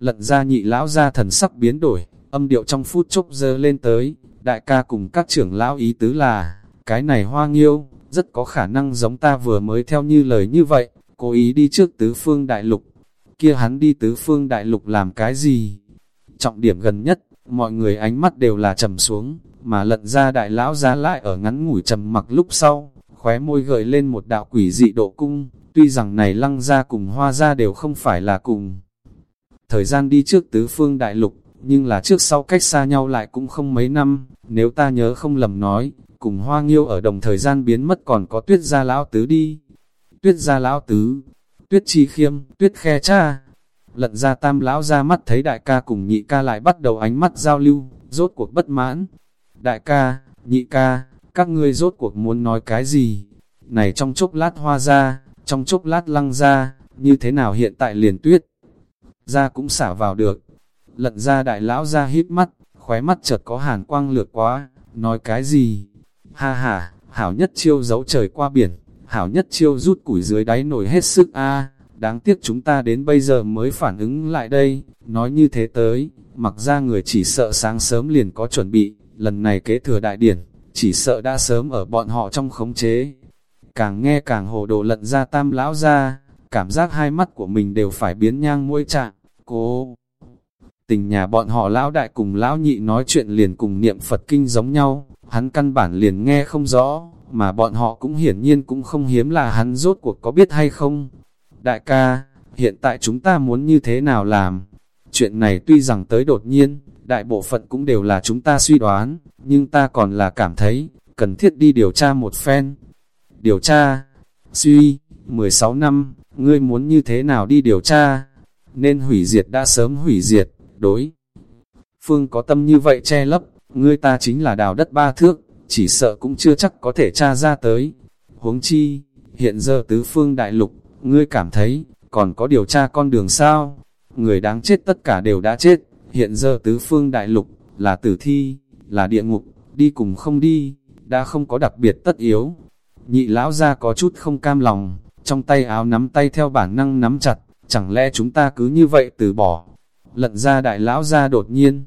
Lận ra nhị lão ra thần sắc biến đổi, âm điệu trong phút chốc dơ lên tới, đại ca cùng các trưởng lão ý tứ là, cái này hoa nghiêu, rất có khả năng giống ta vừa mới theo như lời như vậy, cố ý đi trước tứ phương đại lục. Kia hắn đi tứ phương đại lục làm cái gì? Trọng điểm gần nhất, mọi người ánh mắt đều là trầm xuống, mà lận ra đại lão ra lại ở ngắn ngủi trầm mặc lúc sau, khóe môi gợi lên một đạo quỷ dị độ cung, tuy rằng này lăng ra cùng hoa ra đều không phải là cùng. Thời gian đi trước tứ phương đại lục, nhưng là trước sau cách xa nhau lại cũng không mấy năm, nếu ta nhớ không lầm nói, cùng hoa nghiêu ở đồng thời gian biến mất còn có tuyết gia lão tứ đi. Tuyết gia lão tứ, tuyết chi khiêm, tuyết khe cha. Lận ra tam lão ra mắt thấy đại ca cùng nhị ca lại bắt đầu ánh mắt giao lưu, rốt cuộc bất mãn. Đại ca, nhị ca, các ngươi rốt cuộc muốn nói cái gì? Này trong chốc lát hoa ra, trong chốc lát lăng ra, như thế nào hiện tại liền tuyết? Ra cũng xả vào được. Lận ra đại lão ra hít mắt, khóe mắt chợt có hàn quang lược quá, nói cái gì? Ha ha, hảo nhất chiêu giấu trời qua biển, hảo nhất chiêu rút củi dưới đáy nổi hết sức a đáng tiếc chúng ta đến bây giờ mới phản ứng lại đây, nói như thế tới, mặc ra người chỉ sợ sáng sớm liền có chuẩn bị, lần này kế thừa đại điển, chỉ sợ đã sớm ở bọn họ trong khống chế. Càng nghe càng hồ đồ lận ra tam lão ra, cảm giác hai mắt của mình đều phải biến nhang mũi trạng, cố. Tình nhà bọn họ lão đại cùng lão nhị nói chuyện liền cùng niệm Phật kinh giống nhau, hắn căn bản liền nghe không rõ, mà bọn họ cũng hiển nhiên cũng không hiếm là hắn rốt cuộc có biết hay không. Đại ca, hiện tại chúng ta muốn như thế nào làm? Chuyện này tuy rằng tới đột nhiên, đại bộ phận cũng đều là chúng ta suy đoán, nhưng ta còn là cảm thấy, cần thiết đi điều tra một phen. Điều tra, suy, 16 năm, ngươi muốn như thế nào đi điều tra? Nên hủy diệt đã sớm hủy diệt, đối. Phương có tâm như vậy che lấp, ngươi ta chính là đào đất ba thước, chỉ sợ cũng chưa chắc có thể tra ra tới. Huống chi, hiện giờ tứ phương đại lục, ngươi cảm thấy, còn có điều tra con đường sao? Người đáng chết tất cả đều đã chết, hiện giờ tứ phương đại lục, là tử thi, là địa ngục, đi cùng không đi, đã không có đặc biệt tất yếu. Nhị lão ra có chút không cam lòng, trong tay áo nắm tay theo bản năng nắm chặt, chẳng lẽ chúng ta cứ như vậy từ bỏ. Lận ra đại lão ra đột nhiên,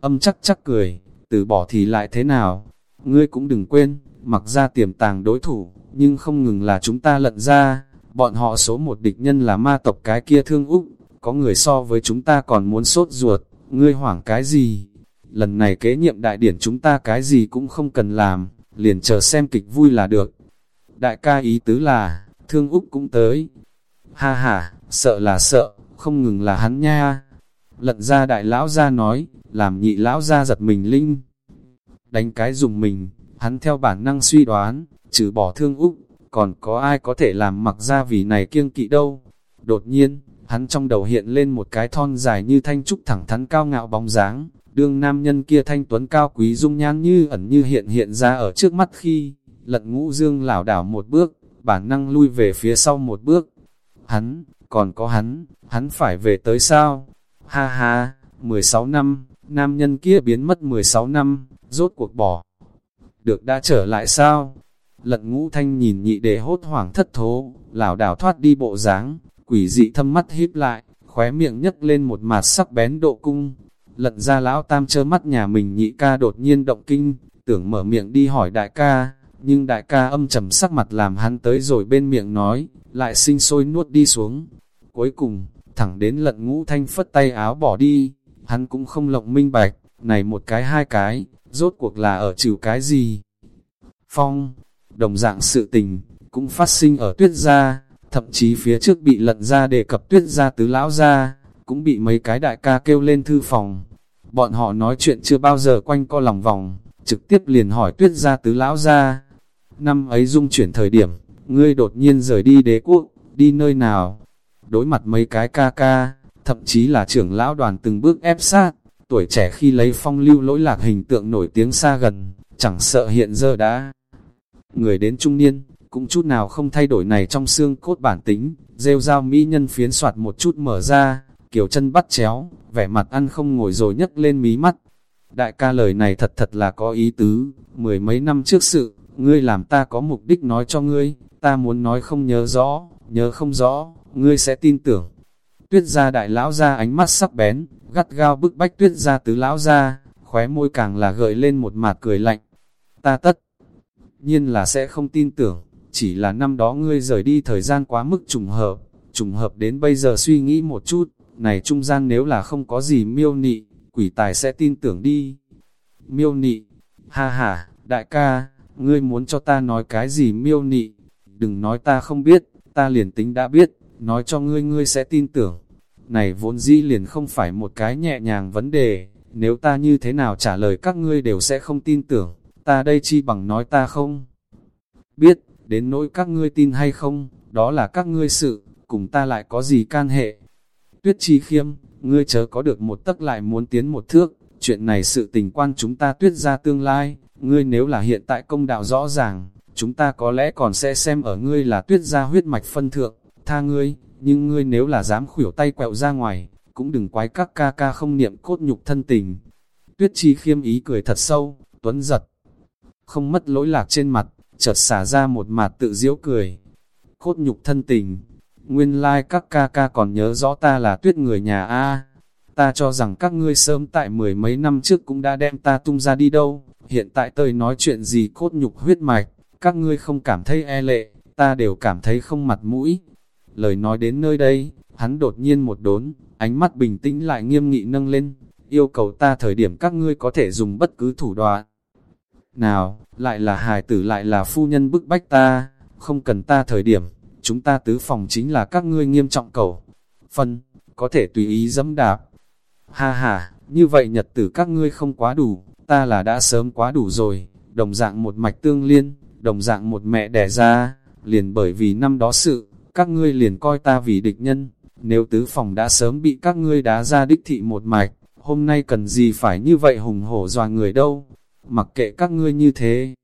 âm chắc chắc cười, từ bỏ thì lại thế nào? Ngươi cũng đừng quên, mặc ra tiềm tàng đối thủ, nhưng không ngừng là chúng ta lận ra, bọn họ số một địch nhân là ma tộc cái kia thương Úc, có người so với chúng ta còn muốn sốt ruột, ngươi hoảng cái gì? Lần này kế nhiệm đại điển chúng ta cái gì cũng không cần làm, liền chờ xem kịch vui là được. Đại ca ý tứ là, thương Úc cũng tới. Ha ha, sợ là sợ, không ngừng là hắn nha. Lận ra đại lão ra nói, làm nhị lão ra giật mình linh. Đánh cái dùng mình, hắn theo bản năng suy đoán, trừ bỏ thương Úc, còn có ai có thể làm mặc ra vì này kiêng kỵ đâu. Đột nhiên, hắn trong đầu hiện lên một cái thon dài như thanh trúc thẳng thắn cao ngạo bóng dáng, đương nam nhân kia thanh tuấn cao quý dung nhan như ẩn như hiện hiện ra ở trước mắt khi, lận ngũ dương lảo đảo một bước, bản năng lui về phía sau một bước. Hắn, còn có hắn, hắn phải về tới sao? Ha ha, 16 năm, nam nhân kia biến mất 16 năm, rốt cuộc bỏ. Được đã trở lại sao? Lận ngũ thanh nhìn nhị đệ hốt hoảng thất thố, lảo đảo thoát đi bộ dáng quỷ dị thâm mắt híp lại, khóe miệng nhấc lên một mặt sắc bén độ cung. Lận ra lão tam chơ mắt nhà mình nhị ca đột nhiên động kinh, tưởng mở miệng đi hỏi đại ca, nhưng đại ca âm trầm sắc mặt làm hắn tới rồi bên miệng nói, lại sinh sôi nuốt đi xuống. Cuối cùng, thẳng đến lận ngũ thanh phất tay áo bỏ đi, hắn cũng không lộng minh bạch, này một cái hai cái, rốt cuộc là ở trừ cái gì. Phong, đồng dạng sự tình, cũng phát sinh ở tuyết gia, thậm chí phía trước bị lận ra đề cập tuyết gia tứ lão gia, cũng bị mấy cái đại ca kêu lên thư phòng. Bọn họ nói chuyện chưa bao giờ quanh co lòng vòng, trực tiếp liền hỏi tuyết gia tứ lão gia. Năm ấy dung chuyển thời điểm, ngươi đột nhiên rời đi đế quốc, đi nơi nào? Đối mặt mấy cái ca ca, thậm chí là trưởng lão đoàn từng bước ép sát, tuổi trẻ khi lấy phong lưu lỗi lạc hình tượng nổi tiếng xa gần, chẳng sợ hiện giờ đã. Người đến trung niên, cũng chút nào không thay đổi này trong xương cốt bản tính, rêu dao mỹ nhân phiến soạt một chút mở ra, kiểu chân bắt chéo, vẻ mặt ăn không ngồi rồi nhấc lên mí mắt. Đại ca lời này thật thật là có ý tứ, mười mấy năm trước sự, ngươi làm ta có mục đích nói cho ngươi, ta muốn nói không nhớ rõ, nhớ không rõ, ngươi sẽ tin tưởng. tuyết ra đại lão ra ánh mắt sắc bén, gắt gao bức bách tuyết ra tứ lão ra, khóe môi càng là gợi lên một mặt cười lạnh. Ta tất nhiên là sẽ không tin tưởng, chỉ là năm đó ngươi rời đi thời gian quá mức trùng hợp, trùng hợp đến bây giờ suy nghĩ một chút, này trung gian nếu là không có gì miêu nị, quỷ tài sẽ tin tưởng đi. Miêu nị, ha ha, đại ca, ngươi muốn cho ta nói cái gì miêu nị, đừng nói ta không biết, ta liền tính đã biết, nói cho ngươi ngươi sẽ tin tưởng. Này vốn dĩ liền không phải một cái nhẹ nhàng vấn đề, nếu ta như thế nào trả lời các ngươi đều sẽ không tin tưởng, ta đây chi bằng nói ta không. Biết, đến nỗi các ngươi tin hay không, đó là các ngươi sự, cùng ta lại có gì can hệ. Tuyết chi khiêm, ngươi chớ có được một tấc lại muốn tiến một thước, chuyện này sự tình quan chúng ta tuyết ra tương lai, ngươi nếu là hiện tại công đạo rõ ràng, chúng ta có lẽ còn sẽ xem ở ngươi là tuyết gia huyết mạch phân thượng, tha ngươi, nhưng ngươi nếu là dám khuỷu tay quẹo ra ngoài, cũng đừng quái các ca ca không niệm cốt nhục thân tình. Tuyết chi khiêm ý cười thật sâu, tuấn giật, không mất lỗi lạc trên mặt, chợt xả ra một mặt tự diễu cười. Cốt nhục thân tình, nguyên lai like các ca ca còn nhớ rõ ta là tuyết người nhà A. Ta cho rằng các ngươi sớm tại mười mấy năm trước cũng đã đem ta tung ra đi đâu, hiện tại tôi nói chuyện gì cốt nhục huyết mạch, các ngươi không cảm thấy e lệ, ta đều cảm thấy không mặt mũi. Lời nói đến nơi đây, hắn đột nhiên một đốn, ánh mắt bình tĩnh lại nghiêm nghị nâng lên, yêu cầu ta thời điểm các ngươi có thể dùng bất cứ thủ đoạn. Nào, lại là hài tử lại là phu nhân bức bách ta, không cần ta thời điểm, chúng ta tứ phòng chính là các ngươi nghiêm trọng cầu. Phân, có thể tùy ý dẫm đạp. Ha ha, như vậy nhật tử các ngươi không quá đủ, ta là đã sớm quá đủ rồi, đồng dạng một mạch tương liên, đồng dạng một mẹ đẻ ra, liền bởi vì năm đó sự, các ngươi liền coi ta vì địch nhân, nếu tứ phòng đã sớm bị các ngươi đá ra đích thị một mạch, hôm nay cần gì phải như vậy hùng hổ dòa người đâu, mặc kệ các ngươi như thế.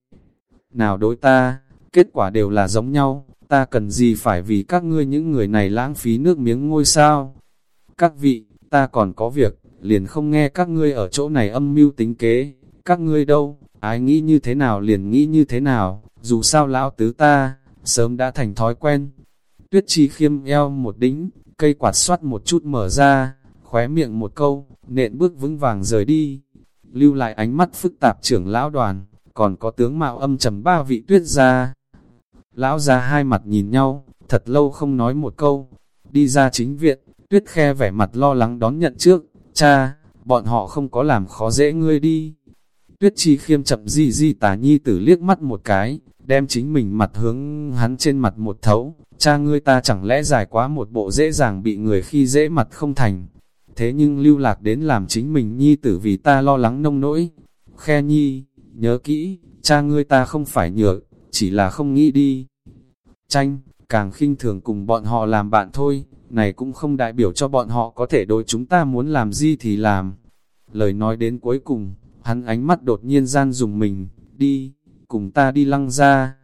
Nào đối ta, kết quả đều là giống nhau, ta cần gì phải vì các ngươi những người này lãng phí nước miếng ngôi sao. Các vị, ta còn có việc, liền không nghe các ngươi ở chỗ này âm mưu tính kế, các ngươi đâu, ai nghĩ như thế nào liền nghĩ như thế nào, dù sao lão tứ ta, sớm đã thành thói quen. Tuyết chi khiêm eo một đính, cây quạt xoát một chút mở ra, khóe miệng một câu, nện bước vững vàng rời đi. Lưu lại ánh mắt phức tạp trưởng lão đoàn, còn có tướng mạo âm trầm ba vị tuyết ra. Lão ra hai mặt nhìn nhau, thật lâu không nói một câu. Đi ra chính viện, tuyết khe vẻ mặt lo lắng đón nhận trước. Cha, bọn họ không có làm khó dễ ngươi đi. Tuyết chi khiêm chậm di di tà nhi tử liếc mắt một cái, đem chính mình mặt hướng hắn trên mặt một thấu. Cha ngươi ta chẳng lẽ dài quá một bộ dễ dàng bị người khi dễ mặt không thành. Thế nhưng lưu lạc đến làm chính mình nhi tử vì ta lo lắng nông nỗi. Khe nhi, nhớ kỹ, cha ngươi ta không phải nhược, chỉ là không nghĩ đi. Tranh, càng khinh thường cùng bọn họ làm bạn thôi, này cũng không đại biểu cho bọn họ có thể đối chúng ta muốn làm gì thì làm. Lời nói đến cuối cùng, hắn ánh mắt đột nhiên gian dùng mình, đi, cùng ta đi lăng ra.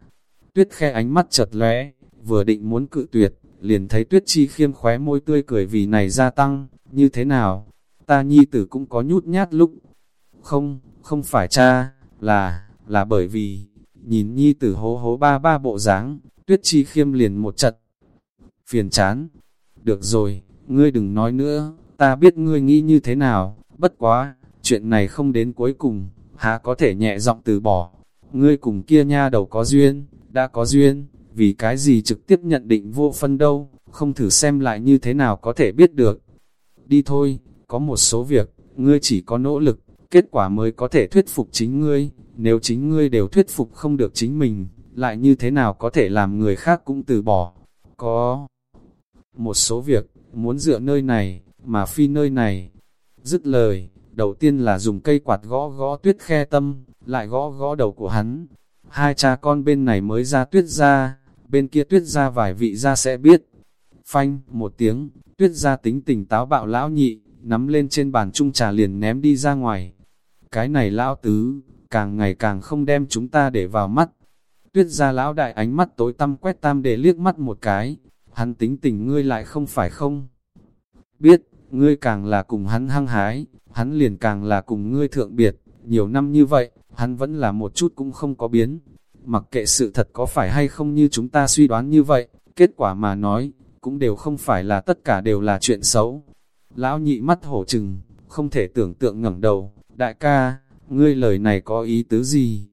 Tuyết khe ánh mắt chật lóe, vừa định muốn cự tuyệt, liền thấy tuyết chi khiêm khóe môi tươi cười vì này gia tăng, như thế nào, ta nhi tử cũng có nhút nhát lúc. Không, không phải cha, là, là bởi vì, nhìn nhi tử hố hố ba ba bộ dáng tuyết chi khiêm liền một trận. Phiền chán, được rồi, ngươi đừng nói nữa, ta biết ngươi nghĩ như thế nào, bất quá, chuyện này không đến cuối cùng, há có thể nhẹ giọng từ bỏ. Ngươi cùng kia nha đầu có duyên, đã có duyên, vì cái gì trực tiếp nhận định vô phân đâu, không thử xem lại như thế nào có thể biết được. Đi thôi, có một số việc, ngươi chỉ có nỗ lực, kết quả mới có thể thuyết phục chính ngươi, nếu chính ngươi đều thuyết phục không được chính mình, lại như thế nào có thể làm người khác cũng từ bỏ. Có một số việc, muốn dựa nơi này, mà phi nơi này. Dứt lời, đầu tiên là dùng cây quạt gõ gõ tuyết khe tâm, lại gõ gõ đầu của hắn. Hai cha con bên này mới ra tuyết ra, bên kia tuyết ra vài vị ra sẽ biết. Phanh, một tiếng, tuyết ra tính tình táo bạo lão nhị, nắm lên trên bàn chung trà liền ném đi ra ngoài. Cái này lão tứ, càng ngày càng không đem chúng ta để vào mắt. Tuyết ra lão đại ánh mắt tối tăm quét tam để liếc mắt một cái, hắn tính tình ngươi lại không phải không. Biết, ngươi càng là cùng hắn hăng hái, hắn liền càng là cùng ngươi thượng biệt, nhiều năm như vậy, hắn vẫn là một chút cũng không có biến. Mặc kệ sự thật có phải hay không như chúng ta suy đoán như vậy, kết quả mà nói, cũng đều không phải là tất cả đều là chuyện xấu. Lão nhị mắt hổ trừng, không thể tưởng tượng ngẩng đầu, đại ca, ngươi lời này có ý tứ gì?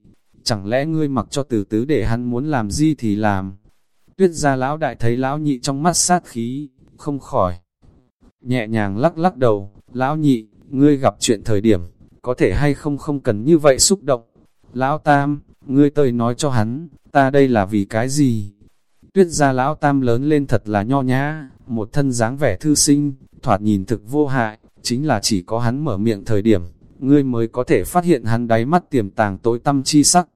Chẳng lẽ ngươi mặc cho từ tứ để hắn muốn làm gì thì làm? Tuyết ra lão đại thấy lão nhị trong mắt sát khí, không khỏi. Nhẹ nhàng lắc lắc đầu, lão nhị, ngươi gặp chuyện thời điểm, có thể hay không không cần như vậy xúc động. Lão tam, ngươi tới nói cho hắn, ta đây là vì cái gì? Tuyết ra lão tam lớn lên thật là nho nhã, một thân dáng vẻ thư sinh, thoạt nhìn thực vô hại, chính là chỉ có hắn mở miệng thời điểm, ngươi mới có thể phát hiện hắn đáy mắt tiềm tàng tối tâm chi sắc.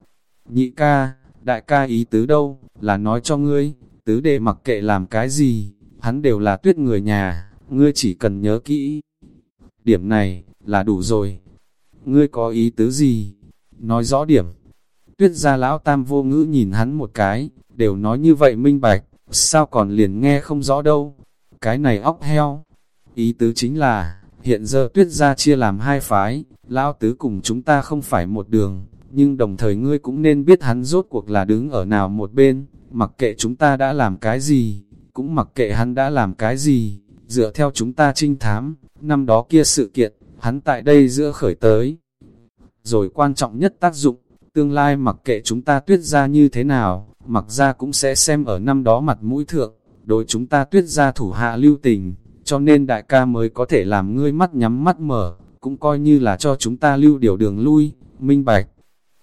Nhị ca, đại ca ý tứ đâu, là nói cho ngươi, tứ đệ mặc kệ làm cái gì, hắn đều là tuyết người nhà, ngươi chỉ cần nhớ kỹ. Điểm này, là đủ rồi. Ngươi có ý tứ gì? Nói rõ điểm. Tuyết gia lão tam vô ngữ nhìn hắn một cái, đều nói như vậy minh bạch, sao còn liền nghe không rõ đâu. Cái này óc heo. Ý tứ chính là, hiện giờ tuyết gia chia làm hai phái, lão tứ cùng chúng ta không phải một đường, nhưng đồng thời ngươi cũng nên biết hắn rốt cuộc là đứng ở nào một bên, mặc kệ chúng ta đã làm cái gì, cũng mặc kệ hắn đã làm cái gì, dựa theo chúng ta trinh thám, năm đó kia sự kiện, hắn tại đây giữa khởi tới. Rồi quan trọng nhất tác dụng, tương lai mặc kệ chúng ta tuyết ra như thế nào, mặc ra cũng sẽ xem ở năm đó mặt mũi thượng, đối chúng ta tuyết ra thủ hạ lưu tình, cho nên đại ca mới có thể làm ngươi mắt nhắm mắt mở, cũng coi như là cho chúng ta lưu điều đường lui, minh bạch.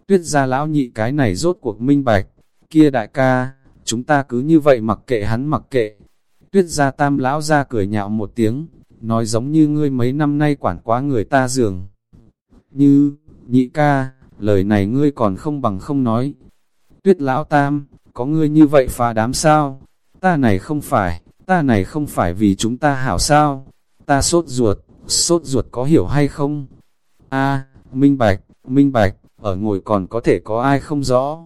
Tuyết ra lão nhị cái này rốt cuộc minh bạch, kia đại ca, chúng ta cứ như vậy mặc kệ hắn mặc kệ. Tuyết ra tam lão ra cười nhạo một tiếng, nói giống như ngươi mấy năm nay quản quá người ta giường. Như, nhị ca, lời này ngươi còn không bằng không nói. Tuyết lão tam, có ngươi như vậy phá đám sao? Ta này không phải, ta này không phải vì chúng ta hảo sao? Ta sốt ruột, sốt ruột có hiểu hay không? a minh bạch, minh bạch, ở ngồi còn có thể có ai không rõ.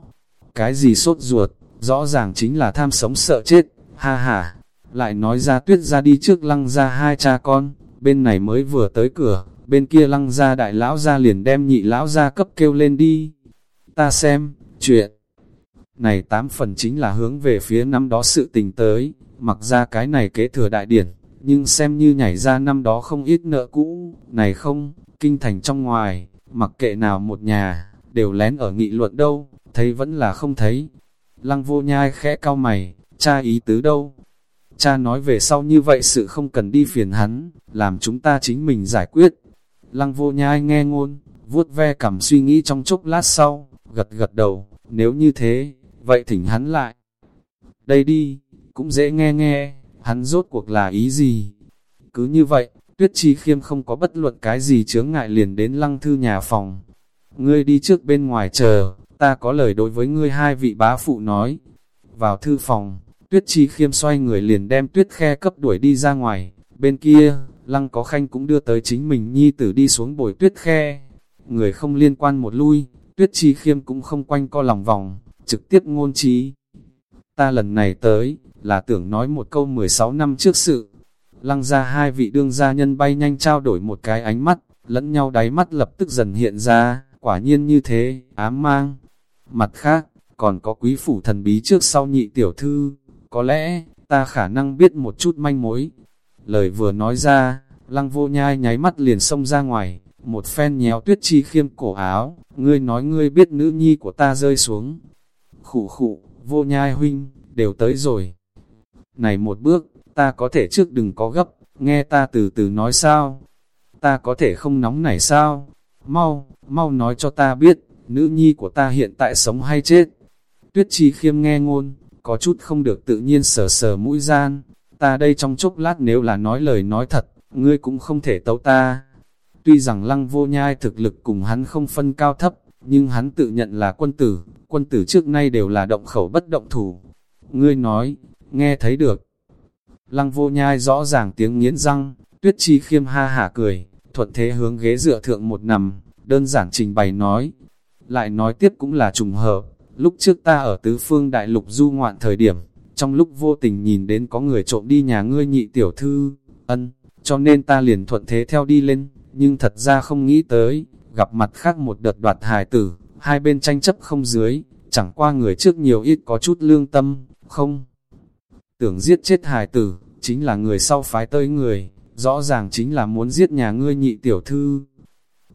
Cái gì sốt ruột, rõ ràng chính là tham sống sợ chết, ha ha. Lại nói ra tuyết ra đi trước lăng ra hai cha con, bên này mới vừa tới cửa, bên kia lăng ra đại lão ra liền đem nhị lão ra cấp kêu lên đi. Ta xem, chuyện này tám phần chính là hướng về phía năm đó sự tình tới, mặc ra cái này kế thừa đại điển, nhưng xem như nhảy ra năm đó không ít nợ cũ, này không, kinh thành trong ngoài, mặc kệ nào một nhà, đều lén ở nghị luận đâu, thấy vẫn là không thấy. Lăng vô nhai khẽ cao mày, cha ý tứ đâu? Cha nói về sau như vậy sự không cần đi phiền hắn, làm chúng ta chính mình giải quyết. Lăng vô nhai nghe ngôn, vuốt ve cảm suy nghĩ trong chốc lát sau, gật gật đầu, nếu như thế, vậy thỉnh hắn lại. Đây đi, cũng dễ nghe nghe, hắn rốt cuộc là ý gì? Cứ như vậy, tuyết chi khiêm không có bất luận cái gì chướng ngại liền đến lăng thư nhà phòng. Ngươi đi trước bên ngoài chờ, ta có lời đối với ngươi hai vị bá phụ nói. Vào thư phòng, tuyết chi khiêm xoay người liền đem tuyết khe cấp đuổi đi ra ngoài. Bên kia, lăng có khanh cũng đưa tới chính mình nhi tử đi xuống bồi tuyết khe. Người không liên quan một lui, tuyết chi khiêm cũng không quanh co lòng vòng, trực tiếp ngôn trí. Ta lần này tới, là tưởng nói một câu 16 năm trước sự. Lăng ra hai vị đương gia nhân bay nhanh trao đổi một cái ánh mắt, lẫn nhau đáy mắt lập tức dần hiện ra, quả nhiên như thế, ám mang. Mặt khác, còn có quý phủ thần bí trước sau nhị tiểu thư, có lẽ, ta khả năng biết một chút manh mối. Lời vừa nói ra, lăng vô nhai nháy mắt liền xông ra ngoài, một phen nhéo tuyết chi khiêm cổ áo, ngươi nói ngươi biết nữ nhi của ta rơi xuống. Khủ khủ, vô nhai huynh, đều tới rồi. Này một bước, ta có thể trước đừng có gấp, nghe ta từ từ nói sao? Ta có thể không nóng nảy sao? Mau, mau nói cho ta biết, nữ nhi của ta hiện tại sống hay chết? Tuyết chi khiêm nghe ngôn, có chút không được tự nhiên sờ sờ mũi gian. Ta đây trong chốc lát nếu là nói lời nói thật, ngươi cũng không thể tấu ta. Tuy rằng lăng vô nhai thực lực cùng hắn không phân cao thấp, nhưng hắn tự nhận là quân tử, quân tử trước nay đều là động khẩu bất động thủ. Ngươi nói, nghe thấy được. Lăng vô nhai rõ ràng tiếng nghiến răng, tuyết chi khiêm ha hả cười, thuận thế hướng ghế dựa thượng một nằm, đơn giản trình bày nói. Lại nói tiếp cũng là trùng hợp, lúc trước ta ở tứ phương đại lục du ngoạn thời điểm, trong lúc vô tình nhìn đến có người trộm đi nhà ngươi nhị tiểu thư, ân, cho nên ta liền thuận thế theo đi lên, nhưng thật ra không nghĩ tới, gặp mặt khác một đợt đoạt hài tử, hai bên tranh chấp không dưới, chẳng qua người trước nhiều ít có chút lương tâm, không tưởng giết chết hài tử, chính là người sau phái tới người, rõ ràng chính là muốn giết nhà ngươi nhị tiểu thư.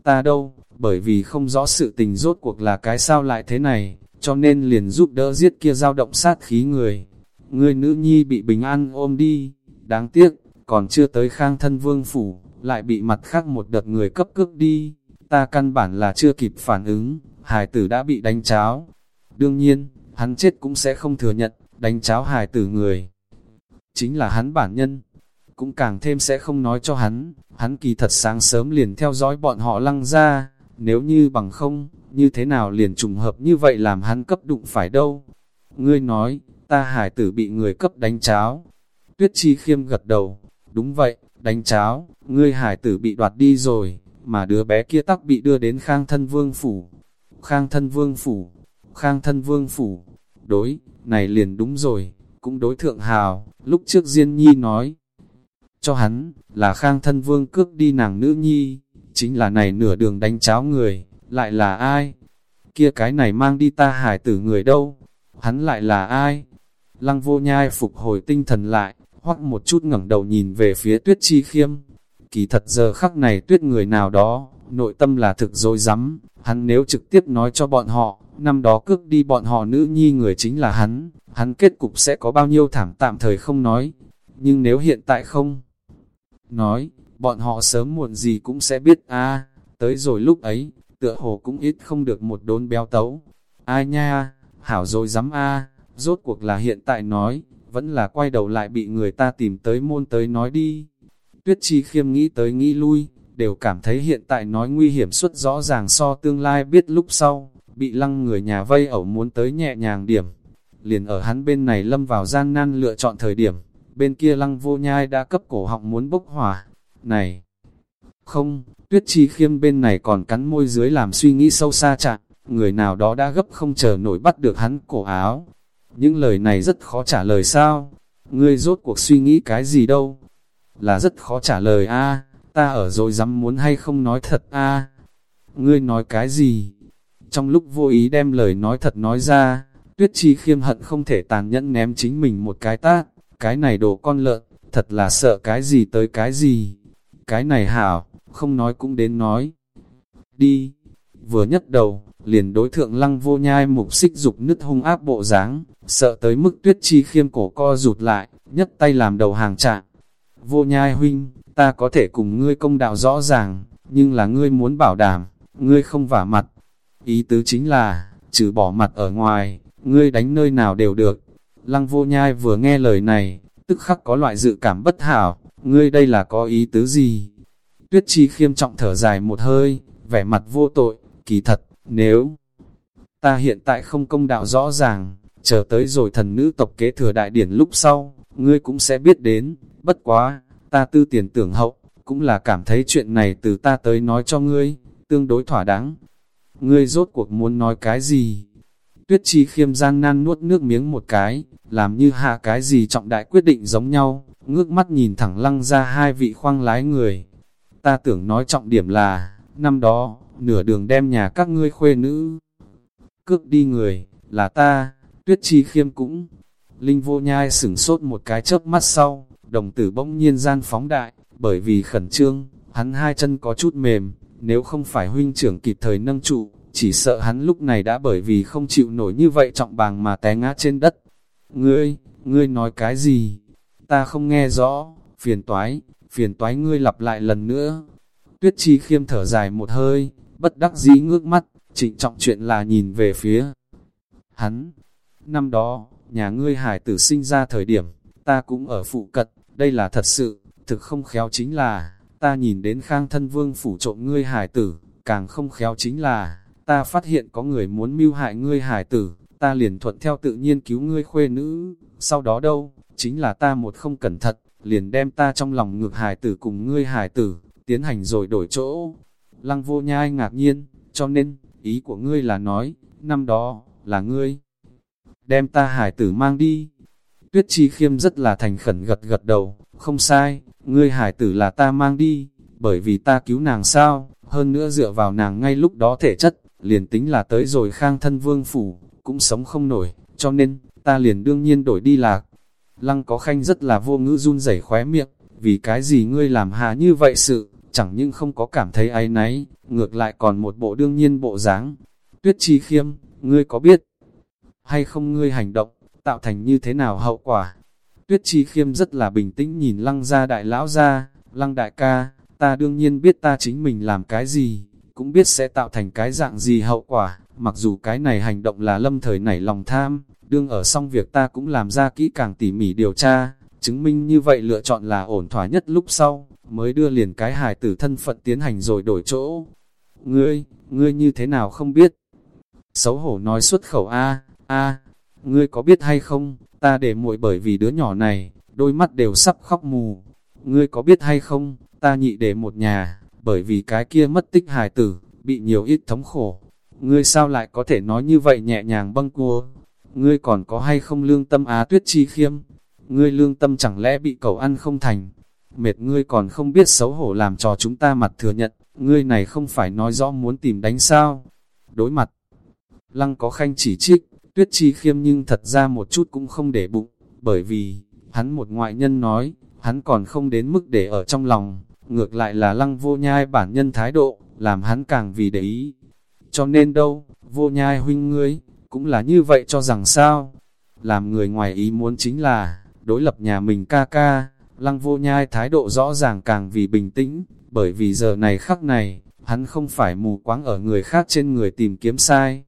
Ta đâu, bởi vì không rõ sự tình rốt cuộc là cái sao lại thế này, cho nên liền giúp đỡ giết kia dao động sát khí người. Ngươi nữ nhi bị bình an ôm đi, đáng tiếc, còn chưa tới khang thân vương phủ, lại bị mặt khác một đợt người cấp cước đi. Ta căn bản là chưa kịp phản ứng, hải tử đã bị đánh cháo. Đương nhiên, hắn chết cũng sẽ không thừa nhận, đánh cháo hải tử người. Chính là hắn bản nhân, cũng càng thêm sẽ không nói cho hắn, hắn kỳ thật sáng sớm liền theo dõi bọn họ lăng ra, nếu như bằng không, như thế nào liền trùng hợp như vậy làm hắn cấp đụng phải đâu. Ngươi nói, ta hải tử bị người cấp đánh cháo. Tuyết chi khiêm gật đầu, đúng vậy, đánh cháo, ngươi hải tử bị đoạt đi rồi, mà đứa bé kia tắc bị đưa đến khang thân vương phủ. Khang thân vương phủ, khang thân vương phủ, đối, này liền đúng rồi, cũng đối thượng hào, lúc trước Diên Nhi nói, cho hắn, là khang thân vương cướp đi nàng nữ nhi, chính là này nửa đường đánh cháo người, lại là ai? Kia cái này mang đi ta hải tử người đâu? Hắn lại là ai? Lăng vô nhai phục hồi tinh thần lại, hoặc một chút ngẩng đầu nhìn về phía tuyết chi khiêm. Kỳ thật giờ khắc này tuyết người nào đó, nội tâm là thực dối rắm hắn nếu trực tiếp nói cho bọn họ, năm đó cướp đi bọn họ nữ nhi người chính là hắn, hắn kết cục sẽ có bao nhiêu thảm tạm thời không nói. Nhưng nếu hiện tại không, nói, bọn họ sớm muộn gì cũng sẽ biết a tới rồi lúc ấy, tựa hồ cũng ít không được một đốn béo tấu. Ai nha, hảo rồi dám a rốt cuộc là hiện tại nói, vẫn là quay đầu lại bị người ta tìm tới môn tới nói đi. Tuyết chi khiêm nghĩ tới nghĩ lui, đều cảm thấy hiện tại nói nguy hiểm suốt rõ ràng so tương lai biết lúc sau, bị lăng người nhà vây ẩu muốn tới nhẹ nhàng điểm. Liền ở hắn bên này lâm vào gian nan lựa chọn thời điểm, bên kia lăng vô nhai đã cấp cổ họng muốn bốc hỏa. Này! Không, tuyết chi khiêm bên này còn cắn môi dưới làm suy nghĩ sâu xa chạm, người nào đó đã gấp không chờ nổi bắt được hắn cổ áo. Những lời này rất khó trả lời sao? Ngươi rốt cuộc suy nghĩ cái gì đâu? Là rất khó trả lời a ta ở rồi dám muốn hay không nói thật a Ngươi nói cái gì? Trong lúc vô ý đem lời nói thật nói ra, tuyết chi khiêm hận không thể tàn nhẫn ném chính mình một cái tát, cái này đồ con lợn, thật là sợ cái gì tới cái gì. Cái này hảo, không nói cũng đến nói. Đi, vừa nhấc đầu, liền đối thượng lăng vô nhai mục xích dục nứt hung áp bộ dáng sợ tới mức tuyết chi khiêm cổ co rụt lại, nhất tay làm đầu hàng trạng. Vô nhai huynh, ta có thể cùng ngươi công đạo rõ ràng, nhưng là ngươi muốn bảo đảm, ngươi không vả mặt. Ý tứ chính là, trừ bỏ mặt ở ngoài, ngươi đánh nơi nào đều được. Lăng vô nhai vừa nghe lời này, tức khắc có loại dự cảm bất hảo, ngươi đây là có ý tứ gì? Tuyết chi khiêm trọng thở dài một hơi, vẻ mặt vô tội, kỳ thật, nếu ta hiện tại không công đạo rõ ràng, chờ tới rồi thần nữ tộc kế thừa đại điển lúc sau, ngươi cũng sẽ biết đến, bất quá, ta tư tiền tưởng hậu, cũng là cảm thấy chuyện này từ ta tới nói cho ngươi, tương đối thỏa đáng. Ngươi rốt cuộc muốn nói cái gì? Tuyết chi khiêm gian nan nuốt nước miếng một cái, làm như hạ cái gì trọng đại quyết định giống nhau, ngước mắt nhìn thẳng lăng ra hai vị khoang lái người. Ta tưởng nói trọng điểm là, năm đó, nửa đường đem nhà các ngươi khuê nữ. Cước đi người, là ta, tuyết chi khiêm cũng. Linh vô nhai sửng sốt một cái chớp mắt sau, đồng tử bỗng nhiên gian phóng đại, bởi vì khẩn trương, hắn hai chân có chút mềm, nếu không phải huynh trưởng kịp thời nâng trụ, chỉ sợ hắn lúc này đã bởi vì không chịu nổi như vậy trọng bàng mà té ngã trên đất. Ngươi, ngươi nói cái gì? Ta không nghe rõ, phiền toái, phiền toái ngươi lặp lại lần nữa. Tuyết chi khiêm thở dài một hơi, bất đắc dĩ ngước mắt, trịnh trọng chuyện là nhìn về phía. Hắn, năm đó, nhà ngươi hải tử sinh ra thời điểm, ta cũng ở phụ cận, đây là thật sự, thực không khéo chính là, ta nhìn đến khang thân vương phủ trộm ngươi hải tử, càng không khéo chính là, ta phát hiện có người muốn mưu hại ngươi hải tử, ta liền thuận theo tự nhiên cứu ngươi khuê nữ, sau đó đâu, chính là ta một không cẩn thận, liền đem ta trong lòng ngược hải tử cùng ngươi hải tử, tiến hành rồi đổi chỗ. Lăng vô nhai ngạc nhiên, cho nên, ý của ngươi là nói, năm đó, là ngươi. Đem ta hải tử mang đi. Tuyết chi khiêm rất là thành khẩn gật gật đầu, không sai, ngươi hải tử là ta mang đi, bởi vì ta cứu nàng sao, hơn nữa dựa vào nàng ngay lúc đó thể chất, liền tính là tới rồi khang thân vương phủ, cũng sống không nổi, cho nên, ta liền đương nhiên đổi đi lạc. Lăng có khanh rất là vô ngữ run rẩy khóe miệng, vì cái gì ngươi làm hà như vậy sự, chẳng nhưng không có cảm thấy áy náy, ngược lại còn một bộ đương nhiên bộ dáng. Tuyết chi khiêm, ngươi có biết hay không ngươi hành động, tạo thành như thế nào hậu quả? Tuyết chi khiêm rất là bình tĩnh nhìn lăng ra đại lão ra, lăng đại ca, ta đương nhiên biết ta chính mình làm cái gì, cũng biết sẽ tạo thành cái dạng gì hậu quả, mặc dù cái này hành động là lâm thời nảy lòng tham, đương ở xong việc ta cũng làm ra kỹ càng tỉ mỉ điều tra, chứng minh như vậy lựa chọn là ổn thỏa nhất lúc sau, mới đưa liền cái hài tử thân phận tiến hành rồi đổi chỗ. Ngươi, ngươi như thế nào không biết? Xấu hổ nói xuất khẩu A, A, ngươi có biết hay không, ta để muội bởi vì đứa nhỏ này, đôi mắt đều sắp khóc mù. Ngươi có biết hay không, ta nhị để một nhà, bởi vì cái kia mất tích hài tử, bị nhiều ít thống khổ. Ngươi sao lại có thể nói như vậy nhẹ nhàng bâng cua? Ngươi còn có hay không lương tâm á tuyết chi khiêm? Ngươi lương tâm chẳng lẽ bị cầu ăn không thành? Mệt ngươi còn không biết xấu hổ làm cho chúng ta mặt thừa nhận, ngươi này không phải nói rõ muốn tìm đánh sao? Đối mặt, lăng có khanh chỉ trích, tuyết chi khiêm nhưng thật ra một chút cũng không để bụng, bởi vì, hắn một ngoại nhân nói, hắn còn không đến mức để ở trong lòng, ngược lại là lăng vô nhai bản nhân thái độ, làm hắn càng vì để ý. Cho nên đâu, vô nhai huynh ngươi, cũng là như vậy cho rằng sao? Làm người ngoài ý muốn chính là, đối lập nhà mình ca ca, lăng vô nhai thái độ rõ ràng càng vì bình tĩnh, bởi vì giờ này khắc này, hắn không phải mù quáng ở người khác trên người tìm kiếm sai.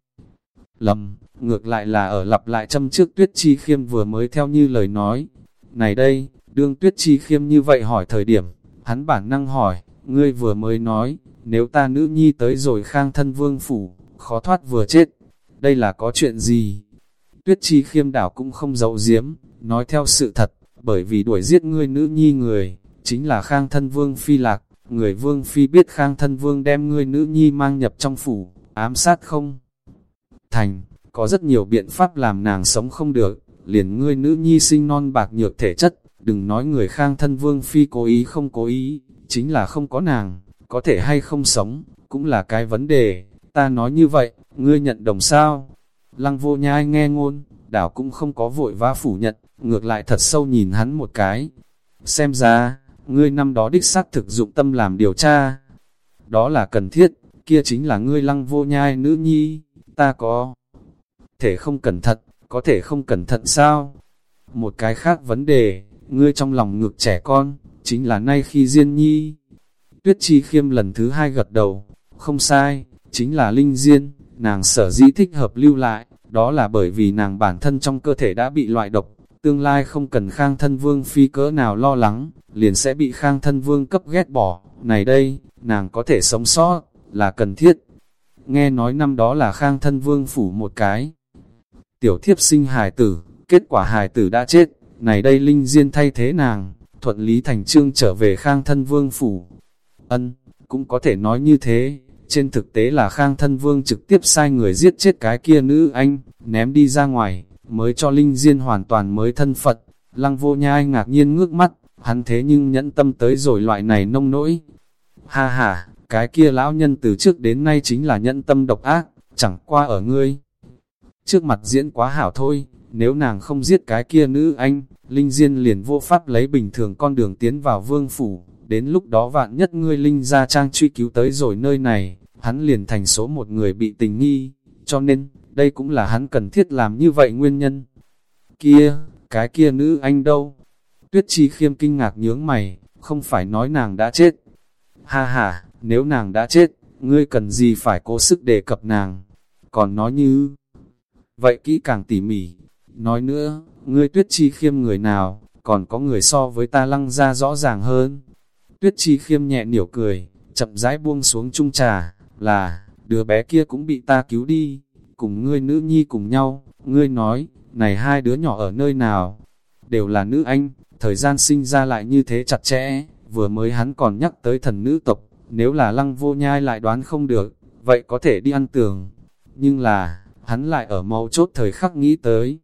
Lầm, ngược lại là ở lặp lại châm trước tuyết chi khiêm vừa mới theo như lời nói. Này đây, đương tuyết chi khiêm như vậy hỏi thời điểm, hắn bản năng hỏi, ngươi vừa mới nói, nếu ta nữ nhi tới rồi khang thân vương phủ, khó thoát vừa chết, đây là có chuyện gì? Tuyết chi khiêm đảo cũng không giấu giếm, nói theo sự thật, bởi vì đuổi giết ngươi nữ nhi người, chính là khang thân vương phi lạc, người vương phi biết khang thân vương đem ngươi nữ nhi mang nhập trong phủ, ám sát không? Thành, có rất nhiều biện pháp làm nàng sống không được, liền ngươi nữ nhi sinh non bạc nhược thể chất, đừng nói người khang thân vương phi cố ý không cố ý, chính là không có nàng, có thể hay không sống, cũng là cái vấn đề, ta nói như vậy, ngươi nhận đồng sao? Lăng vô nhai nghe ngôn, đảo cũng không có vội vã phủ nhận, ngược lại thật sâu nhìn hắn một cái. Xem ra, ngươi năm đó đích xác thực dụng tâm làm điều tra. Đó là cần thiết, kia chính là ngươi lăng vô nhai nữ nhi, ta có thể không cẩn thận, có thể không cẩn thận sao? Một cái khác vấn đề, ngươi trong lòng ngược trẻ con, chính là nay khi Diên Nhi. Tuyết Chi Khiêm lần thứ hai gật đầu, không sai, chính là Linh Diên, nàng sở dĩ thích hợp lưu lại, đó là bởi vì nàng bản thân trong cơ thể đã bị loại độc, tương lai không cần khang thân vương phi cỡ nào lo lắng, liền sẽ bị khang thân vương cấp ghét bỏ, này đây, nàng có thể sống sót, là cần thiết. Nghe nói năm đó là khang thân vương phủ một cái. Tiểu thiếp sinh hài tử, kết quả hài tử đã chết, này đây linh diên thay thế nàng, thuận lý thành trương trở về khang thân vương phủ. Ân, cũng có thể nói như thế, trên thực tế là khang thân vương trực tiếp sai người giết chết cái kia nữ anh, ném đi ra ngoài, mới cho linh diên hoàn toàn mới thân Phật. Lăng vô nhai ngạc nhiên ngước mắt, hắn thế nhưng nhẫn tâm tới rồi loại này nông nỗi. Ha ha, cái kia lão nhân từ trước đến nay chính là nhẫn tâm độc ác, chẳng qua ở ngươi. Trước mặt diễn quá hảo thôi, nếu nàng không giết cái kia nữ anh, Linh Diên liền vô pháp lấy bình thường con đường tiến vào vương phủ, đến lúc đó vạn nhất ngươi Linh ra trang truy cứu tới rồi nơi này, hắn liền thành số một người bị tình nghi, cho nên, đây cũng là hắn cần thiết làm như vậy nguyên nhân. Kia, cái kia nữ anh đâu? Tuyết chi khiêm kinh ngạc nhướng mày, không phải nói nàng đã chết. Ha ha, nếu nàng đã chết, ngươi cần gì phải cố sức đề cập nàng. Còn nói như... Vậy kỹ càng tỉ mỉ. Nói nữa, ngươi tuyết chi khiêm người nào, còn có người so với ta lăng ra rõ ràng hơn. Tuyết chi khiêm nhẹ niểu cười, chậm rãi buông xuống chung trà, là, đứa bé kia cũng bị ta cứu đi, cùng ngươi nữ nhi cùng nhau, ngươi nói, này hai đứa nhỏ ở nơi nào, đều là nữ anh, thời gian sinh ra lại như thế chặt chẽ, vừa mới hắn còn nhắc tới thần nữ tộc, nếu là lăng vô nhai lại đoán không được, vậy có thể đi ăn tường, nhưng là, hắn lại ở mau chốt thời khắc nghĩ tới.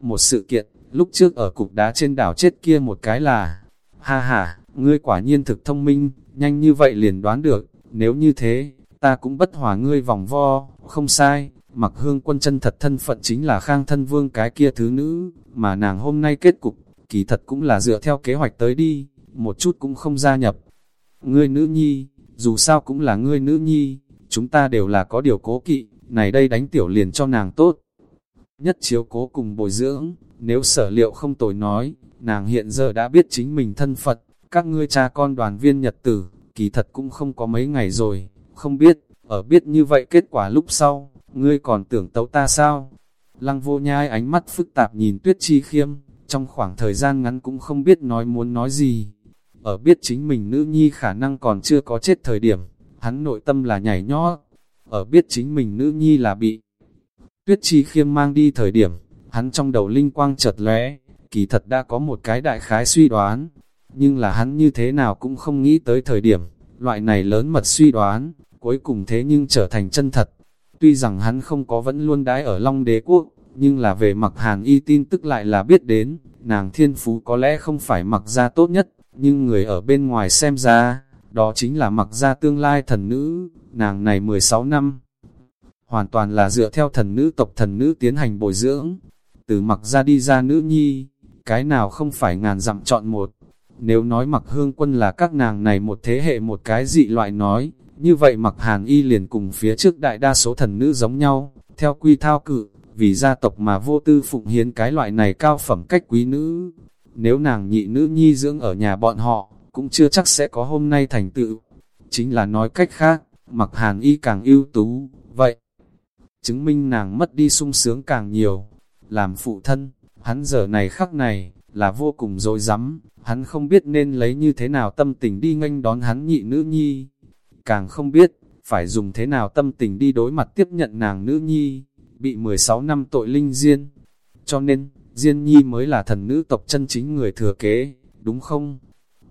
Một sự kiện, lúc trước ở cục đá trên đảo chết kia một cái là, ha ha, ngươi quả nhiên thực thông minh, nhanh như vậy liền đoán được, nếu như thế, ta cũng bất hòa ngươi vòng vo, không sai, mặc hương quân chân thật thân phận chính là khang thân vương cái kia thứ nữ, mà nàng hôm nay kết cục, kỳ thật cũng là dựa theo kế hoạch tới đi, một chút cũng không gia nhập. Ngươi nữ nhi, dù sao cũng là ngươi nữ nhi, chúng ta đều là có điều cố kỵ, này đây đánh tiểu liền cho nàng tốt. Nhất chiếu cố cùng bồi dưỡng, nếu sở liệu không tồi nói, nàng hiện giờ đã biết chính mình thân Phật, các ngươi cha con đoàn viên nhật tử, kỳ thật cũng không có mấy ngày rồi, không biết, ở biết như vậy kết quả lúc sau, ngươi còn tưởng tấu ta sao? Lăng vô nhai ánh mắt phức tạp nhìn tuyết chi khiêm, trong khoảng thời gian ngắn cũng không biết nói muốn nói gì. Ở biết chính mình nữ nhi khả năng còn chưa có chết thời điểm, hắn nội tâm là nhảy nhót. Ở biết chính mình nữ nhi là bị tuyết chi khiêm mang đi thời điểm, hắn trong đầu linh quang chợt lóe, kỳ thật đã có một cái đại khái suy đoán, nhưng là hắn như thế nào cũng không nghĩ tới thời điểm, loại này lớn mật suy đoán, cuối cùng thế nhưng trở thành chân thật. Tuy rằng hắn không có vẫn luôn đái ở Long Đế Quốc, nhưng là về mặc hàn y tin tức lại là biết đến, nàng thiên phú có lẽ không phải mặc ra tốt nhất, nhưng người ở bên ngoài xem ra, đó chính là mặc ra tương lai thần nữ, nàng này 16 năm. Hoàn toàn là dựa theo thần nữ tộc thần nữ tiến hành bồi dưỡng, từ mặc ra đi ra nữ nhi, cái nào không phải ngàn dặm chọn một. Nếu nói mặc hương quân là các nàng này một thế hệ một cái dị loại nói, như vậy mặc hàn y liền cùng phía trước đại đa số thần nữ giống nhau, theo quy thao cự, vì gia tộc mà vô tư phụng hiến cái loại này cao phẩm cách quý nữ. Nếu nàng nhị nữ nhi dưỡng ở nhà bọn họ, cũng chưa chắc sẽ có hôm nay thành tựu. Chính là nói cách khác, mặc hàn y càng ưu tú, vậy. Chứng minh nàng mất đi sung sướng càng nhiều. Làm phụ thân, hắn giờ này khắc này, là vô cùng dối rắm hắn không biết nên lấy như thế nào tâm tình đi nghênh đón hắn nhị nữ nhi. Càng không biết, phải dùng thế nào tâm tình đi đối mặt tiếp nhận nàng nữ nhi bị 16 năm tội linh diên. Cho nên, Diên Nhi mới là thần nữ tộc chân chính người thừa kế, đúng không?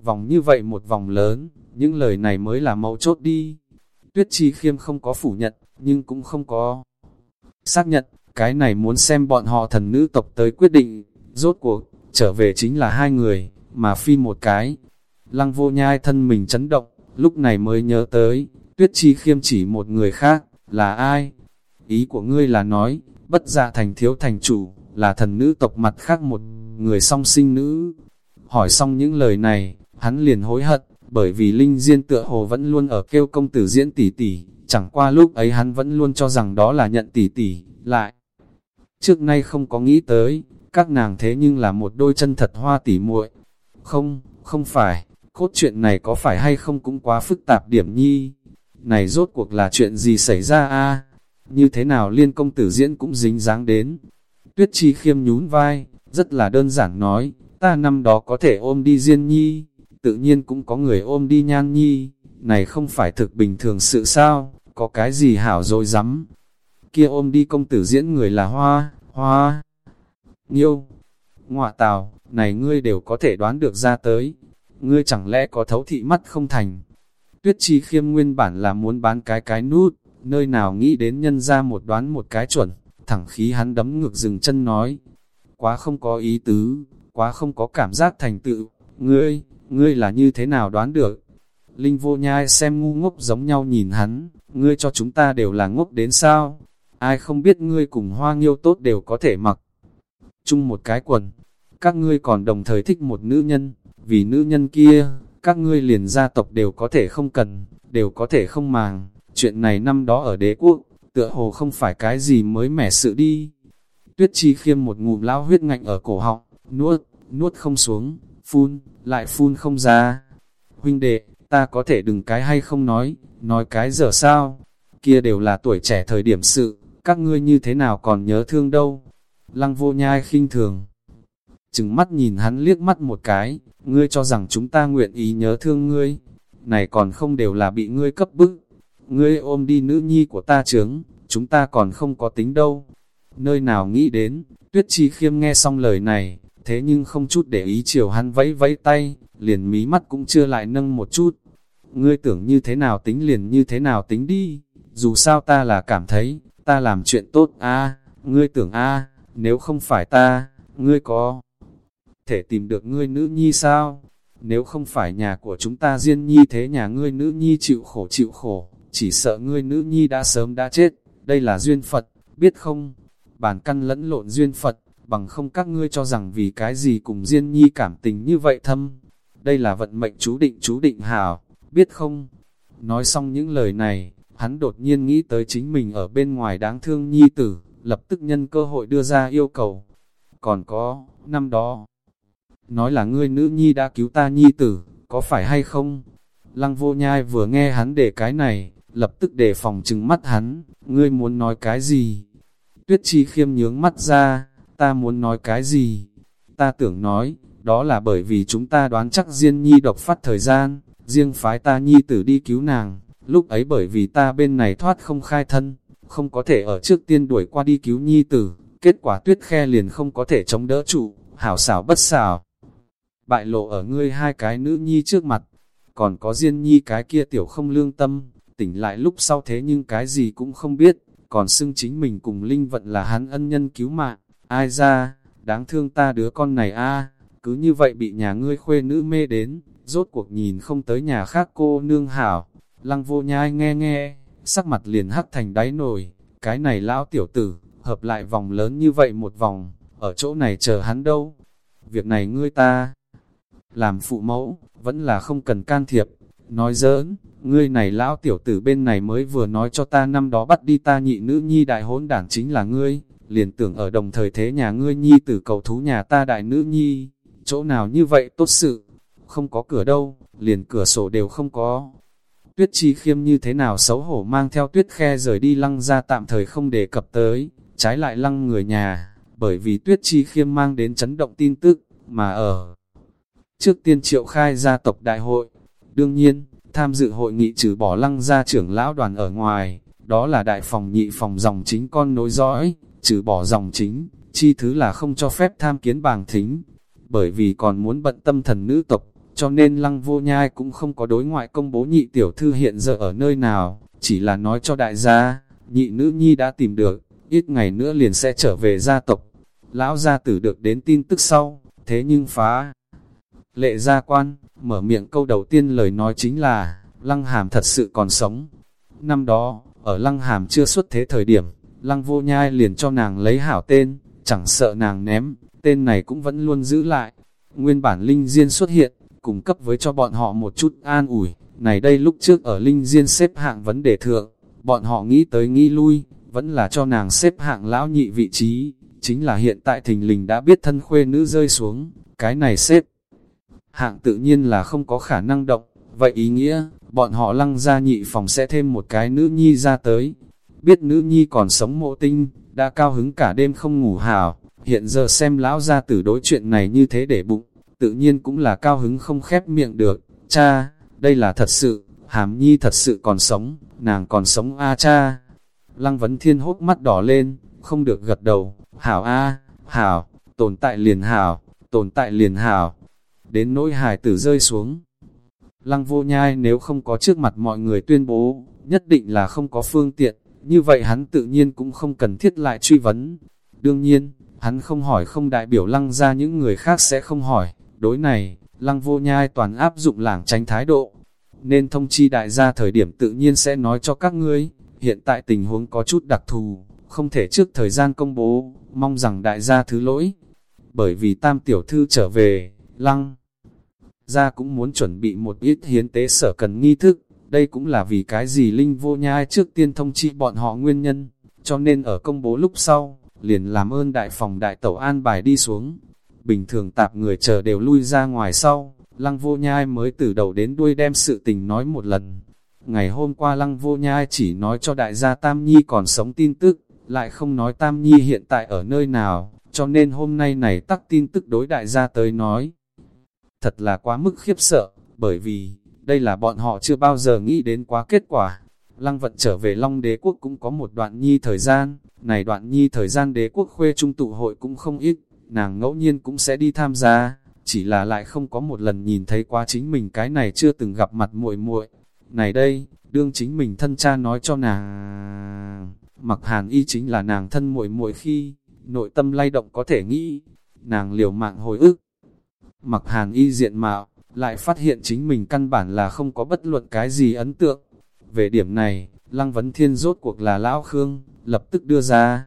Vòng như vậy một vòng lớn, những lời này mới là mấu chốt đi. Tuyết Chi Khiêm không có phủ nhận, nhưng cũng không có xác nhận, cái này muốn xem bọn họ thần nữ tộc tới quyết định, rốt cuộc, trở về chính là hai người, mà phi một cái. Lăng vô nhai thân mình chấn động, lúc này mới nhớ tới, Tuyết Chi Khiêm chỉ một người khác, là ai? Ý của ngươi là nói, bất dạ thành thiếu thành chủ, là thần nữ tộc mặt khác một người song sinh nữ. Hỏi xong những lời này, hắn liền hối hận, bởi vì Linh Diên tựa hồ vẫn luôn ở kêu công tử diễn tỷ tỷ, chẳng qua lúc ấy hắn vẫn luôn cho rằng đó là nhận tỷ tỷ, lại. Trước nay không có nghĩ tới, các nàng thế nhưng là một đôi chân thật hoa tỷ muội. Không, không phải, cốt chuyện này có phải hay không cũng quá phức tạp điểm nhi. Này rốt cuộc là chuyện gì xảy ra a như thế nào liên công tử diễn cũng dính dáng đến. Tuyết chi khiêm nhún vai, rất là đơn giản nói, ta năm đó có thể ôm đi Diên Nhi, tự nhiên cũng có người ôm đi Nhan Nhi, này không phải thực bình thường sự sao, có cái gì hảo rồi rắm Kia ôm đi công tử diễn người là hoa, hoa, nghiêu, ngọa tào, này ngươi đều có thể đoán được ra tới, ngươi chẳng lẽ có thấu thị mắt không thành. Tuyết chi khiêm nguyên bản là muốn bán cái cái nút, nơi nào nghĩ đến nhân ra một đoán một cái chuẩn, thẳng khí hắn đấm ngược dừng chân nói, quá không có ý tứ, quá không có cảm giác thành tựu, ngươi, ngươi là như thế nào đoán được. Linh vô nhai xem ngu ngốc giống nhau nhìn hắn, ngươi cho chúng ta đều là ngốc đến sao, ai không biết ngươi cùng hoa nghiêu tốt đều có thể mặc chung một cái quần, các ngươi còn đồng thời thích một nữ nhân, vì nữ nhân kia, các ngươi liền gia tộc đều có thể không cần, đều có thể không màng, chuyện này năm đó ở đế quốc, tựa hồ không phải cái gì mới mẻ sự đi. Tuyết chi khiêm một ngụm lao huyết ngạnh ở cổ họng, nuốt, nuốt không xuống, phun, lại phun không ra. Huynh đệ, ta có thể đừng cái hay không nói, nói cái giờ sao, kia đều là tuổi trẻ thời điểm sự, các ngươi như thế nào còn nhớ thương đâu. Lăng vô nhai khinh thường. Chừng mắt nhìn hắn liếc mắt một cái, ngươi cho rằng chúng ta nguyện ý nhớ thương ngươi, này còn không đều là bị ngươi cấp bức ngươi ôm đi nữ nhi của ta trướng, chúng ta còn không có tính đâu. Nơi nào nghĩ đến, tuyết chi khiêm nghe xong lời này, thế nhưng không chút để ý chiều hắn vẫy vẫy tay, liền mí mắt cũng chưa lại nâng một chút. Ngươi tưởng như thế nào tính liền như thế nào tính đi, dù sao ta là cảm thấy, ta làm chuyện tốt a ngươi tưởng a nếu không phải ta, ngươi có thể tìm được ngươi nữ nhi sao? Nếu không phải nhà của chúng ta riêng nhi thế nhà ngươi nữ nhi chịu khổ chịu khổ, chỉ sợ ngươi nữ nhi đã sớm đã chết, đây là duyên Phật, biết không? Bản căn lẫn lộn duyên Phật, bằng không các ngươi cho rằng vì cái gì cùng Diên Nhi cảm tình như vậy thâm. Đây là vận mệnh chú định chú định hảo, biết không? Nói xong những lời này, hắn đột nhiên nghĩ tới chính mình ở bên ngoài đáng thương Nhi tử, lập tức nhân cơ hội đưa ra yêu cầu. Còn có, năm đó, nói là ngươi nữ Nhi đã cứu ta Nhi tử, có phải hay không? Lăng vô nhai vừa nghe hắn để cái này, lập tức đề phòng trừng mắt hắn, ngươi muốn nói cái gì? Tuyết chi khiêm nhướng mắt ra, ta muốn nói cái gì? Ta tưởng nói, đó là bởi vì chúng ta đoán chắc Diên Nhi độc phát thời gian, riêng phái ta Nhi tử đi cứu nàng, lúc ấy bởi vì ta bên này thoát không khai thân, không có thể ở trước tiên đuổi qua đi cứu Nhi tử, kết quả tuyết khe liền không có thể chống đỡ trụ, hảo xảo bất xảo. Bại lộ ở ngươi hai cái nữ Nhi trước mặt, còn có Diên Nhi cái kia tiểu không lương tâm, tỉnh lại lúc sau thế nhưng cái gì cũng không biết, còn xưng chính mình cùng Linh Vận là hắn ân nhân cứu mạng, ai ra, đáng thương ta đứa con này a cứ như vậy bị nhà ngươi khuê nữ mê đến, rốt cuộc nhìn không tới nhà khác cô nương hảo, lăng vô nhai nghe nghe, sắc mặt liền hắc thành đáy nồi, cái này lão tiểu tử, hợp lại vòng lớn như vậy một vòng, ở chỗ này chờ hắn đâu, việc này ngươi ta, làm phụ mẫu, vẫn là không cần can thiệp, nói giỡn, ngươi này lão tiểu tử bên này mới vừa nói cho ta năm đó bắt đi ta nhị nữ nhi đại hỗn đảng chính là ngươi, liền tưởng ở đồng thời thế nhà ngươi nhi tử cầu thú nhà ta đại nữ nhi, chỗ nào như vậy tốt sự, không có cửa đâu, liền cửa sổ đều không có. Tuyết chi khiêm như thế nào xấu hổ mang theo tuyết khe rời đi lăng ra tạm thời không đề cập tới, trái lại lăng người nhà, bởi vì tuyết chi khiêm mang đến chấn động tin tức, mà ở trước tiên triệu khai gia tộc đại hội. Đương nhiên, tham dự hội nghị trừ bỏ lăng gia trưởng lão đoàn ở ngoài, đó là đại phòng nhị phòng dòng chính con nối dõi, trừ bỏ dòng chính, chi thứ là không cho phép tham kiến bàng thính, bởi vì còn muốn bận tâm thần nữ tộc, cho nên lăng vô nhai cũng không có đối ngoại công bố nhị tiểu thư hiện giờ ở nơi nào, chỉ là nói cho đại gia, nhị nữ nhi đã tìm được, ít ngày nữa liền sẽ trở về gia tộc. Lão gia tử được đến tin tức sau, thế nhưng phá. Lệ gia quan, mở miệng câu đầu tiên lời nói chính là, lăng hàm thật sự còn sống. Năm đó, ở lăng hàm chưa xuất thế thời điểm, lăng vô nhai liền cho nàng lấy hảo tên, chẳng sợ nàng ném, tên này cũng vẫn luôn giữ lại. Nguyên bản Linh Diên xuất hiện, cung cấp với cho bọn họ một chút an ủi, này đây lúc trước ở Linh Diên xếp hạng vấn đề thượng, bọn họ nghĩ tới nghĩ lui, vẫn là cho nàng xếp hạng lão nhị vị trí, chính là hiện tại thình lình đã biết thân khuê nữ rơi xuống, cái này xếp hạng tự nhiên là không có khả năng động, vậy ý nghĩa, bọn họ lăng ra nhị phòng sẽ thêm một cái nữ nhi ra tới, biết nữ nhi còn sống mộ tinh, đã cao hứng cả đêm không ngủ hào, hiện giờ xem lão ra tử đối chuyện này như thế để bụng, tự nhiên cũng là cao hứng không khép miệng được, cha, đây là thật sự, hàm nhi thật sự còn sống, nàng còn sống a cha. Lăng vấn thiên hốt mắt đỏ lên, không được gật đầu, hảo a hảo, tồn tại liền hảo, tồn tại liền hảo. Đến nỗi hài tử rơi xuống. Lăng vô nhai nếu không có trước mặt mọi người tuyên bố, nhất định là không có phương tiện, như vậy hắn tự nhiên cũng không cần thiết lại truy vấn. Đương nhiên, hắn không hỏi không đại biểu lăng ra những người khác sẽ không hỏi. Đối này, lăng vô nhai toàn áp dụng lảng tránh thái độ. Nên thông chi đại gia thời điểm tự nhiên sẽ nói cho các ngươi, hiện tại tình huống có chút đặc thù, không thể trước thời gian công bố, mong rằng đại gia thứ lỗi. Bởi vì tam tiểu thư trở về, lăng gia cũng muốn chuẩn bị một ít hiến tế sở cần nghi thức, đây cũng là vì cái gì Linh vô nhai trước tiên thông chi bọn họ nguyên nhân, cho nên ở công bố lúc sau, liền làm ơn đại phòng đại tẩu an bài đi xuống. Bình thường tạp người chờ đều lui ra ngoài sau, lăng vô nhai mới từ đầu đến đuôi đem sự tình nói một lần. Ngày hôm qua lăng vô nhai chỉ nói cho đại gia Tam Nhi còn sống tin tức, lại không nói Tam Nhi hiện tại ở nơi nào, cho nên hôm nay này tắc tin tức đối đại gia tới nói. Thật là quá mức khiếp sợ, bởi vì, đây là bọn họ chưa bao giờ nghĩ đến quá kết quả. Lăng vận trở về Long đế quốc cũng có một đoạn nhi thời gian, này đoạn nhi thời gian đế quốc khuê trung tụ hội cũng không ít, nàng ngẫu nhiên cũng sẽ đi tham gia, chỉ là lại không có một lần nhìn thấy qua chính mình cái này chưa từng gặp mặt muội muội. Này đây, đương chính mình thân cha nói cho nàng, mặc hàn y chính là nàng thân muội muội khi, nội tâm lay động có thể nghĩ, nàng liều mạng hồi ức. Mặc hàn y diện mạo, lại phát hiện chính mình căn bản là không có bất luận cái gì ấn tượng. Về điểm này, Lăng Vấn Thiên rốt cuộc là Lão Khương, lập tức đưa ra.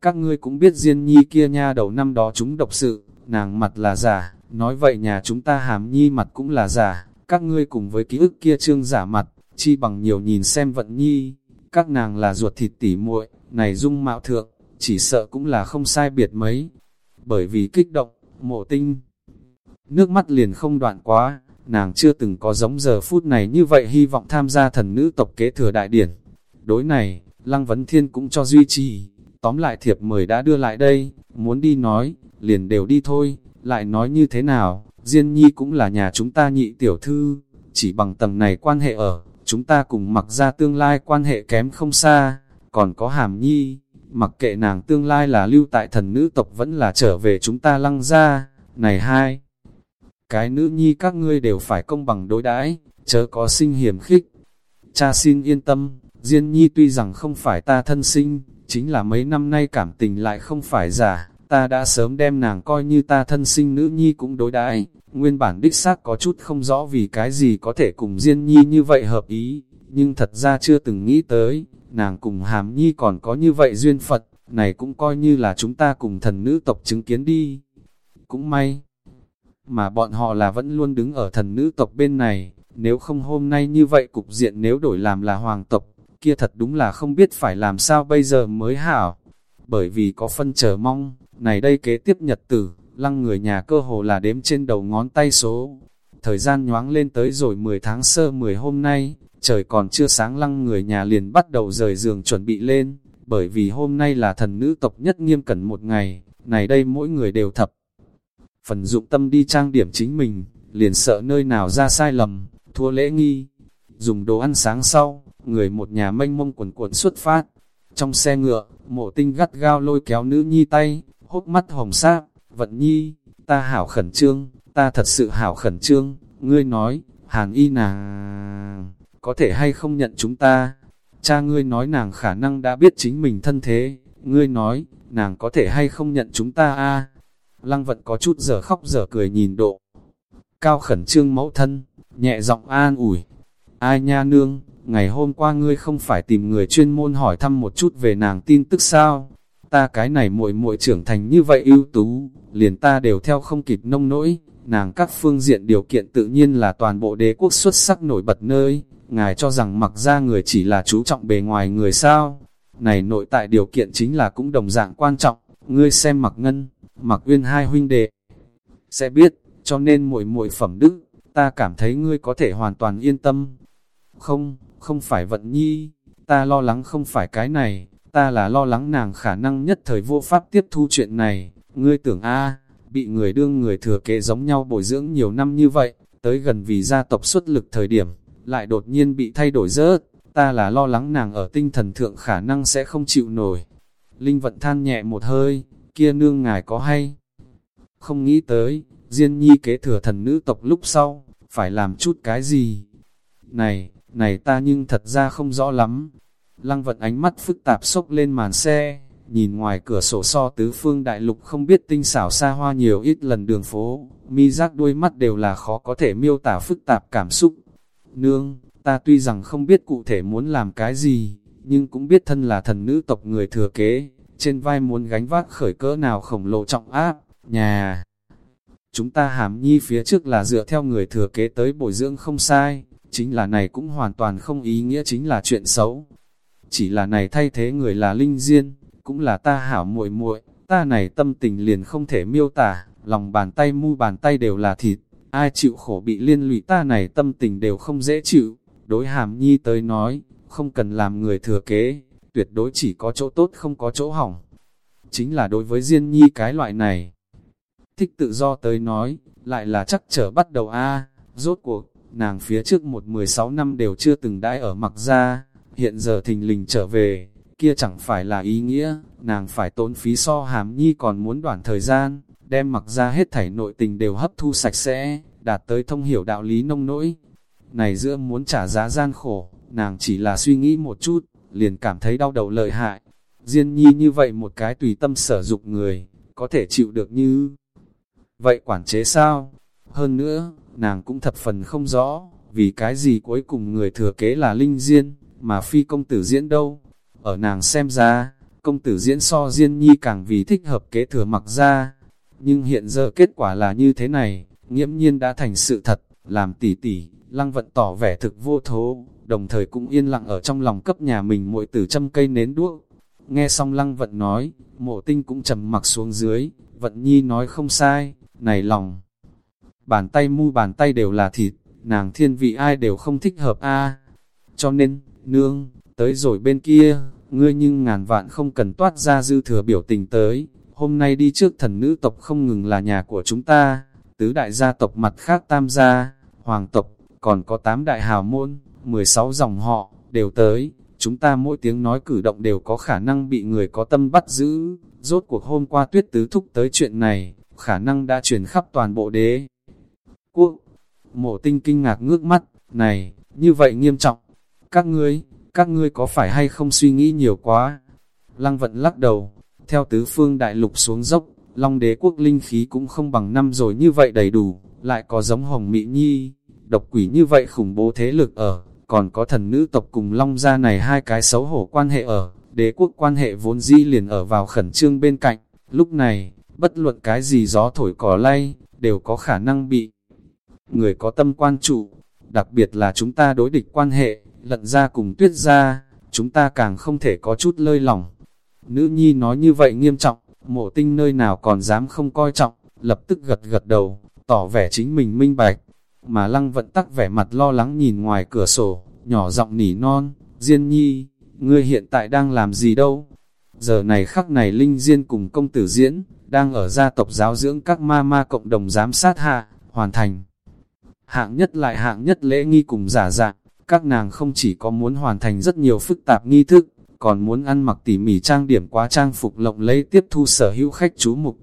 Các ngươi cũng biết Diên Nhi kia nha đầu năm đó chúng độc sự, nàng mặt là giả, nói vậy nhà chúng ta hàm nhi mặt cũng là giả, các ngươi cùng với ký ức kia trương giả mặt, chi bằng nhiều nhìn xem vận nhi, các nàng là ruột thịt tỉ muội, này dung mạo thượng, chỉ sợ cũng là không sai biệt mấy. Bởi vì kích động, mộ tinh, nước mắt liền không đoạn quá, nàng chưa từng có giống giờ phút này như vậy hy vọng tham gia thần nữ tộc kế thừa đại điển. Đối này, Lăng Vấn Thiên cũng cho duy trì, tóm lại thiệp mời đã đưa lại đây, muốn đi nói, liền đều đi thôi, lại nói như thế nào, Diên Nhi cũng là nhà chúng ta nhị tiểu thư, chỉ bằng tầng này quan hệ ở, chúng ta cùng mặc ra tương lai quan hệ kém không xa, còn có hàm nhi, mặc kệ nàng tương lai là lưu tại thần nữ tộc vẫn là trở về chúng ta lăng ra, này hai. Cái nữ nhi các ngươi đều phải công bằng đối đãi, chớ có sinh hiểm khích. Cha xin yên tâm, Diên nhi tuy rằng không phải ta thân sinh, chính là mấy năm nay cảm tình lại không phải giả, ta đã sớm đem nàng coi như ta thân sinh nữ nhi cũng đối đãi nguyên bản đích xác có chút không rõ vì cái gì có thể cùng Diên Nhi như vậy hợp ý, nhưng thật ra chưa từng nghĩ tới, nàng cùng Hàm Nhi còn có như vậy duyên Phật, này cũng coi như là chúng ta cùng thần nữ tộc chứng kiến đi. Cũng may, mà bọn họ là vẫn luôn đứng ở thần nữ tộc bên này, nếu không hôm nay như vậy cục diện nếu đổi làm là hoàng tộc, kia thật đúng là không biết phải làm sao bây giờ mới hảo. Bởi vì có phân chờ mong, này đây kế tiếp nhật tử, lăng người nhà cơ hồ là đếm trên đầu ngón tay số. Thời gian nhoáng lên tới rồi 10 tháng sơ 10 hôm nay, trời còn chưa sáng lăng người nhà liền bắt đầu rời giường chuẩn bị lên, bởi vì hôm nay là thần nữ tộc nhất nghiêm cẩn một ngày, này đây mỗi người đều thập. Phần dụng tâm đi trang điểm chính mình, liền sợ nơi nào ra sai lầm, thua lễ nghi. Dùng đồ ăn sáng sau, người một nhà mênh mông quần cuộn xuất phát. Trong xe ngựa, mộ tinh gắt gao lôi kéo nữ nhi tay, hốc mắt hồng sáp, Vận nhi, ta hảo khẩn trương, ta thật sự hảo khẩn trương, ngươi nói, hàn y nàng, có thể hay không nhận chúng ta? Cha ngươi nói nàng khả năng đã biết chính mình thân thế, ngươi nói, nàng có thể hay không nhận chúng ta a Lăng vận có chút giờ khóc giờ cười nhìn độ. Cao khẩn trương mẫu thân, nhẹ giọng an ủi. Ai nha nương, ngày hôm qua ngươi không phải tìm người chuyên môn hỏi thăm một chút về nàng tin tức sao? Ta cái này muội muội trưởng thành như vậy ưu tú, liền ta đều theo không kịp nông nỗi, nàng các phương diện điều kiện tự nhiên là toàn bộ đế quốc xuất sắc nổi bật nơi, ngài cho rằng mặc ra người chỉ là chú trọng bề ngoài người sao, này nội tại điều kiện chính là cũng đồng dạng quan trọng, ngươi xem mặc ngân, mặc uyên hai huynh đệ, sẽ biết, cho nên muội muội phẩm đức, ta cảm thấy ngươi có thể hoàn toàn yên tâm. Không, không phải vận nhi, ta lo lắng không phải cái này, ta là lo lắng nàng khả năng nhất thời vô pháp tiếp thu chuyện này, Ngươi tưởng a bị người đương người thừa kế giống nhau bồi dưỡng nhiều năm như vậy, tới gần vì gia tộc xuất lực thời điểm, lại đột nhiên bị thay đổi rớt, ta là lo lắng nàng ở tinh thần thượng khả năng sẽ không chịu nổi. Linh vận than nhẹ một hơi, kia nương ngài có hay? Không nghĩ tới, Diên nhi kế thừa thần nữ tộc lúc sau, phải làm chút cái gì? Này, này ta nhưng thật ra không rõ lắm. Lăng vận ánh mắt phức tạp sốc lên màn xe, nhìn ngoài cửa sổ so tứ phương đại lục không biết tinh xảo xa hoa nhiều ít lần đường phố, mi giác đuôi mắt đều là khó có thể miêu tả phức tạp cảm xúc. Nương, ta tuy rằng không biết cụ thể muốn làm cái gì, nhưng cũng biết thân là thần nữ tộc người thừa kế, trên vai muốn gánh vác khởi cỡ nào khổng lồ trọng áp, nhà. Chúng ta hàm nhi phía trước là dựa theo người thừa kế tới bồi dưỡng không sai, chính là này cũng hoàn toàn không ý nghĩa chính là chuyện xấu. Chỉ là này thay thế người là linh diên, cũng là ta hảo muội muội, ta này tâm tình liền không thể miêu tả, lòng bàn tay mu bàn tay đều là thịt, ai chịu khổ bị liên lụy ta này tâm tình đều không dễ chịu, đối hàm nhi tới nói, không cần làm người thừa kế, tuyệt đối chỉ có chỗ tốt không có chỗ hỏng. Chính là đối với Diên Nhi cái loại này, thích tự do tới nói, lại là chắc trở bắt đầu a rốt cuộc, nàng phía trước một 16 năm đều chưa từng đãi ở mặc ra, hiện giờ thình lình trở về, kia chẳng phải là ý nghĩa, nàng phải tốn phí so hàm nhi còn muốn đoạn thời gian, đem mặc ra hết thảy nội tình đều hấp thu sạch sẽ, đạt tới thông hiểu đạo lý nông nỗi. Này giữa muốn trả giá gian khổ, nàng chỉ là suy nghĩ một chút, liền cảm thấy đau đầu lợi hại. Diên nhi như vậy một cái tùy tâm sở dục người, có thể chịu được như... Vậy quản chế sao? Hơn nữa, nàng cũng thập phần không rõ, vì cái gì cuối cùng người thừa kế là linh diên, mà phi công tử diễn đâu. ở nàng xem ra, công tử diễn so Diên Nhi càng vì thích hợp kế thừa mặc ra. Nhưng hiện giờ kết quả là như thế này, nghiễm nhiên đã thành sự thật, làm tỉ tỉ, lăng vận tỏ vẻ thực vô thố, đồng thời cũng yên lặng ở trong lòng cấp nhà mình muội tử châm cây nến đuốc. Nghe xong lăng vận nói, mộ tinh cũng trầm mặc xuống dưới, vận nhi nói không sai, này lòng. Bàn tay mu bàn tay đều là thịt, nàng thiên vị ai đều không thích hợp a Cho nên, nương, tới rồi bên kia, ngươi nhưng ngàn vạn không cần toát ra dư thừa biểu tình tới. Hôm nay đi trước thần nữ tộc không ngừng là nhà của chúng ta, tứ đại gia tộc mặt khác tam gia, hoàng tộc, còn có tám đại hào môn, 16 dòng họ, đều tới. Chúng ta mỗi tiếng nói cử động đều có khả năng bị người có tâm bắt giữ. Rốt cuộc hôm qua tuyết tứ thúc tới chuyện này, khả năng đã truyền khắp toàn bộ đế. Quốc, mộ tinh kinh ngạc ngước mắt, này, như vậy nghiêm trọng. Các ngươi, các ngươi có phải hay không suy nghĩ nhiều quá? Lăng vận lắc đầu, theo tứ phương đại lục xuống dốc, long đế quốc linh khí cũng không bằng năm rồi như vậy đầy đủ, lại có giống hồng mỹ nhi, độc quỷ như vậy khủng bố thế lực ở, còn có thần nữ tộc cùng long gia này hai cái xấu hổ quan hệ ở, đế quốc quan hệ vốn di liền ở vào khẩn trương bên cạnh, lúc này, bất luận cái gì gió thổi cỏ lay, đều có khả năng bị người có tâm quan trụ, đặc biệt là chúng ta đối địch quan hệ, lận ra cùng tuyết ra, chúng ta càng không thể có chút lơi lỏng. Nữ nhi nói như vậy nghiêm trọng, mộ tinh nơi nào còn dám không coi trọng, lập tức gật gật đầu, tỏ vẻ chính mình minh bạch. Mà lăng vận tắc vẻ mặt lo lắng nhìn ngoài cửa sổ, nhỏ giọng nỉ non, Diên nhi, ngươi hiện tại đang làm gì đâu? Giờ này khắc này Linh Diên cùng công tử diễn, đang ở gia tộc giáo dưỡng các ma ma cộng đồng giám sát hạ, hoàn thành. Hạng nhất lại hạng nhất lễ nghi cùng giả dạng, các nàng không chỉ có muốn hoàn thành rất nhiều phức tạp nghi thức, còn muốn ăn mặc tỉ mỉ trang điểm quá trang phục lộng lấy tiếp thu sở hữu khách chú mục.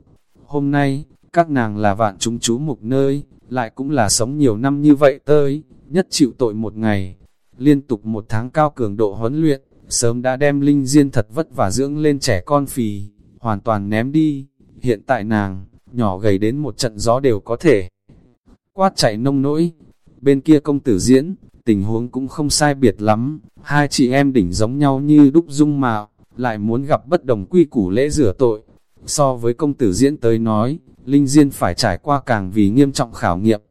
Hôm nay, các nàng là vạn chúng chú mục nơi, lại cũng là sống nhiều năm như vậy tới, nhất chịu tội một ngày. Liên tục một tháng cao cường độ huấn luyện, sớm đã đem linh diên thật vất vả dưỡng lên trẻ con phì, hoàn toàn ném đi. Hiện tại nàng, nhỏ gầy đến một trận gió đều có thể. Quát chạy nông nỗi, bên kia công tử diễn, tình huống cũng không sai biệt lắm, hai chị em đỉnh giống nhau như đúc dung mạo, lại muốn gặp bất đồng quy củ lễ rửa tội. So với công tử diễn tới nói, Linh Diên phải trải qua càng vì nghiêm trọng khảo nghiệm.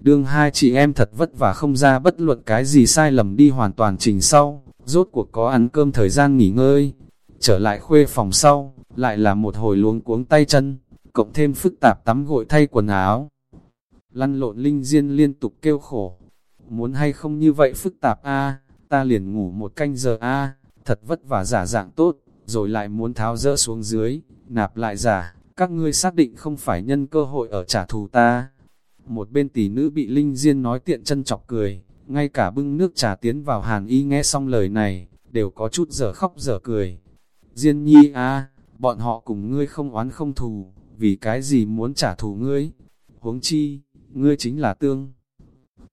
Đương hai chị em thật vất vả không ra bất luận cái gì sai lầm đi hoàn toàn trình sau, rốt cuộc có ăn cơm thời gian nghỉ ngơi. Trở lại khuê phòng sau, lại là một hồi luống cuống tay chân, cộng thêm phức tạp tắm gội thay quần áo. Lăn lộn Linh Diên liên tục kêu khổ, muốn hay không như vậy phức tạp a ta liền ngủ một canh giờ a thật vất vả giả dạng tốt, rồi lại muốn tháo rỡ xuống dưới, nạp lại giả, các ngươi xác định không phải nhân cơ hội ở trả thù ta. Một bên tỷ nữ bị Linh Diên nói tiện chân chọc cười, ngay cả bưng nước trà tiến vào hàn y nghe xong lời này, đều có chút giờ khóc giờ cười. Diên nhi a bọn họ cùng ngươi không oán không thù, vì cái gì muốn trả thù ngươi? Huống chi, ngươi chính là tương.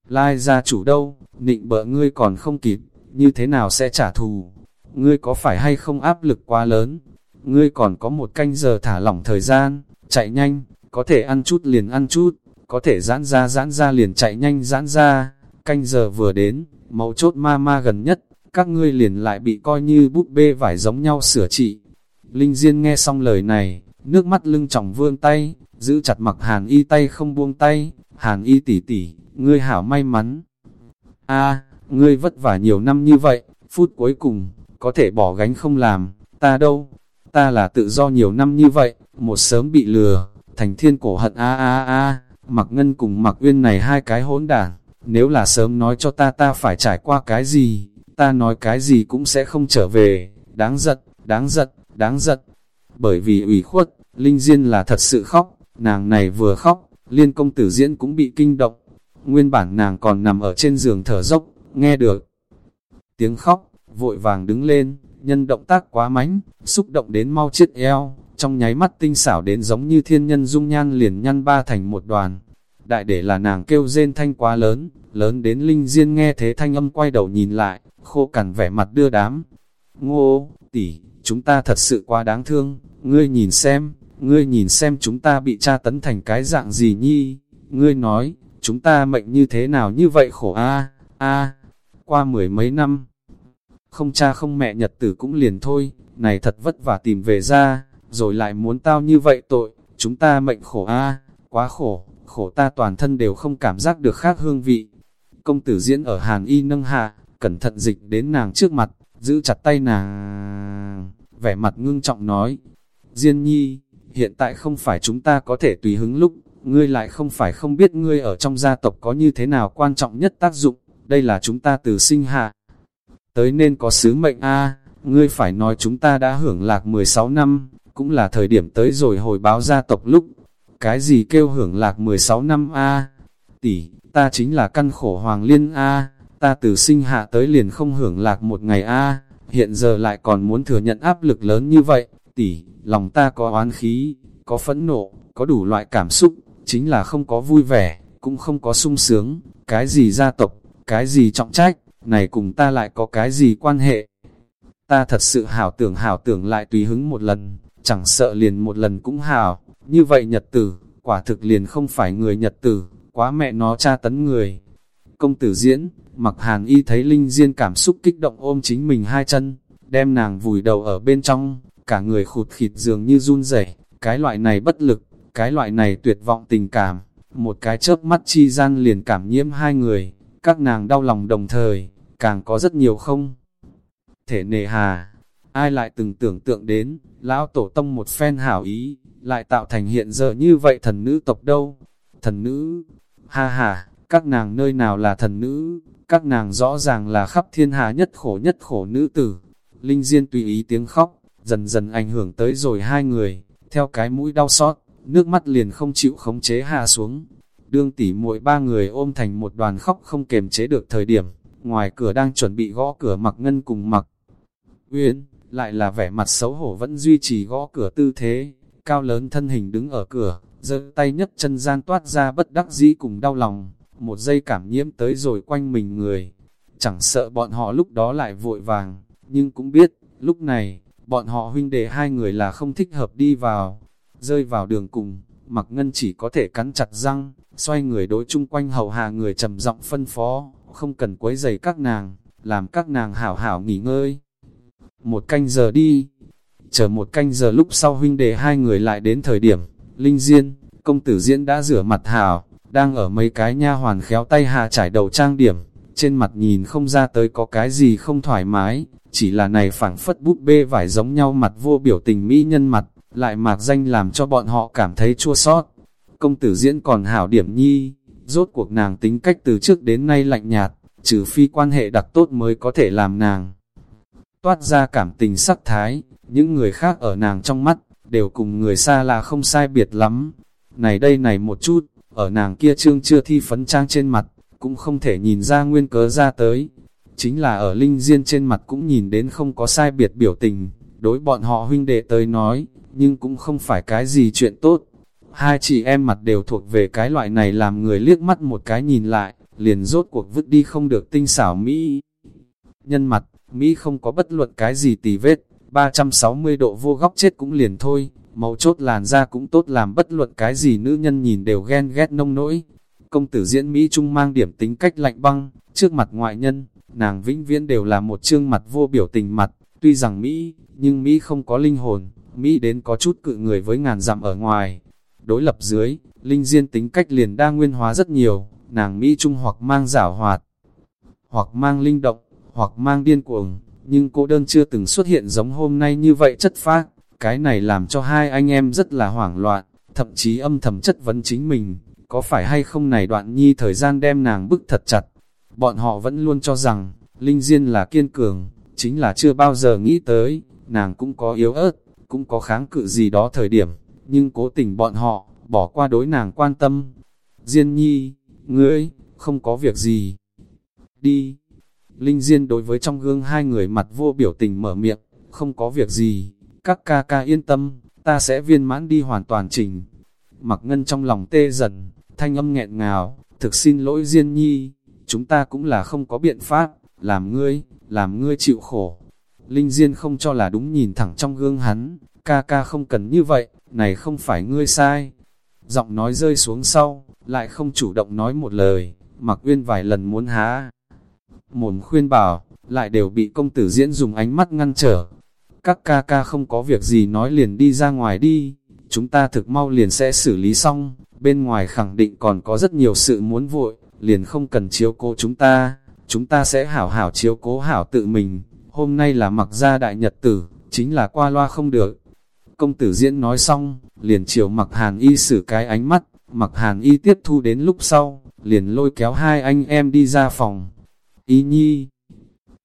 Lai gia chủ đâu, nịnh bợ ngươi còn không kịp, như thế nào sẽ trả thù? Ngươi có phải hay không áp lực quá lớn? Ngươi còn có một canh giờ thả lỏng thời gian, chạy nhanh, có thể ăn chút liền ăn chút, có thể giãn ra giãn ra liền chạy nhanh giãn ra. Canh giờ vừa đến, mẫu chốt ma ma gần nhất, các ngươi liền lại bị coi như búp bê vải giống nhau sửa trị. Linh Diên nghe xong lời này, nước mắt lưng tròng vươn tay, giữ chặt mặc hàn y tay không buông tay, hàn y tỉ tỉ, ngươi hảo may mắn. a ngươi vất vả nhiều năm như vậy, phút cuối cùng, có thể bỏ gánh không làm, ta đâu, ta là tự do nhiều năm như vậy, một sớm bị lừa, thành thiên cổ hận a a a, mặc ngân cùng mặc uyên này hai cái hỗn đảng, nếu là sớm nói cho ta ta phải trải qua cái gì, ta nói cái gì cũng sẽ không trở về, đáng giận, đáng giận, đáng giận. Bởi vì ủy khuất, Linh Diên là thật sự khóc, nàng này vừa khóc, liên công tử diễn cũng bị kinh động, Nguyên bản nàng còn nằm ở trên giường thở dốc, nghe được tiếng khóc, vội vàng đứng lên, nhân động tác quá mánh, xúc động đến mau chết eo, trong nháy mắt tinh xảo đến giống như thiên nhân dung nhan liền nhăn ba thành một đoàn. Đại để là nàng kêu rên thanh quá lớn, lớn đến linh diên nghe thế thanh âm quay đầu nhìn lại, khô cằn vẻ mặt đưa đám. Ngô, tỷ, chúng ta thật sự quá đáng thương, ngươi nhìn xem, ngươi nhìn xem chúng ta bị tra tấn thành cái dạng gì nhi, ngươi nói, chúng ta mệnh như thế nào như vậy khổ a a qua mười mấy năm không cha không mẹ nhật tử cũng liền thôi, này thật vất vả tìm về ra, rồi lại muốn tao như vậy tội, chúng ta mệnh khổ a quá khổ, khổ ta toàn thân đều không cảm giác được khác hương vị. Công tử diễn ở Hàn Y nâng hạ, cẩn thận dịch đến nàng trước mặt, giữ chặt tay nàng, vẻ mặt ngưng trọng nói, Diên nhi, hiện tại không phải chúng ta có thể tùy hứng lúc, ngươi lại không phải không biết ngươi ở trong gia tộc có như thế nào quan trọng nhất tác dụng, đây là chúng ta từ sinh hạ. Tới nên có sứ mệnh A, ngươi phải nói chúng ta đã hưởng lạc 16 năm, cũng là thời điểm tới rồi hồi báo gia tộc lúc. Cái gì kêu hưởng lạc 16 năm A? Tỷ, ta chính là căn khổ hoàng liên A, ta từ sinh hạ tới liền không hưởng lạc một ngày A, hiện giờ lại còn muốn thừa nhận áp lực lớn như vậy, tỷ, lòng ta có oán khí, có phẫn nộ, có đủ loại cảm xúc, chính là không có vui vẻ, cũng không có sung sướng, cái gì gia tộc, cái gì trọng trách, này cùng ta lại có cái gì quan hệ. Ta thật sự hảo tưởng hảo tưởng lại tùy hứng một lần, chẳng sợ liền một lần cũng hảo, như vậy nhật tử, quả thực liền không phải người nhật tử, quá mẹ nó tra tấn người. Công tử diễn, mặc hàn y thấy Linh Diên cảm xúc kích động ôm chính mình hai chân, đem nàng vùi đầu ở bên trong, cả người khụt khịt dường như run rẩy cái loại này bất lực, cái loại này tuyệt vọng tình cảm, một cái chớp mắt chi gian liền cảm nhiễm hai người, các nàng đau lòng đồng thời, càng có rất nhiều không. Thể nề hà, ai lại từng tưởng tượng đến, lão tổ tông một phen hảo ý, lại tạo thành hiện giờ như vậy thần nữ tộc đâu. Thần nữ, ha ha, các nàng nơi nào là thần nữ, các nàng rõ ràng là khắp thiên hạ nhất khổ nhất khổ nữ tử. Linh Diên tùy ý tiếng khóc, dần dần ảnh hưởng tới rồi hai người, theo cái mũi đau xót, nước mắt liền không chịu khống chế hạ xuống. Đương tỉ muội ba người ôm thành một đoàn khóc không kềm chế được thời điểm, ngoài cửa đang chuẩn bị gõ cửa mặc ngân cùng mặc. Uyên, lại là vẻ mặt xấu hổ vẫn duy trì gõ cửa tư thế, cao lớn thân hình đứng ở cửa, giơ tay nhấc chân gian toát ra bất đắc dĩ cùng đau lòng, một giây cảm nhiễm tới rồi quanh mình người. Chẳng sợ bọn họ lúc đó lại vội vàng, nhưng cũng biết, lúc này, bọn họ huynh đệ hai người là không thích hợp đi vào, rơi vào đường cùng, mặc ngân chỉ có thể cắn chặt răng, xoay người đối chung quanh hầu hạ người trầm giọng phân phó, không cần quấy giày các nàng, làm các nàng hảo hảo nghỉ ngơi. Một canh giờ đi, chờ một canh giờ lúc sau huynh đề hai người lại đến thời điểm, Linh Diên, công tử Diễn đã rửa mặt hảo, đang ở mấy cái nha hoàn khéo tay hạ trải đầu trang điểm, trên mặt nhìn không ra tới có cái gì không thoải mái, chỉ là này phảng phất búp bê vải giống nhau mặt vô biểu tình mỹ nhân mặt, lại mạc danh làm cho bọn họ cảm thấy chua sót. Công tử diễn còn hảo điểm nhi, rốt cuộc nàng tính cách từ trước đến nay lạnh nhạt, trừ phi quan hệ đặc tốt mới có thể làm nàng. Toát ra cảm tình sắc thái, những người khác ở nàng trong mắt, đều cùng người xa là không sai biệt lắm. Này đây này một chút, ở nàng kia trương chưa thi phấn trang trên mặt, cũng không thể nhìn ra nguyên cớ ra tới. Chính là ở linh diên trên mặt cũng nhìn đến không có sai biệt biểu tình, đối bọn họ huynh đệ tới nói, nhưng cũng không phải cái gì chuyện tốt. Hai chị em mặt đều thuộc về cái loại này làm người liếc mắt một cái nhìn lại, liền rốt cuộc vứt đi không được tinh xảo Mỹ. Nhân mặt, Mỹ không có bất luận cái gì tì vết, 360 độ vô góc chết cũng liền thôi, màu chốt làn da cũng tốt làm bất luận cái gì nữ nhân nhìn đều ghen ghét nông nỗi. Công tử diễn Mỹ Trung mang điểm tính cách lạnh băng, trước mặt ngoại nhân, nàng vĩnh viễn đều là một trương mặt vô biểu tình mặt, tuy rằng Mỹ, nhưng Mỹ không có linh hồn, Mỹ đến có chút cự người với ngàn dặm ở ngoài. Đối lập dưới, Linh Diên tính cách liền đa nguyên hóa rất nhiều, nàng Mỹ Trung hoặc mang giả hoạt, hoặc mang linh động, hoặc mang điên cuồng, nhưng cô đơn chưa từng xuất hiện giống hôm nay như vậy chất phác. Cái này làm cho hai anh em rất là hoảng loạn, thậm chí âm thầm chất vấn chính mình, có phải hay không này đoạn nhi thời gian đem nàng bức thật chặt. Bọn họ vẫn luôn cho rằng, Linh Diên là kiên cường, chính là chưa bao giờ nghĩ tới, nàng cũng có yếu ớt, cũng có kháng cự gì đó thời điểm, nhưng cố tình bọn họ, bỏ qua đối nàng quan tâm. Diên nhi, ngươi, không có việc gì. Đi. Linh Diên đối với trong gương hai người mặt vô biểu tình mở miệng, không có việc gì, các ca ca yên tâm, ta sẽ viên mãn đi hoàn toàn trình. Mặc ngân trong lòng tê dần, thanh âm nghẹn ngào, thực xin lỗi Diên nhi, chúng ta cũng là không có biện pháp, làm ngươi, làm ngươi chịu khổ. Linh Diên không cho là đúng nhìn thẳng trong gương hắn, ca ca không cần như vậy, này không phải ngươi sai. Giọng nói rơi xuống sau, lại không chủ động nói một lời, mặc uyên vài lần muốn há. Mồm khuyên bảo, lại đều bị công tử diễn dùng ánh mắt ngăn trở. Các ca ca không có việc gì nói liền đi ra ngoài đi, chúng ta thực mau liền sẽ xử lý xong, bên ngoài khẳng định còn có rất nhiều sự muốn vội, liền không cần chiếu cố chúng ta, chúng ta sẽ hảo hảo chiếu cố hảo tự mình, hôm nay là mặc gia đại nhật tử, chính là qua loa không được. Công tử diễn nói xong, liền chiều mặc hàn y xử cái ánh mắt, mặc hàn y tiếp thu đến lúc sau, liền lôi kéo hai anh em đi ra phòng. Y nhi,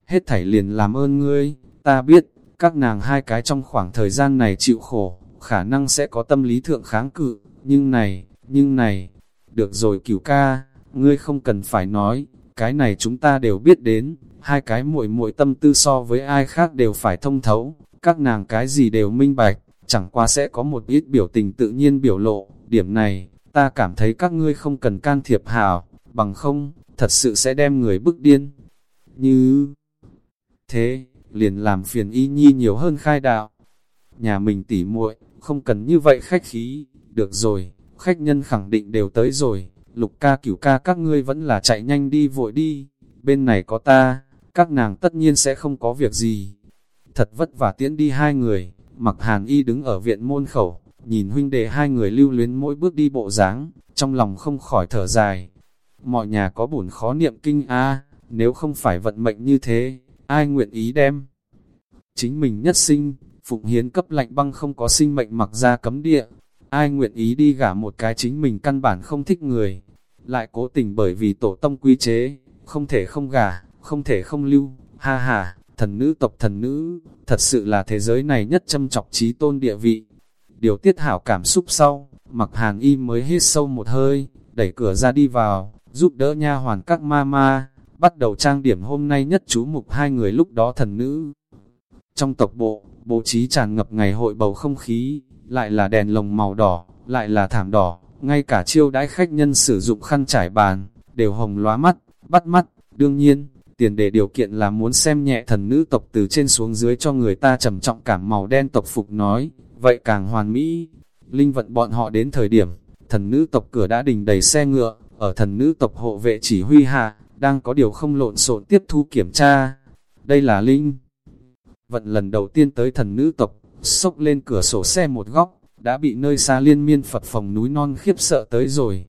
hết thảy liền làm ơn ngươi, ta biết, các nàng hai cái trong khoảng thời gian này chịu khổ, khả năng sẽ có tâm lý thượng kháng cự, nhưng này, nhưng này, được rồi cửu ca, ngươi không cần phải nói, cái này chúng ta đều biết đến, hai cái muội muội tâm tư so với ai khác đều phải thông thấu, các nàng cái gì đều minh bạch, chẳng qua sẽ có một ít biểu tình tự nhiên biểu lộ, điểm này, ta cảm thấy các ngươi không cần can thiệp hào, bằng không, thật sự sẽ đem người bức điên. Như thế, liền làm phiền y nhi nhiều hơn khai đạo. Nhà mình tỉ muội không cần như vậy khách khí, được rồi, khách nhân khẳng định đều tới rồi, lục ca cửu ca các ngươi vẫn là chạy nhanh đi vội đi, bên này có ta, các nàng tất nhiên sẽ không có việc gì. Thật vất vả tiễn đi hai người, mặc hàn y đứng ở viện môn khẩu, nhìn huynh đệ hai người lưu luyến mỗi bước đi bộ dáng trong lòng không khỏi thở dài. Mọi nhà có buồn khó niệm kinh a nếu không phải vận mệnh như thế, ai nguyện ý đem. Chính mình nhất sinh, phụng hiến cấp lạnh băng không có sinh mệnh mặc ra cấm địa, ai nguyện ý đi gả một cái chính mình căn bản không thích người, lại cố tình bởi vì tổ tông quy chế, không thể không gả, không thể không lưu, ha ha, thần nữ tộc thần nữ, thật sự là thế giới này nhất châm chọc trí tôn địa vị. Điều tiết hảo cảm xúc sau, mặc hàn y mới hít sâu một hơi, đẩy cửa ra đi vào, giúp đỡ nha hoàn các ma ma, bắt đầu trang điểm hôm nay nhất chú mục hai người lúc đó thần nữ. Trong tộc bộ, bố trí tràn ngập ngày hội bầu không khí, lại là đèn lồng màu đỏ, lại là thảm đỏ, ngay cả chiêu đãi khách nhân sử dụng khăn trải bàn, đều hồng lóa mắt, bắt mắt, đương nhiên, tiền đề điều kiện là muốn xem nhẹ thần nữ tộc từ trên xuống dưới cho người ta trầm trọng cảm màu đen tộc phục nói, vậy càng hoàn mỹ. Linh vận bọn họ đến thời điểm, thần nữ tộc cửa đã đình đầy xe ngựa, ở thần nữ tộc hộ vệ chỉ huy hạ, đang có điều không lộn xộn tiếp thu kiểm tra. Đây là Linh. Vận lần đầu tiên tới thần nữ tộc, sốc lên cửa sổ xe một góc, đã bị nơi xa liên miên Phật phòng núi non khiếp sợ tới rồi.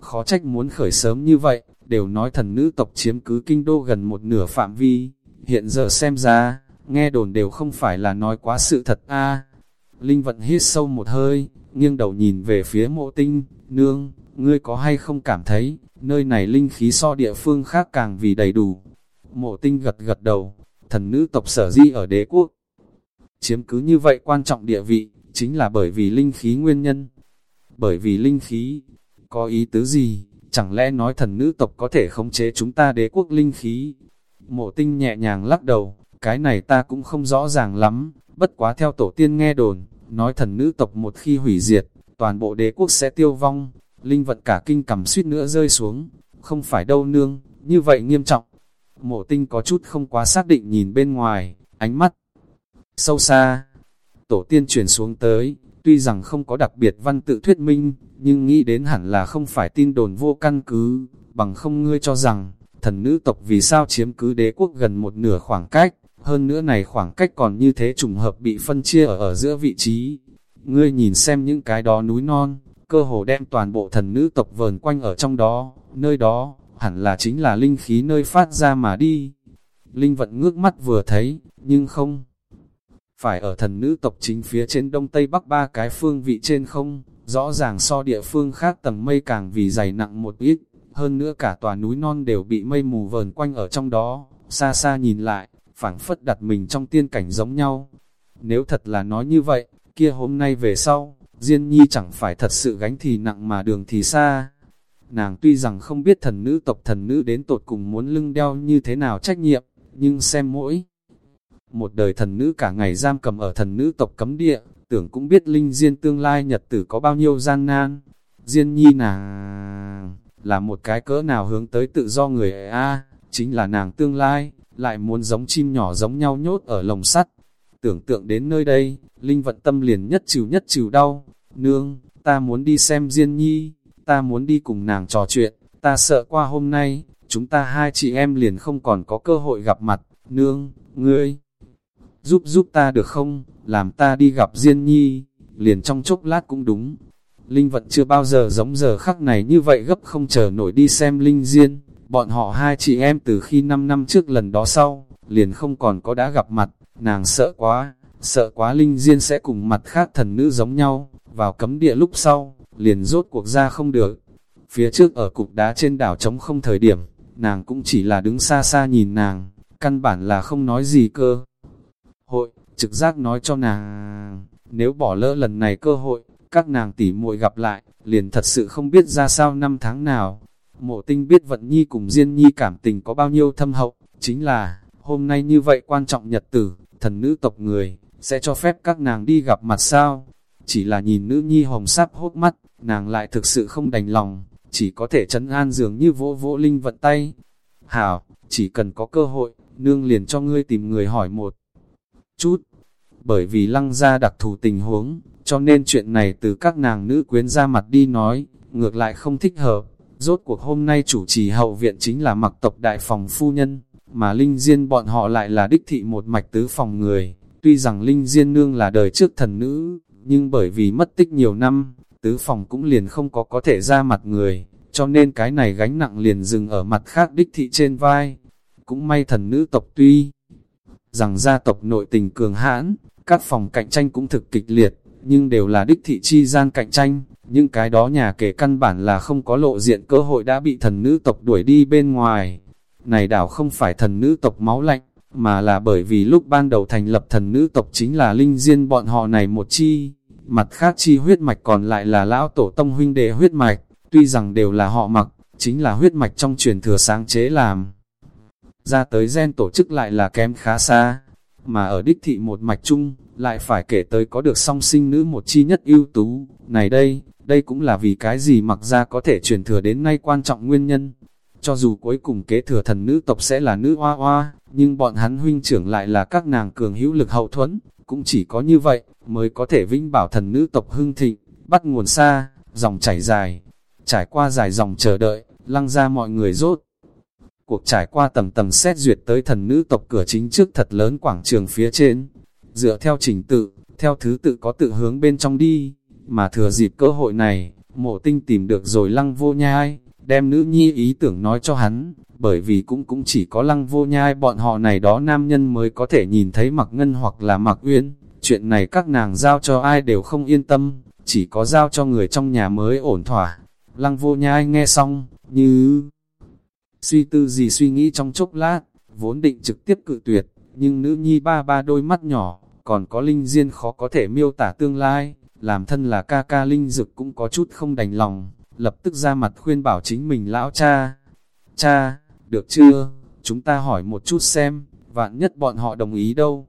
Khó trách muốn khởi sớm như vậy, đều nói thần nữ tộc chiếm cứ kinh đô gần một nửa phạm vi, hiện giờ xem ra, nghe đồn đều không phải là nói quá sự thật a. Linh vận hít sâu một hơi, nghiêng đầu nhìn về phía mộ tinh, nương, ngươi có hay không cảm thấy, nơi này linh khí so địa phương khác càng vì đầy đủ. Mộ tinh gật gật đầu, thần nữ tộc sở di ở đế quốc. Chiếm cứ như vậy quan trọng địa vị, chính là bởi vì linh khí nguyên nhân. Bởi vì linh khí, có ý tứ gì, chẳng lẽ nói thần nữ tộc có thể khống chế chúng ta đế quốc linh khí? Mộ tinh nhẹ nhàng lắc đầu, cái này ta cũng không rõ ràng lắm, bất quá theo tổ tiên nghe đồn, nói thần nữ tộc một khi hủy diệt, toàn bộ đế quốc sẽ tiêu vong, linh vận cả kinh cầm suýt nữa rơi xuống, không phải đâu nương, như vậy nghiêm trọng. Mộ tinh có chút không quá xác định nhìn bên ngoài, ánh mắt sâu xa. Tổ tiên chuyển xuống tới, tuy rằng không có đặc biệt văn tự thuyết minh, nhưng nghĩ đến hẳn là không phải tin đồn vô căn cứ, bằng không ngươi cho rằng, thần nữ tộc vì sao chiếm cứ đế quốc gần một nửa khoảng cách, hơn nữa này khoảng cách còn như thế trùng hợp bị phân chia ở ở giữa vị trí. Ngươi nhìn xem những cái đó núi non, cơ hồ đem toàn bộ thần nữ tộc vờn quanh ở trong đó, nơi đó, hẳn là chính là linh khí nơi phát ra mà đi. Linh vận ngước mắt vừa thấy, nhưng không phải ở thần nữ tộc chính phía trên đông tây bắc ba cái phương vị trên không, rõ ràng so địa phương khác tầng mây càng vì dày nặng một ít, hơn nữa cả tòa núi non đều bị mây mù vờn quanh ở trong đó, xa xa nhìn lại, phảng phất đặt mình trong tiên cảnh giống nhau. Nếu thật là nói như vậy, kia hôm nay về sau, Diên Nhi chẳng phải thật sự gánh thì nặng mà đường thì xa. Nàng tuy rằng không biết thần nữ tộc thần nữ đến tột cùng muốn lưng đeo như thế nào trách nhiệm, nhưng xem mỗi một đời thần nữ cả ngày giam cầm ở thần nữ tộc cấm địa, tưởng cũng biết linh diên tương lai nhật tử có bao nhiêu gian nan. Diên nhi nàng là một cái cỡ nào hướng tới tự do người a chính là nàng tương lai, lại muốn giống chim nhỏ giống nhau nhốt ở lồng sắt. Tưởng tượng đến nơi đây, linh vận tâm liền nhất trừ nhất trừ đau. Nương, ta muốn đi xem Diên nhi, ta muốn đi cùng nàng trò chuyện, ta sợ qua hôm nay, chúng ta hai chị em liền không còn có cơ hội gặp mặt, nương, ngươi, giúp giúp ta được không, làm ta đi gặp Diên Nhi, liền trong chốc lát cũng đúng. Linh vận chưa bao giờ giống giờ khắc này như vậy gấp không chờ nổi đi xem Linh Diên, bọn họ hai chị em từ khi 5 năm trước lần đó sau, liền không còn có đã gặp mặt, nàng sợ quá, sợ quá Linh Diên sẽ cùng mặt khác thần nữ giống nhau, vào cấm địa lúc sau, liền rốt cuộc ra không được. Phía trước ở cục đá trên đảo trống không thời điểm, nàng cũng chỉ là đứng xa xa nhìn nàng, căn bản là không nói gì cơ. Hội, trực giác nói cho nàng, nếu bỏ lỡ lần này cơ hội, các nàng tỉ muội gặp lại, liền thật sự không biết ra sao năm tháng nào. Mộ tinh biết vận nhi cùng Diên nhi cảm tình có bao nhiêu thâm hậu, chính là, hôm nay như vậy quan trọng nhật tử, thần nữ tộc người, sẽ cho phép các nàng đi gặp mặt sao? Chỉ là nhìn nữ nhi hồng sáp hốt mắt, nàng lại thực sự không đành lòng, chỉ có thể chấn an dường như vỗ vỗ linh vận tay. Hảo, chỉ cần có cơ hội, nương liền cho ngươi tìm người hỏi một chút. Bởi vì lăng ra đặc thù tình huống, cho nên chuyện này từ các nàng nữ quyến ra mặt đi nói, ngược lại không thích hợp. Rốt cuộc hôm nay chủ trì hậu viện chính là mặc tộc đại phòng phu nhân, mà Linh Diên bọn họ lại là đích thị một mạch tứ phòng người. Tuy rằng Linh Diên Nương là đời trước thần nữ, nhưng bởi vì mất tích nhiều năm, tứ phòng cũng liền không có có thể ra mặt người, cho nên cái này gánh nặng liền dừng ở mặt khác đích thị trên vai. Cũng may thần nữ tộc tuy rằng gia tộc nội tình cường hãn, các phòng cạnh tranh cũng thực kịch liệt, nhưng đều là đích thị chi gian cạnh tranh, nhưng cái đó nhà kể căn bản là không có lộ diện cơ hội đã bị thần nữ tộc đuổi đi bên ngoài. Này đảo không phải thần nữ tộc máu lạnh, mà là bởi vì lúc ban đầu thành lập thần nữ tộc chính là linh diên bọn họ này một chi, mặt khác chi huyết mạch còn lại là lão tổ tông huynh đệ huyết mạch, tuy rằng đều là họ mặc, chính là huyết mạch trong truyền thừa sáng chế làm. Ra tới gen tổ chức lại là kém khá xa, mà ở đích thị một mạch chung, lại phải kể tới có được song sinh nữ một chi nhất ưu tú. Này đây, đây cũng là vì cái gì mặc ra có thể truyền thừa đến nay quan trọng nguyên nhân. Cho dù cuối cùng kế thừa thần nữ tộc sẽ là nữ hoa hoa, nhưng bọn hắn huynh trưởng lại là các nàng cường hữu lực hậu thuẫn, cũng chỉ có như vậy, mới có thể vinh bảo thần nữ tộc hưng thịnh, bắt nguồn xa, dòng chảy dài. Trải qua dài dòng chờ đợi, lăng ra mọi người rốt. Cuộc trải qua tầng tầng xét duyệt tới thần nữ tộc cửa chính trước thật lớn quảng trường phía trên. Dựa theo trình tự, theo thứ tự có tự hướng bên trong đi, mà thừa dịp cơ hội này, mộ tinh tìm được rồi lăng vô nhai, đem nữ nhi ý tưởng nói cho hắn, bởi vì cũng cũng chỉ có lăng vô nhai bọn họ này đó nam nhân mới có thể nhìn thấy mặc ngân hoặc là mặc uyên, chuyện này các nàng giao cho ai đều không yên tâm, chỉ có giao cho người trong nhà mới ổn thỏa. Lăng vô nhai nghe xong, như suy tư gì suy nghĩ trong chốc lát, vốn định trực tiếp cự tuyệt, nhưng nữ nhi ba ba đôi mắt nhỏ, còn có linh diên khó có thể miêu tả tương lai, làm thân là ca ca linh dực cũng có chút không đành lòng, lập tức ra mặt khuyên bảo chính mình lão cha. Cha, được chưa, chúng ta hỏi một chút xem, vạn nhất bọn họ đồng ý đâu.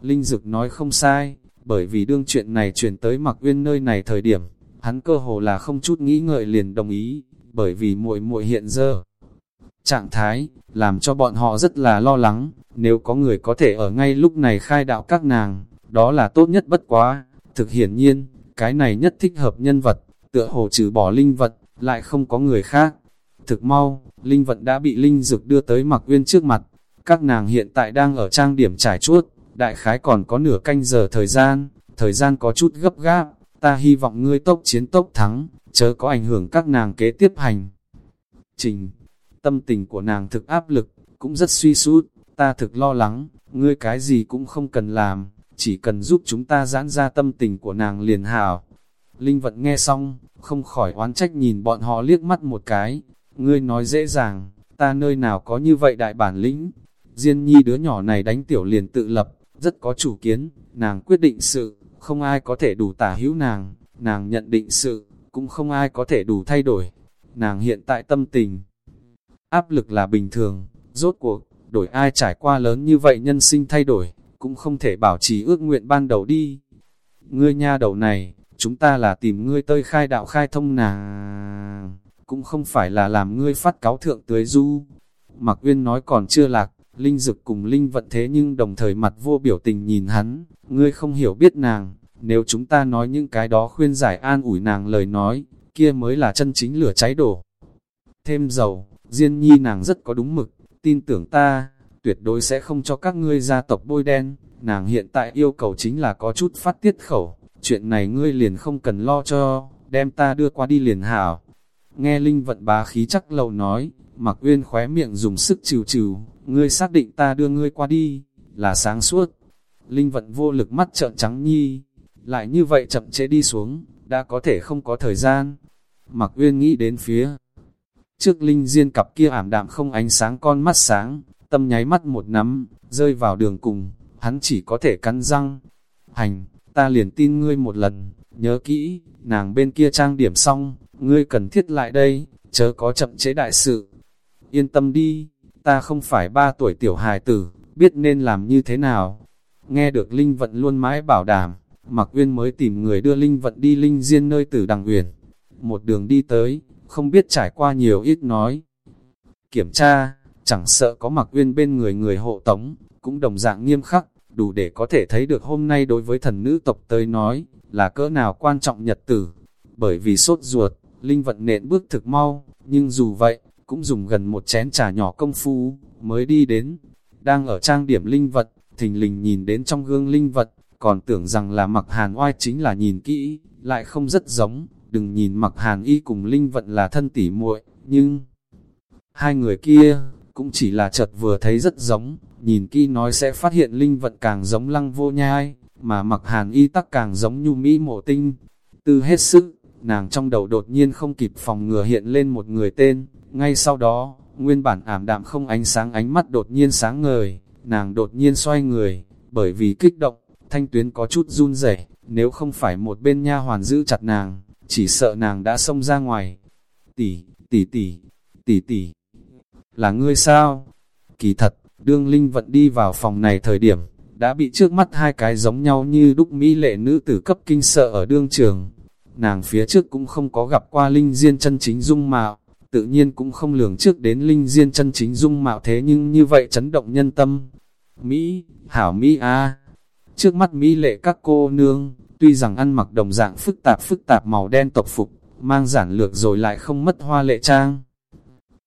Linh dực nói không sai, bởi vì đương chuyện này chuyển tới mặc uyên nơi này thời điểm, hắn cơ hồ là không chút nghĩ ngợi liền đồng ý, bởi vì muội muội hiện giờ trạng thái, làm cho bọn họ rất là lo lắng, nếu có người có thể ở ngay lúc này khai đạo các nàng, đó là tốt nhất bất quá. Thực hiển nhiên, cái này nhất thích hợp nhân vật, tựa hồ trừ bỏ linh vật, lại không có người khác. Thực mau, linh vật đã bị linh dược đưa tới mặc uyên trước mặt. Các nàng hiện tại đang ở trang điểm trải chuốt, đại khái còn có nửa canh giờ thời gian, thời gian có chút gấp gáp, ta hy vọng ngươi tốc chiến tốc thắng, chớ có ảnh hưởng các nàng kế tiếp hành. Trình, tâm tình của nàng thực áp lực, cũng rất suy sút, ta thực lo lắng, ngươi cái gì cũng không cần làm, chỉ cần giúp chúng ta giãn ra tâm tình của nàng liền hảo. Linh vận nghe xong, không khỏi oán trách nhìn bọn họ liếc mắt một cái, ngươi nói dễ dàng, ta nơi nào có như vậy đại bản lĩnh. Diên nhi đứa nhỏ này đánh tiểu liền tự lập, rất có chủ kiến, nàng quyết định sự, không ai có thể đủ tả hữu nàng, nàng nhận định sự, cũng không ai có thể đủ thay đổi. Nàng hiện tại tâm tình, áp lực là bình thường, rốt cuộc, đổi ai trải qua lớn như vậy nhân sinh thay đổi, cũng không thể bảo trì ước nguyện ban đầu đi. Ngươi nha đầu này, chúng ta là tìm ngươi tơi khai đạo khai thông nàng, cũng không phải là làm ngươi phát cáo thượng tưới du. Mạc Uyên nói còn chưa lạc, Linh Dực cùng Linh vận thế nhưng đồng thời mặt vô biểu tình nhìn hắn, ngươi không hiểu biết nàng, nếu chúng ta nói những cái đó khuyên giải an ủi nàng lời nói, kia mới là chân chính lửa cháy đổ. Thêm dầu, Diên nhi nàng rất có đúng mực, tin tưởng ta, tuyệt đối sẽ không cho các ngươi gia tộc bôi đen, nàng hiện tại yêu cầu chính là có chút phát tiết khẩu, chuyện này ngươi liền không cần lo cho, đem ta đưa qua đi liền hảo. Nghe Linh vận bá khí chắc lầu nói, mặc uyên khóe miệng dùng sức trừ trừ, ngươi xác định ta đưa ngươi qua đi, là sáng suốt. Linh vận vô lực mắt trợn trắng nhi, lại như vậy chậm chế đi xuống, đã có thể không có thời gian. Mặc uyên nghĩ đến phía trước Linh Diên cặp kia ảm đạm không ánh sáng con mắt sáng, tâm nháy mắt một nắm, rơi vào đường cùng, hắn chỉ có thể cắn răng. Hành, ta liền tin ngươi một lần, nhớ kỹ, nàng bên kia trang điểm xong, ngươi cần thiết lại đây, chớ có chậm chế đại sự. Yên tâm đi, ta không phải ba tuổi tiểu hài tử, biết nên làm như thế nào. Nghe được Linh Vận luôn mãi bảo đảm, Mạc Uyên mới tìm người đưa Linh Vận đi Linh Diên nơi tử đằng uyển Một đường đi tới, không biết trải qua nhiều ít nói. Kiểm tra, chẳng sợ có mặc Uyên bên người người hộ tống, cũng đồng dạng nghiêm khắc, đủ để có thể thấy được hôm nay đối với thần nữ tộc tới nói, là cỡ nào quan trọng nhật tử. Bởi vì sốt ruột, Linh vận nện bước thực mau, nhưng dù vậy, cũng dùng gần một chén trà nhỏ công phu, mới đi đến. Đang ở trang điểm linh vật, thình lình nhìn đến trong gương linh vật, còn tưởng rằng là mặc hàn oai chính là nhìn kỹ, lại không rất giống, đừng nhìn mặc hàn y cùng linh vận là thân tỉ muội nhưng hai người kia, cũng chỉ là chợt vừa thấy rất giống, nhìn kỹ nói sẽ phát hiện linh vận càng giống lăng vô nhai, mà mặc hàn y tắc càng giống nhu mỹ mộ tinh. Tư hết sức, nàng trong đầu đột nhiên không kịp phòng ngừa hiện lên một người tên, ngay sau đó, nguyên bản ảm đạm không ánh sáng ánh mắt đột nhiên sáng ngời, nàng đột nhiên xoay người, bởi vì kích động, thanh tuyến có chút run rẩy nếu không phải một bên nha hoàn giữ chặt nàng, chỉ sợ nàng đã xông ra ngoài. Tỷ, tỷ tỷ, tỷ tỷ, là ngươi sao? Kỳ thật, đương Linh vận đi vào phòng này thời điểm, đã bị trước mắt hai cái giống nhau như đúc mỹ lệ nữ tử cấp kinh sợ ở đương trường. Nàng phía trước cũng không có gặp qua Linh Diên chân chính dung mạo, tự nhiên cũng không lường trước đến Linh Diên chân chính dung mạo thế nhưng như vậy chấn động nhân tâm. Mỹ, hảo Mỹ A, trước mắt Mỹ lệ các cô nương, tuy rằng ăn mặc đồng dạng phức tạp phức tạp màu đen tộc phục, mang giản lược rồi lại không mất hoa lệ trang.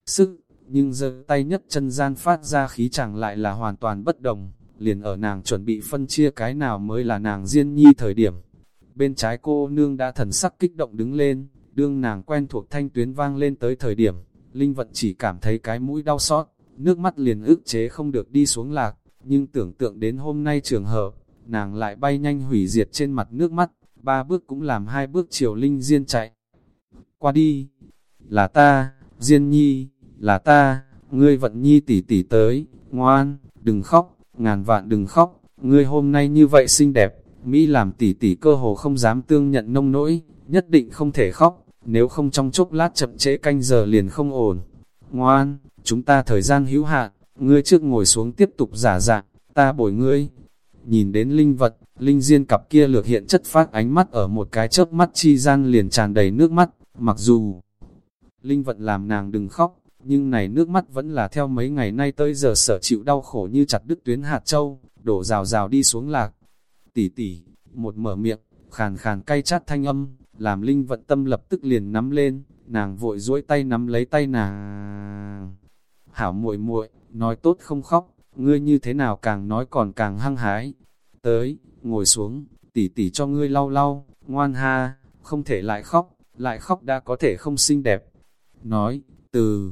Sức, nhưng giơ tay nhất chân gian phát ra khí chẳng lại là hoàn toàn bất đồng, liền ở nàng chuẩn bị phân chia cái nào mới là nàng riêng nhi thời điểm. Bên trái cô nương đã thần sắc kích động đứng lên, đương nàng quen thuộc thanh tuyến vang lên tới thời điểm, Linh Vận chỉ cảm thấy cái mũi đau xót, nước mắt liền ức chế không được đi xuống lạc, nhưng tưởng tượng đến hôm nay trường hợp, nàng lại bay nhanh hủy diệt trên mặt nước mắt, ba bước cũng làm hai bước chiều Linh Diên chạy. Qua đi, là ta, Diên Nhi, là ta, ngươi vận Nhi tỷ tỷ tới, ngoan, đừng khóc, ngàn vạn đừng khóc, ngươi hôm nay như vậy xinh đẹp, Mỹ làm tỷ tỷ cơ hồ không dám tương nhận nông nỗi, nhất định không thể khóc, nếu không trong chốc lát chậm trễ canh giờ liền không ổn. Ngoan, chúng ta thời gian hữu hạn, ngươi trước ngồi xuống tiếp tục giả dạng, ta bồi ngươi. Nhìn đến linh vật, linh diên cặp kia lược hiện chất phát ánh mắt ở một cái chớp mắt chi gian liền tràn đầy nước mắt, mặc dù linh vật làm nàng đừng khóc, nhưng này nước mắt vẫn là theo mấy ngày nay tới giờ sở chịu đau khổ như chặt đứt tuyến hạt châu, đổ rào rào đi xuống lạc. Tỷ tỷ, một mở miệng, khàn khàn cay chát thanh âm, làm linh vận tâm lập tức liền nắm lên, nàng vội duỗi tay nắm lấy tay nàng. Hảo muội muội, nói tốt không khóc, ngươi như thế nào càng nói còn càng hăng hái. Tới, ngồi xuống, tỉ tỉ cho ngươi lau lau, ngoan ha, không thể lại khóc, lại khóc đã có thể không xinh đẹp. Nói, từ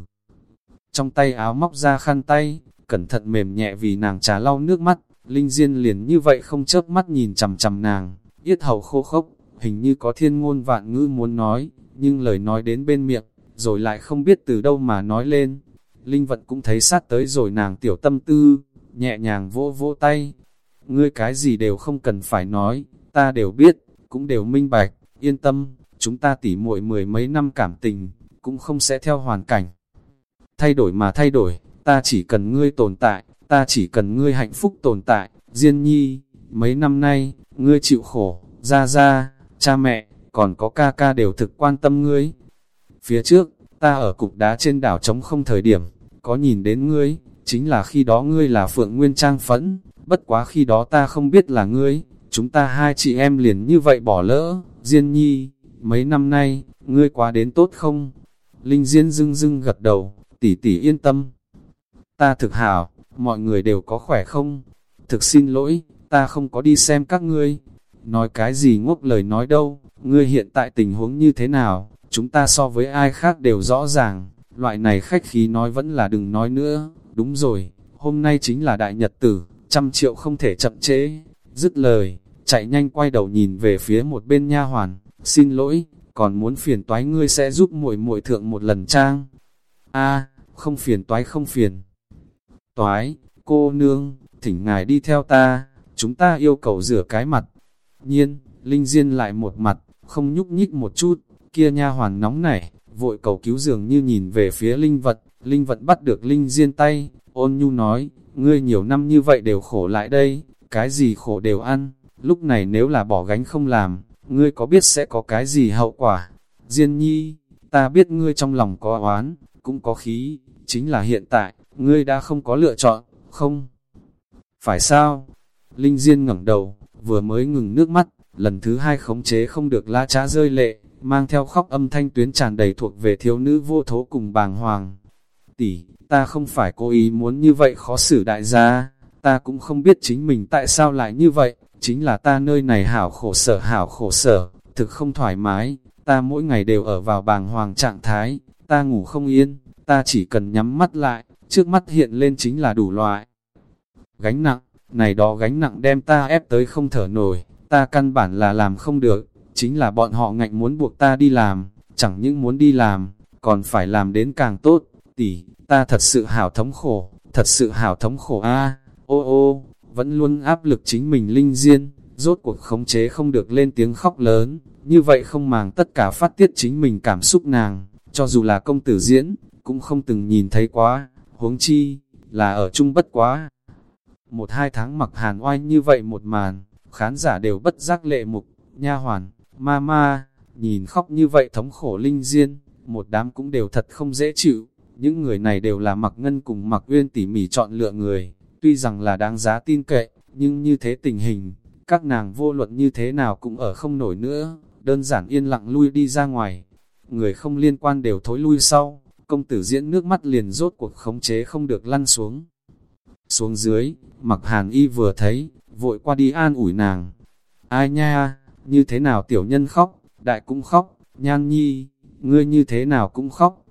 trong tay áo móc ra khăn tay, cẩn thận mềm nhẹ vì nàng trà lau nước mắt, Linh Diên liền như vậy không chớp mắt nhìn chằm chằm nàng, yết hầu khô khốc, hình như có thiên ngôn vạn ngữ muốn nói, nhưng lời nói đến bên miệng, rồi lại không biết từ đâu mà nói lên. Linh Vận cũng thấy sát tới rồi nàng tiểu tâm tư, nhẹ nhàng vỗ vỗ tay. Ngươi cái gì đều không cần phải nói, ta đều biết, cũng đều minh bạch, yên tâm, chúng ta tỉ muội mười mấy năm cảm tình, cũng không sẽ theo hoàn cảnh thay đổi mà thay đổi, ta chỉ cần ngươi tồn tại, ta chỉ cần ngươi hạnh phúc tồn tại, Diên nhi, mấy năm nay, ngươi chịu khổ, ra ra, cha mẹ, còn có ca ca đều thực quan tâm ngươi. Phía trước, ta ở cục đá trên đảo trống không thời điểm, có nhìn đến ngươi, chính là khi đó ngươi là Phượng Nguyên Trang phẫn, bất quá khi đó ta không biết là ngươi, chúng ta hai chị em liền như vậy bỏ lỡ, Diên nhi, mấy năm nay, ngươi quá đến tốt không? Linh Diên dưng dưng gật đầu, tỷ tỷ yên tâm. Ta thực hảo, mọi người đều có khỏe không? Thực xin lỗi, ta không có đi xem các ngươi. Nói cái gì ngốc lời nói đâu, ngươi hiện tại tình huống như thế nào, chúng ta so với ai khác đều rõ ràng, loại này khách khí nói vẫn là đừng nói nữa, đúng rồi, hôm nay chính là đại nhật tử, trăm triệu không thể chậm trễ, dứt lời, chạy nhanh quay đầu nhìn về phía một bên nha hoàn, xin lỗi, còn muốn phiền toái ngươi sẽ giúp muội muội thượng một lần trang. A, không phiền toái không phiền. Toái, cô nương, thỉnh ngài đi theo ta, chúng ta yêu cầu rửa cái mặt. Nhiên, Linh Diên lại một mặt, không nhúc nhích một chút, kia nha hoàn nóng nảy, vội cầu cứu dường như nhìn về phía Linh vật, Linh vật bắt được Linh Diên tay, ôn nhu nói, ngươi nhiều năm như vậy đều khổ lại đây, cái gì khổ đều ăn, lúc này nếu là bỏ gánh không làm, ngươi có biết sẽ có cái gì hậu quả? Diên nhi, ta biết ngươi trong lòng có oán, cũng có khí, chính là hiện tại, ngươi đã không có lựa chọn, không? Phải sao? Linh Diên ngẩng đầu, vừa mới ngừng nước mắt, lần thứ hai khống chế không được la trá rơi lệ, mang theo khóc âm thanh tuyến tràn đầy thuộc về thiếu nữ vô thố cùng bàng hoàng. Tỷ, ta không phải cố ý muốn như vậy khó xử đại gia, ta cũng không biết chính mình tại sao lại như vậy, chính là ta nơi này hảo khổ sở hảo khổ sở, thực không thoải mái, ta mỗi ngày đều ở vào bàng hoàng trạng thái, ta ngủ không yên, ta chỉ cần nhắm mắt lại, trước mắt hiện lên chính là đủ loại. Gánh nặng, này đó gánh nặng đem ta ép tới không thở nổi, ta căn bản là làm không được, chính là bọn họ ngạnh muốn buộc ta đi làm, chẳng những muốn đi làm, còn phải làm đến càng tốt, tỷ, ta thật sự hảo thống khổ, thật sự hảo thống khổ a. Ô ô, vẫn luôn áp lực chính mình linh diên, rốt cuộc khống chế không được lên tiếng khóc lớn, như vậy không màng tất cả phát tiết chính mình cảm xúc nàng, cho dù là công tử diễn, cũng không từng nhìn thấy quá, huống chi, là ở chung bất quá. Một hai tháng mặc hàn oai như vậy một màn, khán giả đều bất giác lệ mục, nha hoàn, ma ma, nhìn khóc như vậy thống khổ linh diên, một đám cũng đều thật không dễ chịu, những người này đều là mặc ngân cùng mặc uyên tỉ mỉ chọn lựa người, tuy rằng là đáng giá tin cậy, nhưng như thế tình hình, các nàng vô luận như thế nào cũng ở không nổi nữa, đơn giản yên lặng lui đi ra ngoài, người không liên quan đều thối lui sau, công tử diễn nước mắt liền rốt cuộc khống chế không được lăn xuống. Xuống dưới, mặc hàn y vừa thấy, vội qua đi an ủi nàng. Ai nha, như thế nào tiểu nhân khóc, đại cũng khóc, nhan nhi, ngươi như thế nào cũng khóc.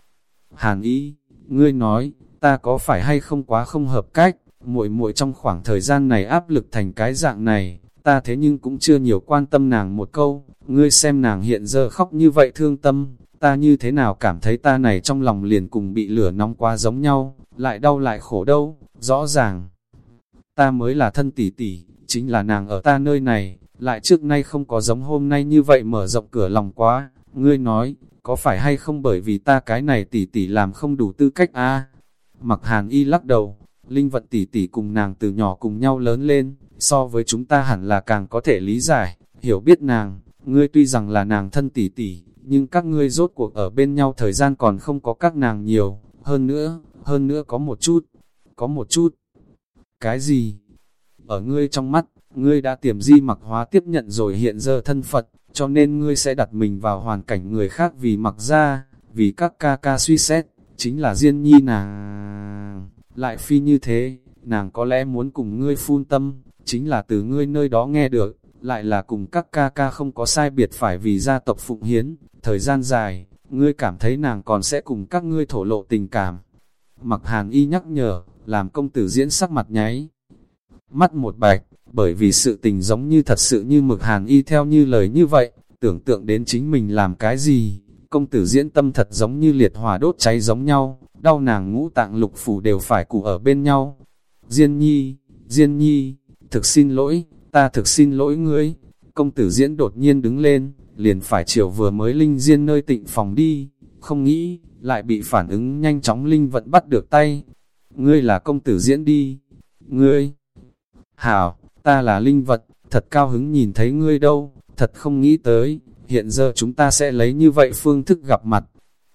Hàn y, ngươi nói, ta có phải hay không quá không hợp cách, muội muội trong khoảng thời gian này áp lực thành cái dạng này, ta thế nhưng cũng chưa nhiều quan tâm nàng một câu, ngươi xem nàng hiện giờ khóc như vậy thương tâm, ta như thế nào cảm thấy ta này trong lòng liền cùng bị lửa nóng quá giống nhau, lại đau lại khổ đâu, rõ ràng. Ta mới là thân tỷ tỷ, chính là nàng ở ta nơi này, lại trước nay không có giống hôm nay như vậy mở rộng cửa lòng quá, ngươi nói, có phải hay không bởi vì ta cái này tỷ tỷ làm không đủ tư cách a Mặc hàn y lắc đầu, linh vận tỷ tỷ cùng nàng từ nhỏ cùng nhau lớn lên, so với chúng ta hẳn là càng có thể lý giải, hiểu biết nàng, ngươi tuy rằng là nàng thân tỷ tỷ, nhưng các ngươi rốt cuộc ở bên nhau thời gian còn không có các nàng nhiều, hơn nữa, hơn nữa có một chút, có một chút. Cái gì? Ở ngươi trong mắt, ngươi đã tiềm di mặc hóa tiếp nhận rồi hiện giờ thân Phật, cho nên ngươi sẽ đặt mình vào hoàn cảnh người khác vì mặc ra, vì các ca ca suy xét, chính là Diên Nhi nàng. Lại phi như thế, nàng có lẽ muốn cùng ngươi phun tâm, chính là từ ngươi nơi đó nghe được, lại là cùng các ca ca không có sai biệt phải vì gia tộc phụng hiến, thời gian dài, ngươi cảm thấy nàng còn sẽ cùng các ngươi thổ lộ tình cảm. Mặc hàn y nhắc nhở, làm công tử diễn sắc mặt nháy. Mắt một bạch, bởi vì sự tình giống như thật sự như mực hàn y theo như lời như vậy, tưởng tượng đến chính mình làm cái gì, công tử diễn tâm thật giống như liệt hỏa đốt cháy giống nhau, đau nàng ngũ tạng lục phủ đều phải cụ ở bên nhau. Diên nhi, Diên nhi, thực xin lỗi, ta thực xin lỗi ngươi. Công tử diễn đột nhiên đứng lên, liền phải chiều vừa mới linh diên nơi tịnh phòng đi, không nghĩ, lại bị phản ứng nhanh chóng linh vận bắt được tay. Ngươi là công tử diễn đi, ngươi. Hảo, ta là linh vật, thật cao hứng nhìn thấy ngươi đâu, thật không nghĩ tới, hiện giờ chúng ta sẽ lấy như vậy phương thức gặp mặt.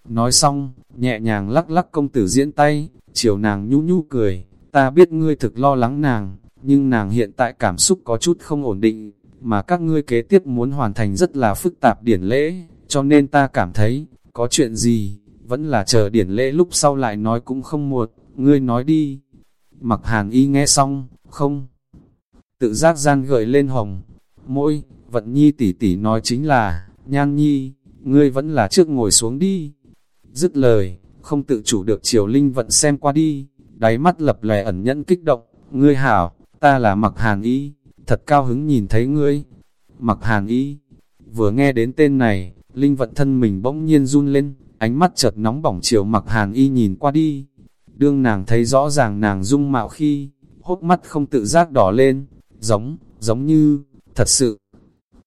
Nói xong, nhẹ nhàng lắc lắc công tử diễn tay, chiều nàng nhu nhu cười, ta biết ngươi thực lo lắng nàng, nhưng nàng hiện tại cảm xúc có chút không ổn định, mà các ngươi kế tiếp muốn hoàn thành rất là phức tạp điển lễ, cho nên ta cảm thấy, có chuyện gì, vẫn là chờ điển lễ lúc sau lại nói cũng không muộn, ngươi nói đi. Mặc hàn y nghe xong, không. Tự giác gian gợi lên hồng. Môi, vận nhi tỷ tỷ nói chính là, nhan nhi, ngươi vẫn là trước ngồi xuống đi. Dứt lời, không tự chủ được chiều linh vận xem qua đi, đáy mắt lập lè ẩn nhẫn kích động, ngươi hảo, ta là mặc hàn y, thật cao hứng nhìn thấy ngươi. Mặc hàn y, vừa nghe đến tên này, linh vận thân mình bỗng nhiên run lên, ánh mắt chợt nóng bỏng chiều mặc hàn y nhìn qua đi. Đương nàng thấy rõ ràng nàng dung mạo khi, hốc mắt không tự giác đỏ lên, giống, giống như, thật sự,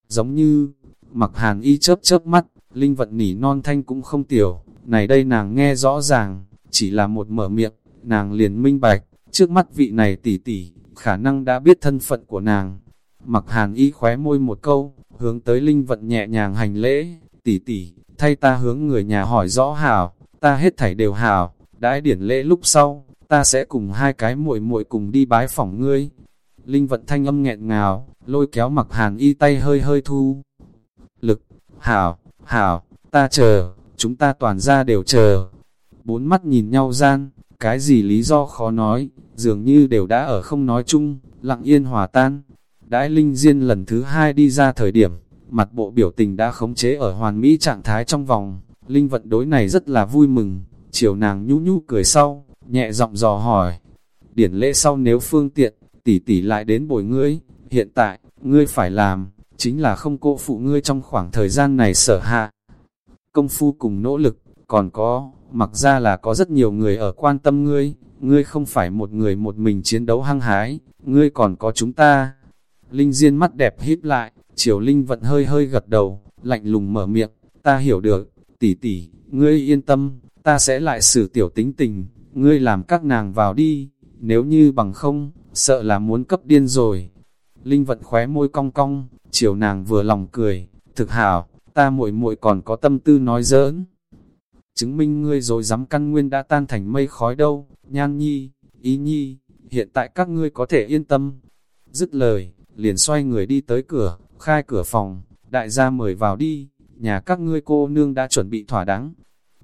giống như, mặc hàn y chớp chớp mắt, linh vận nỉ non thanh cũng không tiểu, này đây nàng nghe rõ ràng, chỉ là một mở miệng, nàng liền minh bạch, trước mắt vị này tỷ tỷ, khả năng đã biết thân phận của nàng. Mặc hàn y khóe môi một câu, hướng tới linh vận nhẹ nhàng hành lễ, tỷ tỷ, thay ta hướng người nhà hỏi rõ hảo, ta hết thảy đều hảo, đãi điển lễ lúc sau, ta sẽ cùng hai cái muội muội cùng đi bái phỏng ngươi. Linh vận thanh âm nghẹn ngào, lôi kéo mặc hàn y tay hơi hơi thu. Lực, hảo, hảo, ta chờ, chúng ta toàn ra đều chờ. Bốn mắt nhìn nhau gian, cái gì lý do khó nói, dường như đều đã ở không nói chung, lặng yên hòa tan. Đãi Linh Diên lần thứ hai đi ra thời điểm, mặt bộ biểu tình đã khống chế ở hoàn mỹ trạng thái trong vòng. Linh vận đối này rất là vui mừng, chiều nàng nhu nhu cười sau, nhẹ giọng dò hỏi. Điển lễ sau nếu phương tiện, tỷ tỷ lại đến bồi ngươi, hiện tại, ngươi phải làm, chính là không cô phụ ngươi trong khoảng thời gian này sở hạ. Công phu cùng nỗ lực, còn có, mặc ra là có rất nhiều người ở quan tâm ngươi, ngươi không phải một người một mình chiến đấu hăng hái, ngươi còn có chúng ta. Linh Diên mắt đẹp híp lại, Triều Linh vận hơi hơi gật đầu, lạnh lùng mở miệng, ta hiểu được, tỷ tỷ, ngươi yên tâm, ta sẽ lại xử tiểu tính tình, ngươi làm các nàng vào đi, nếu như bằng không, sợ là muốn cấp điên rồi. Linh vận khóe môi cong cong, chiều nàng vừa lòng cười, thực hảo, ta muội muội còn có tâm tư nói giỡn. Chứng minh ngươi rồi dám căn nguyên đã tan thành mây khói đâu, nhan nhi, ý nhi, hiện tại các ngươi có thể yên tâm. Dứt lời, liền xoay người đi tới cửa, khai cửa phòng, đại gia mời vào đi, nhà các ngươi cô nương đã chuẩn bị thỏa đáng.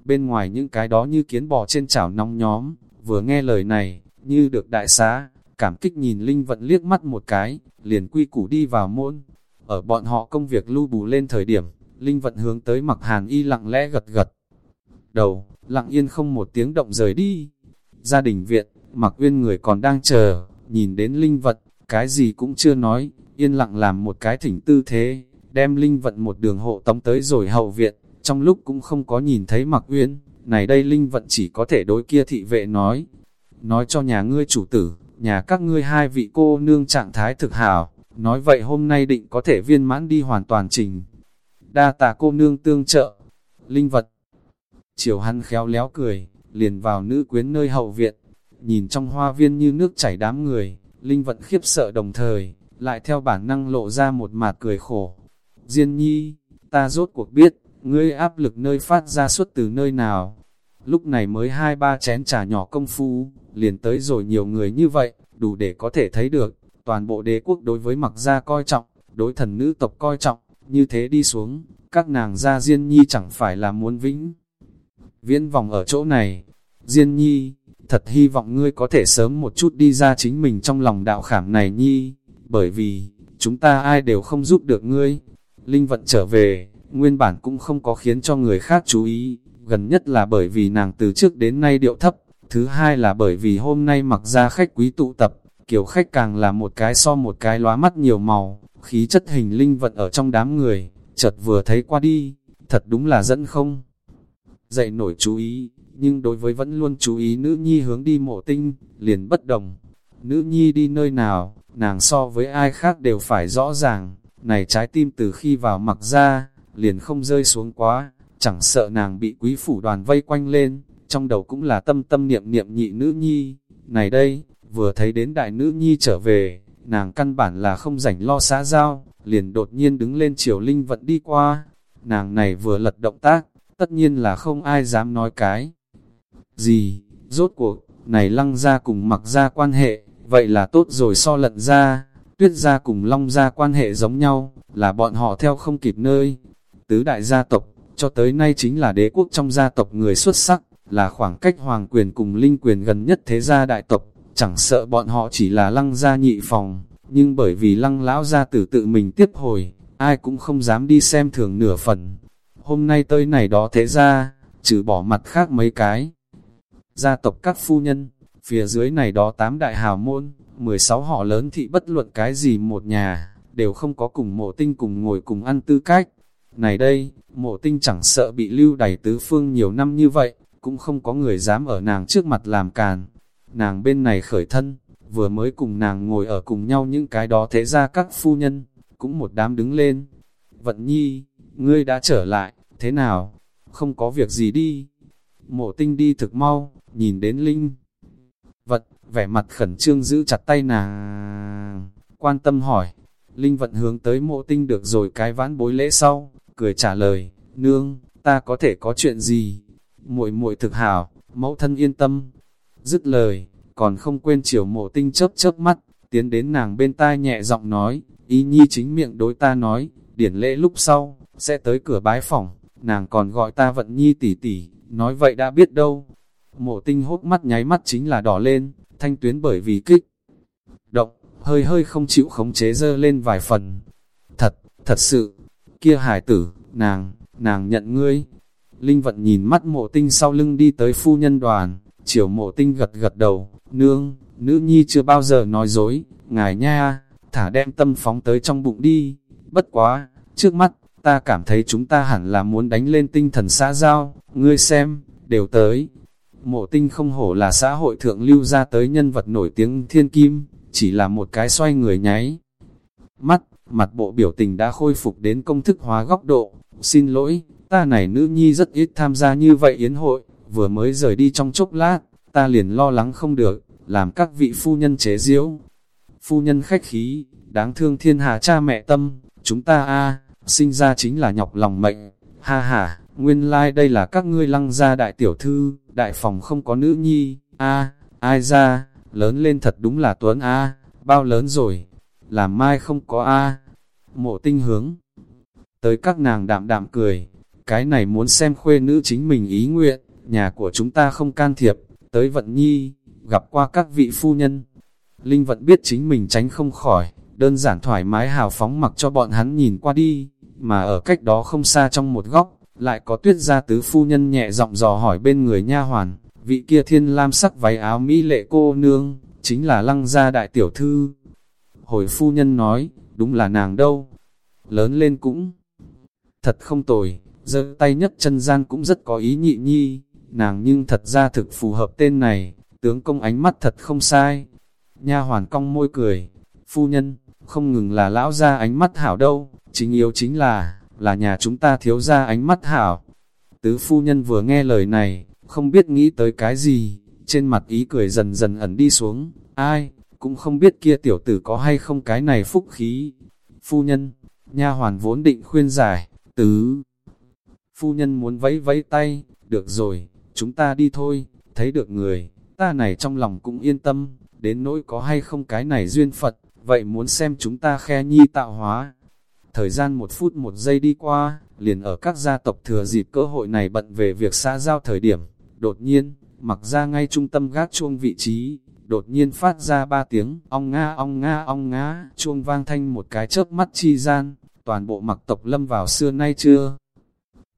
Bên ngoài những cái đó như kiến bò trên chảo nóng nhóm, vừa nghe lời này, như được đại xá, cảm kích nhìn Linh Vận liếc mắt một cái, liền quy củ đi vào môn. Ở bọn họ công việc lưu bù lên thời điểm, Linh Vận hướng tới mặc hàn y lặng lẽ gật gật. Đầu, lặng yên không một tiếng động rời đi. Gia đình viện, mặc uyên người còn đang chờ, nhìn đến Linh Vận, cái gì cũng chưa nói, yên lặng làm một cái thỉnh tư thế, đem Linh Vận một đường hộ tống tới rồi hậu viện, trong lúc cũng không có nhìn thấy mặc uyên, này đây Linh Vận chỉ có thể đối kia thị vệ nói, nói cho nhà ngươi chủ tử, nhà các ngươi hai vị cô nương trạng thái thực hảo, nói vậy hôm nay định có thể viên mãn đi hoàn toàn trình. Đa tà cô nương tương trợ, linh vật. Chiều hắn khéo léo cười, liền vào nữ quyến nơi hậu viện, nhìn trong hoa viên như nước chảy đám người, linh vật khiếp sợ đồng thời, lại theo bản năng lộ ra một mạt cười khổ. Diên nhi, ta rốt cuộc biết, ngươi áp lực nơi phát ra xuất từ nơi nào. Lúc này mới hai ba chén trà nhỏ công phu, liền tới rồi nhiều người như vậy, đủ để có thể thấy được, toàn bộ đế quốc đối với mặc gia coi trọng, đối thần nữ tộc coi trọng, như thế đi xuống, các nàng gia Diên Nhi chẳng phải là muốn vĩnh. Viễn vòng ở chỗ này, Diên Nhi, thật hy vọng ngươi có thể sớm một chút đi ra chính mình trong lòng đạo khảm này Nhi, bởi vì, chúng ta ai đều không giúp được ngươi. Linh vận trở về, nguyên bản cũng không có khiến cho người khác chú ý, gần nhất là bởi vì nàng từ trước đến nay điệu thấp, Thứ hai là bởi vì hôm nay mặc ra khách quý tụ tập, kiểu khách càng là một cái so một cái lóa mắt nhiều màu, khí chất hình linh vận ở trong đám người, chợt vừa thấy qua đi, thật đúng là dẫn không. Dậy nổi chú ý, nhưng đối với vẫn luôn chú ý nữ nhi hướng đi mộ tinh, liền bất đồng. Nữ nhi đi nơi nào, nàng so với ai khác đều phải rõ ràng, này trái tim từ khi vào mặc ra, liền không rơi xuống quá, chẳng sợ nàng bị quý phủ đoàn vây quanh lên, trong đầu cũng là tâm tâm niệm niệm nhị nữ nhi. Này đây, vừa thấy đến đại nữ nhi trở về, nàng căn bản là không rảnh lo xã giao, liền đột nhiên đứng lên chiều linh vận đi qua. Nàng này vừa lật động tác, tất nhiên là không ai dám nói cái. Gì, rốt cuộc, này lăng ra cùng mặc ra quan hệ, vậy là tốt rồi so lận ra, tuyết ra cùng long ra quan hệ giống nhau, là bọn họ theo không kịp nơi. Tứ đại gia tộc, cho tới nay chính là đế quốc trong gia tộc người xuất sắc, là khoảng cách hoàng quyền cùng linh quyền gần nhất thế gia đại tộc, chẳng sợ bọn họ chỉ là lăng gia nhị phòng, nhưng bởi vì lăng lão gia tử tự mình tiếp hồi, ai cũng không dám đi xem thường nửa phần. Hôm nay tới này đó thế ra, trừ bỏ mặt khác mấy cái. Gia tộc các phu nhân, phía dưới này đó tám đại hào môn, 16 họ lớn thị bất luận cái gì một nhà, đều không có cùng mộ tinh cùng ngồi cùng ăn tư cách. Này đây, mộ tinh chẳng sợ bị lưu đày tứ phương nhiều năm như vậy, cũng không có người dám ở nàng trước mặt làm càn. Nàng bên này khởi thân, vừa mới cùng nàng ngồi ở cùng nhau những cái đó thế ra các phu nhân, cũng một đám đứng lên. Vận nhi, ngươi đã trở lại, thế nào? Không có việc gì đi. Mộ tinh đi thực mau, nhìn đến Linh. Vật, vẻ mặt khẩn trương giữ chặt tay nàng, quan tâm hỏi. Linh vận hướng tới mộ tinh được rồi cái vãn bối lễ sau, cười trả lời, nương, ta có thể có chuyện gì? muội muội thực hảo, mẫu thân yên tâm. Dứt lời, còn không quên chiều mộ tinh chớp chớp mắt, tiến đến nàng bên tai nhẹ giọng nói, ý nhi chính miệng đối ta nói, điển lễ lúc sau, sẽ tới cửa bái phòng, nàng còn gọi ta vận nhi tỷ tỷ, nói vậy đã biết đâu. Mộ tinh hốt mắt nháy mắt chính là đỏ lên, thanh tuyến bởi vì kích. Động, hơi hơi không chịu khống chế dơ lên vài phần. Thật, thật sự, kia hải tử, nàng, nàng nhận ngươi. Linh vận nhìn mắt mộ tinh sau lưng đi tới phu nhân đoàn, chiều mộ tinh gật gật đầu, nương, nữ nhi chưa bao giờ nói dối, ngài nha, thả đem tâm phóng tới trong bụng đi, bất quá, trước mắt, ta cảm thấy chúng ta hẳn là muốn đánh lên tinh thần xã giao, ngươi xem, đều tới. Mộ tinh không hổ là xã hội thượng lưu ra tới nhân vật nổi tiếng thiên kim, chỉ là một cái xoay người nháy. Mắt, mặt bộ biểu tình đã khôi phục đến công thức hóa góc độ, xin lỗi, ta này nữ nhi rất ít tham gia như vậy yến hội, vừa mới rời đi trong chốc lát, ta liền lo lắng không được, làm các vị phu nhân chế diễu. Phu nhân khách khí, đáng thương thiên hạ cha mẹ tâm, chúng ta a sinh ra chính là nhọc lòng mệnh, ha ha, nguyên lai like đây là các ngươi lăng gia đại tiểu thư, đại phòng không có nữ nhi, a ai ra, lớn lên thật đúng là tuấn a bao lớn rồi, làm mai không có a mộ tinh hướng. Tới các nàng đạm đạm cười, cái này muốn xem khuê nữ chính mình ý nguyện, nhà của chúng ta không can thiệp, tới vận nhi, gặp qua các vị phu nhân. Linh vận biết chính mình tránh không khỏi, đơn giản thoải mái hào phóng mặc cho bọn hắn nhìn qua đi, mà ở cách đó không xa trong một góc, lại có tuyết gia tứ phu nhân nhẹ giọng dò hỏi bên người nha hoàn, vị kia thiên lam sắc váy áo mỹ lệ cô nương, chính là lăng gia đại tiểu thư. Hồi phu nhân nói, đúng là nàng đâu, lớn lên cũng thật không tồi, giơ tay nhất chân gian cũng rất có ý nhị nhi, nàng nhưng thật ra thực phù hợp tên này, tướng công ánh mắt thật không sai. Nha hoàn cong môi cười, phu nhân, không ngừng là lão ra ánh mắt hảo đâu, chính yếu chính là, là nhà chúng ta thiếu ra ánh mắt hảo. Tứ phu nhân vừa nghe lời này, không biết nghĩ tới cái gì, trên mặt ý cười dần dần ẩn đi xuống, ai, cũng không biết kia tiểu tử có hay không cái này phúc khí. Phu nhân, nha hoàn vốn định khuyên giải, tứ. Phu nhân muốn vẫy vẫy tay, được rồi, chúng ta đi thôi, thấy được người, ta này trong lòng cũng yên tâm, đến nỗi có hay không cái này duyên Phật, vậy muốn xem chúng ta khe nhi tạo hóa. Thời gian một phút một giây đi qua, liền ở các gia tộc thừa dịp cơ hội này bận về việc xã giao thời điểm, đột nhiên, mặc ra ngay trung tâm gác chuông vị trí, đột nhiên phát ra ba tiếng, ong nga ong nga ong nga, chuông vang thanh một cái chớp mắt chi gian, toàn bộ mặc tộc lâm vào xưa nay chưa.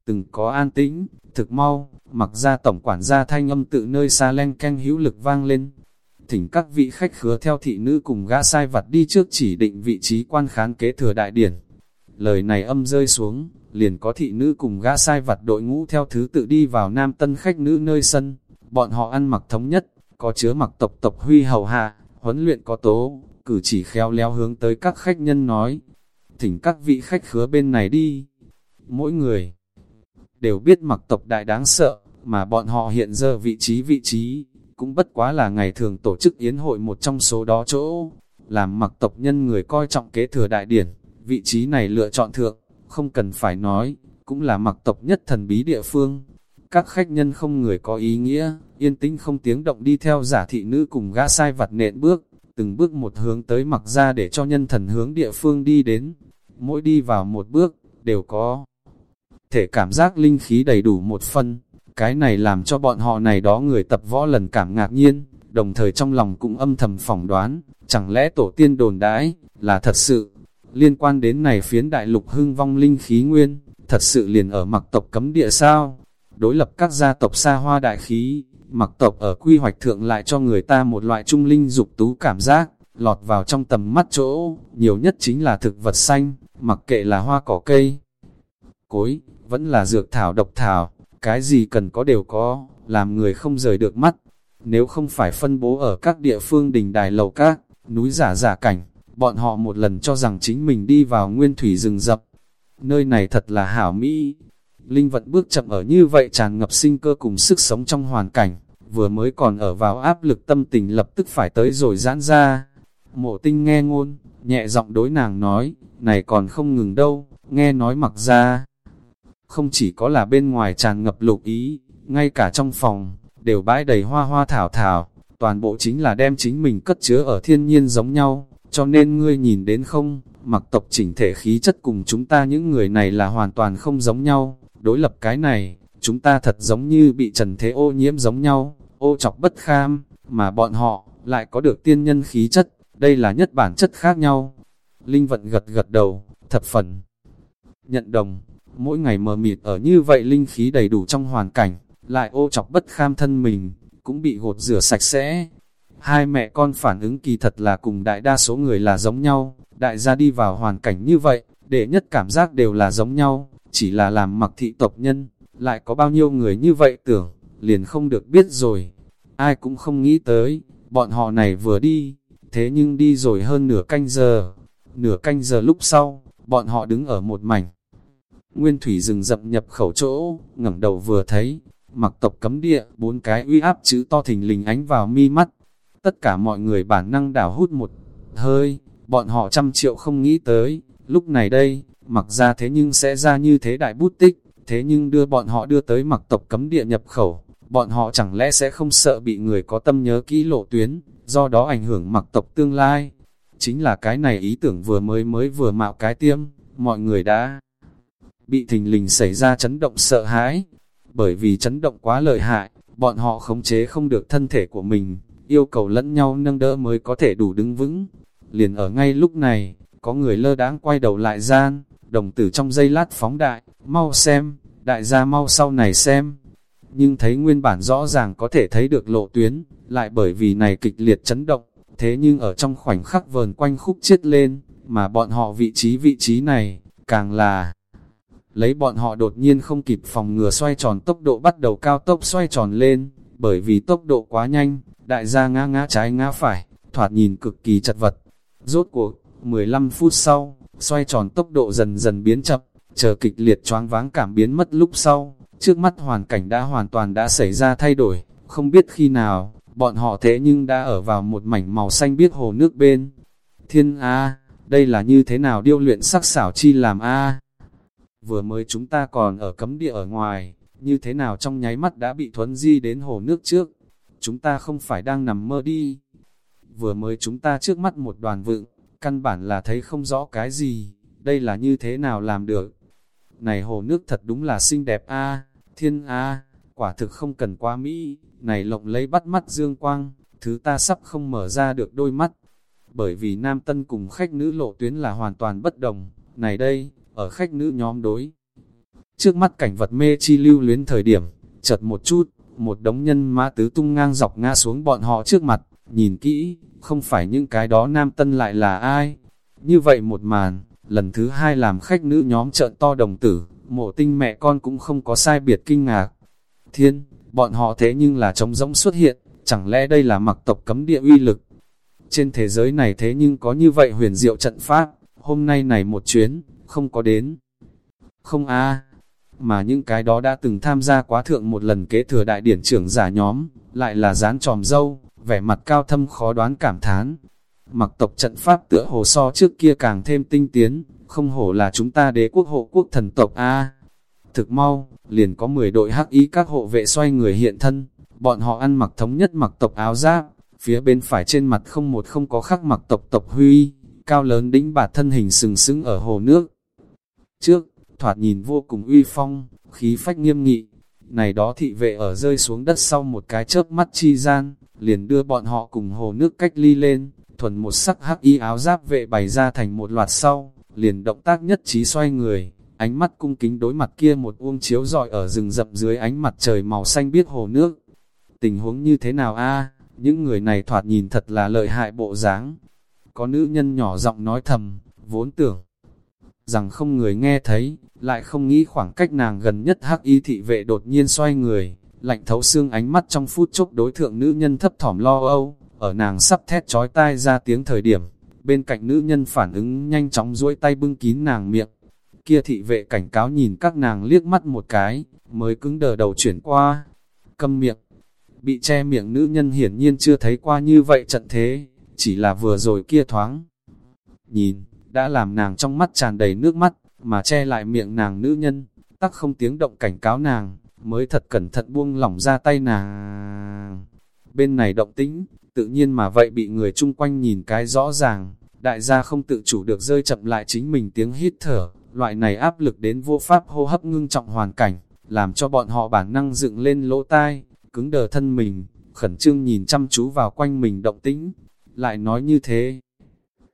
Từng có an tĩnh, thực mau, mặc ra tổng quản gia thanh âm tự nơi xa len canh hữu lực vang lên. Thỉnh các vị khách khứa theo thị nữ cùng gã sai vặt đi trước chỉ định vị trí quan khán kế thừa đại điển. Lời này âm rơi xuống, liền có thị nữ cùng gã sai vặt đội ngũ theo thứ tự đi vào nam tân khách nữ nơi sân. Bọn họ ăn mặc thống nhất, có chứa mặc tộc tộc huy hầu hạ, huấn luyện có tố, cử chỉ khéo léo hướng tới các khách nhân nói. Thỉnh các vị khách khứa bên này đi. Mỗi người đều biết mặc tộc đại đáng sợ, mà bọn họ hiện giờ vị trí vị trí, cũng bất quá là ngày thường tổ chức yến hội một trong số đó chỗ, làm mặc tộc nhân người coi trọng kế thừa đại điển, vị trí này lựa chọn thượng, không cần phải nói, cũng là mặc tộc nhất thần bí địa phương. Các khách nhân không người có ý nghĩa, yên tĩnh không tiếng động đi theo giả thị nữ cùng gã sai vặt nện bước, từng bước một hướng tới mặc ra để cho nhân thần hướng địa phương đi đến. Mỗi đi vào một bước, đều có thể cảm giác linh khí đầy đủ một phân. Cái này làm cho bọn họ này đó người tập võ lần cảm ngạc nhiên, đồng thời trong lòng cũng âm thầm phỏng đoán, chẳng lẽ tổ tiên đồn đãi, là thật sự, liên quan đến này phiến đại lục hưng vong linh khí nguyên, thật sự liền ở mặc tộc cấm địa sao? Đối lập các gia tộc xa hoa đại khí, mặc tộc ở quy hoạch thượng lại cho người ta một loại trung linh dục tú cảm giác, lọt vào trong tầm mắt chỗ, nhiều nhất chính là thực vật xanh, mặc kệ là hoa cỏ cây. Cối, vẫn là dược thảo độc thảo, cái gì cần có đều có, làm người không rời được mắt. Nếu không phải phân bố ở các địa phương đình đài lầu các, núi giả giả cảnh, bọn họ một lần cho rằng chính mình đi vào nguyên thủy rừng rập. Nơi này thật là hảo mỹ. Linh vật bước chậm ở như vậy tràn ngập sinh cơ cùng sức sống trong hoàn cảnh, vừa mới còn ở vào áp lực tâm tình lập tức phải tới rồi giãn ra. Mộ tinh nghe ngôn, nhẹ giọng đối nàng nói, này còn không ngừng đâu, nghe nói mặc ra. Không chỉ có là bên ngoài tràn ngập lục ý, ngay cả trong phòng, đều bãi đầy hoa hoa thảo thảo, toàn bộ chính là đem chính mình cất chứa ở thiên nhiên giống nhau, cho nên ngươi nhìn đến không, mặc tộc chỉnh thể khí chất cùng chúng ta những người này là hoàn toàn không giống nhau, đối lập cái này, chúng ta thật giống như bị trần thế ô nhiễm giống nhau, ô chọc bất kham, mà bọn họ, lại có được tiên nhân khí chất, đây là nhất bản chất khác nhau. Linh vận gật gật đầu, thập phần. Nhận đồng, mỗi ngày mờ mịt ở như vậy linh khí đầy đủ trong hoàn cảnh, lại ô chọc bất kham thân mình, cũng bị gột rửa sạch sẽ. Hai mẹ con phản ứng kỳ thật là cùng đại đa số người là giống nhau, đại gia đi vào hoàn cảnh như vậy, để nhất cảm giác đều là giống nhau, chỉ là làm mặc thị tộc nhân, lại có bao nhiêu người như vậy tưởng, liền không được biết rồi. Ai cũng không nghĩ tới, bọn họ này vừa đi, thế nhưng đi rồi hơn nửa canh giờ. Nửa canh giờ lúc sau, bọn họ đứng ở một mảnh. Nguyên thủy rừng rậm nhập khẩu chỗ, ngẩng đầu vừa thấy, mặc tộc cấm địa, bốn cái uy áp chữ to thình lình ánh vào mi mắt. Tất cả mọi người bản năng đảo hút một hơi, bọn họ trăm triệu không nghĩ tới, lúc này đây, mặc ra thế nhưng sẽ ra như thế đại bút tích, thế nhưng đưa bọn họ đưa tới mặc tộc cấm địa nhập khẩu, bọn họ chẳng lẽ sẽ không sợ bị người có tâm nhớ kỹ lộ tuyến, do đó ảnh hưởng mặc tộc tương lai. Chính là cái này ý tưởng vừa mới mới vừa mạo cái tiêm, mọi người đã bị thình lình xảy ra chấn động sợ hãi, bởi vì chấn động quá lợi hại, bọn họ khống chế không được thân thể của mình, yêu cầu lẫn nhau nâng đỡ mới có thể đủ đứng vững. Liền ở ngay lúc này, có người lơ đãng quay đầu lại gian, đồng tử trong giây lát phóng đại, mau xem, đại gia mau sau này xem. Nhưng thấy nguyên bản rõ ràng có thể thấy được lộ tuyến, lại bởi vì này kịch liệt chấn động, thế nhưng ở trong khoảnh khắc vờn quanh khúc chết lên, mà bọn họ vị trí vị trí này, càng là lấy bọn họ đột nhiên không kịp phòng ngừa xoay tròn tốc độ bắt đầu cao tốc xoay tròn lên, bởi vì tốc độ quá nhanh, đại gia ngã ngã trái ngã phải, thoạt nhìn cực kỳ chật vật. Rốt cuộc, 15 phút sau, xoay tròn tốc độ dần dần biến chậm, chờ kịch liệt choáng váng cảm biến mất lúc sau, trước mắt hoàn cảnh đã hoàn toàn đã xảy ra thay đổi, không biết khi nào, bọn họ thế nhưng đã ở vào một mảnh màu xanh biết hồ nước bên. Thiên A, đây là như thế nào điêu luyện sắc xảo chi làm A? vừa mới chúng ta còn ở cấm địa ở ngoài, như thế nào trong nháy mắt đã bị thuấn di đến hồ nước trước. Chúng ta không phải đang nằm mơ đi. Vừa mới chúng ta trước mắt một đoàn vựng, căn bản là thấy không rõ cái gì, đây là như thế nào làm được. Này hồ nước thật đúng là xinh đẹp a thiên a quả thực không cần quá Mỹ, này lộng lấy bắt mắt dương quang, thứ ta sắp không mở ra được đôi mắt. Bởi vì nam tân cùng khách nữ lộ tuyến là hoàn toàn bất đồng, này đây, ở khách nữ nhóm đối. Trước mắt cảnh vật mê chi lưu luyến thời điểm, chợt một chút, một đống nhân mã tứ tung ngang dọc ngã xuống bọn họ trước mặt, nhìn kỹ, không phải những cái đó nam tân lại là ai. Như vậy một màn, lần thứ hai làm khách nữ nhóm trợn to đồng tử, mộ tinh mẹ con cũng không có sai biệt kinh ngạc. Thiên, bọn họ thế nhưng là trống rỗng xuất hiện, chẳng lẽ đây là mặc tộc cấm địa uy lực? Trên thế giới này thế nhưng có như vậy huyền diệu trận pháp, hôm nay này một chuyến, không có đến. Không a mà những cái đó đã từng tham gia quá thượng một lần kế thừa đại điển trưởng giả nhóm, lại là dán tròm dâu, vẻ mặt cao thâm khó đoán cảm thán. Mặc tộc trận pháp tựa hồ so trước kia càng thêm tinh tiến, không hổ là chúng ta đế quốc hộ quốc thần tộc A. Thực mau, liền có 10 đội hắc ý các hộ vệ xoay người hiện thân, bọn họ ăn mặc thống nhất mặc tộc áo giáp, phía bên phải trên mặt không một không có khắc mặc tộc tộc huy, cao lớn đĩnh bạt thân hình sừng sững ở hồ nước, trước, thoạt nhìn vô cùng uy phong, khí phách nghiêm nghị, này đó thị vệ ở rơi xuống đất sau một cái chớp mắt chi gian, liền đưa bọn họ cùng hồ nước cách ly lên, thuần một sắc hắc y áo giáp vệ bày ra thành một loạt sau, liền động tác nhất trí xoay người, ánh mắt cung kính đối mặt kia một uông chiếu rọi ở rừng rậm dưới ánh mặt trời màu xanh biết hồ nước. Tình huống như thế nào a? À, những người này thoạt nhìn thật là lợi hại bộ dáng. Có nữ nhân nhỏ giọng nói thầm, vốn tưởng rằng không người nghe thấy, lại không nghĩ khoảng cách nàng gần nhất hắc y thị vệ đột nhiên xoay người, lạnh thấu xương ánh mắt trong phút chốc đối thượng nữ nhân thấp thỏm lo âu, ở nàng sắp thét chói tai ra tiếng thời điểm, bên cạnh nữ nhân phản ứng nhanh chóng duỗi tay bưng kín nàng miệng. Kia thị vệ cảnh cáo nhìn các nàng liếc mắt một cái, mới cứng đờ đầu chuyển qua, câm miệng. Bị che miệng nữ nhân hiển nhiên chưa thấy qua như vậy trận thế, chỉ là vừa rồi kia thoáng. Nhìn, đã làm nàng trong mắt tràn đầy nước mắt, mà che lại miệng nàng nữ nhân, tắc không tiếng động cảnh cáo nàng, mới thật cẩn thận buông lỏng ra tay nàng. Bên này động tĩnh, tự nhiên mà vậy bị người chung quanh nhìn cái rõ ràng, đại gia không tự chủ được rơi chậm lại chính mình tiếng hít thở, loại này áp lực đến vô pháp hô hấp ngưng trọng hoàn cảnh, làm cho bọn họ bản năng dựng lên lỗ tai, cứng đờ thân mình, khẩn trương nhìn chăm chú vào quanh mình động tĩnh, lại nói như thế.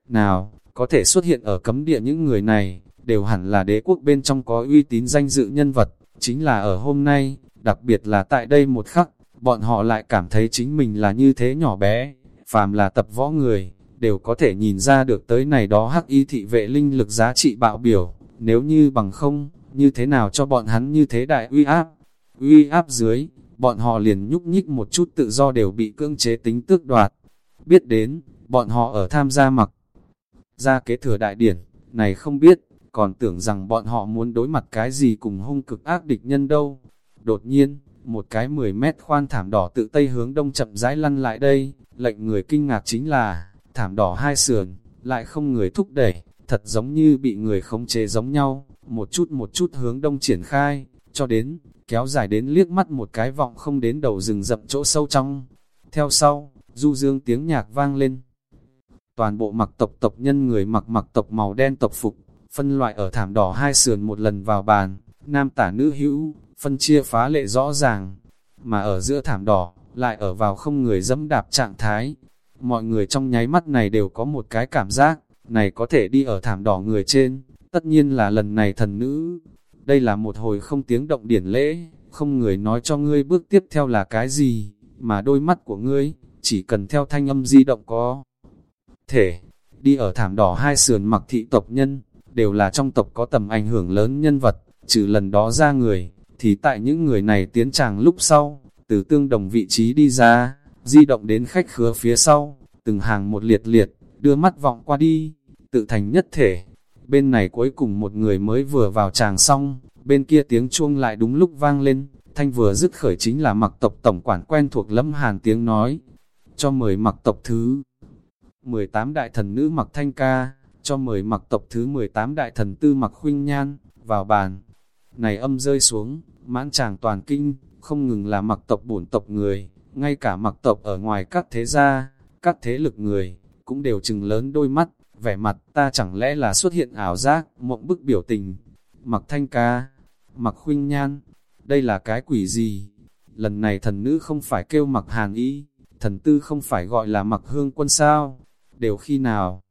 Nào, có thể xuất hiện ở cấm địa những người này, đều hẳn là đế quốc bên trong có uy tín danh dự nhân vật, chính là ở hôm nay, đặc biệt là tại đây một khắc, bọn họ lại cảm thấy chính mình là như thế nhỏ bé, phàm là tập võ người, đều có thể nhìn ra được tới này đó hắc y thị vệ linh lực giá trị bạo biểu, nếu như bằng không, như thế nào cho bọn hắn như thế đại uy áp, uy áp dưới, bọn họ liền nhúc nhích một chút tự do đều bị cưỡng chế tính tước đoạt, biết đến, bọn họ ở tham gia mặc, ra kế thừa đại điển, này không biết, còn tưởng rằng bọn họ muốn đối mặt cái gì cùng hung cực ác địch nhân đâu. Đột nhiên, một cái 10 mét khoan thảm đỏ tự tây hướng đông chậm rãi lăn lại đây, lệnh người kinh ngạc chính là, thảm đỏ hai sườn, lại không người thúc đẩy, thật giống như bị người khống chế giống nhau, một chút một chút hướng đông triển khai, cho đến, kéo dài đến liếc mắt một cái vọng không đến đầu rừng rậm chỗ sâu trong. Theo sau, du dương tiếng nhạc vang lên. Toàn bộ mặc tộc tộc nhân người mặc mặc tộc màu đen tộc phục, phân loại ở thảm đỏ hai sườn một lần vào bàn, nam tả nữ hữu, phân chia phá lệ rõ ràng, mà ở giữa thảm đỏ, lại ở vào không người dẫm đạp trạng thái. Mọi người trong nháy mắt này đều có một cái cảm giác, này có thể đi ở thảm đỏ người trên, tất nhiên là lần này thần nữ. Đây là một hồi không tiếng động điển lễ, không người nói cho ngươi bước tiếp theo là cái gì, mà đôi mắt của ngươi, chỉ cần theo thanh âm di động có thể, đi ở thảm đỏ hai sườn mặc thị tộc nhân, đều là trong tộc có tầm ảnh hưởng lớn nhân vật, trừ lần đó ra người, thì tại những người này tiến tràng lúc sau, từ tương đồng vị trí đi ra, di động đến khách khứa phía sau, từng hàng một liệt liệt, đưa mắt vọng qua đi, tự thành nhất thể. Bên này cuối cùng một người mới vừa vào tràng xong, bên kia tiếng chuông lại đúng lúc vang lên, thanh vừa dứt khởi chính là mặc tộc tổng quản quen thuộc lâm hàn tiếng nói, cho mời mặc tộc thứ 18 đại thần nữ mặc thanh ca, cho mời mặc tộc thứ 18 đại thần tư mặc khuynh nhan, vào bàn. Này âm rơi xuống, mãn tràng toàn kinh, không ngừng là mặc tộc bổn tộc người, ngay cả mặc tộc ở ngoài các thế gia, các thế lực người, cũng đều chừng lớn đôi mắt, vẻ mặt ta chẳng lẽ là xuất hiện ảo giác, mộng bức biểu tình. Mặc thanh ca, mặc khuynh nhan, đây là cái quỷ gì? Lần này thần nữ không phải kêu mặc hàn y, thần tư không phải gọi là mặc hương quân sao? Đều khi nào?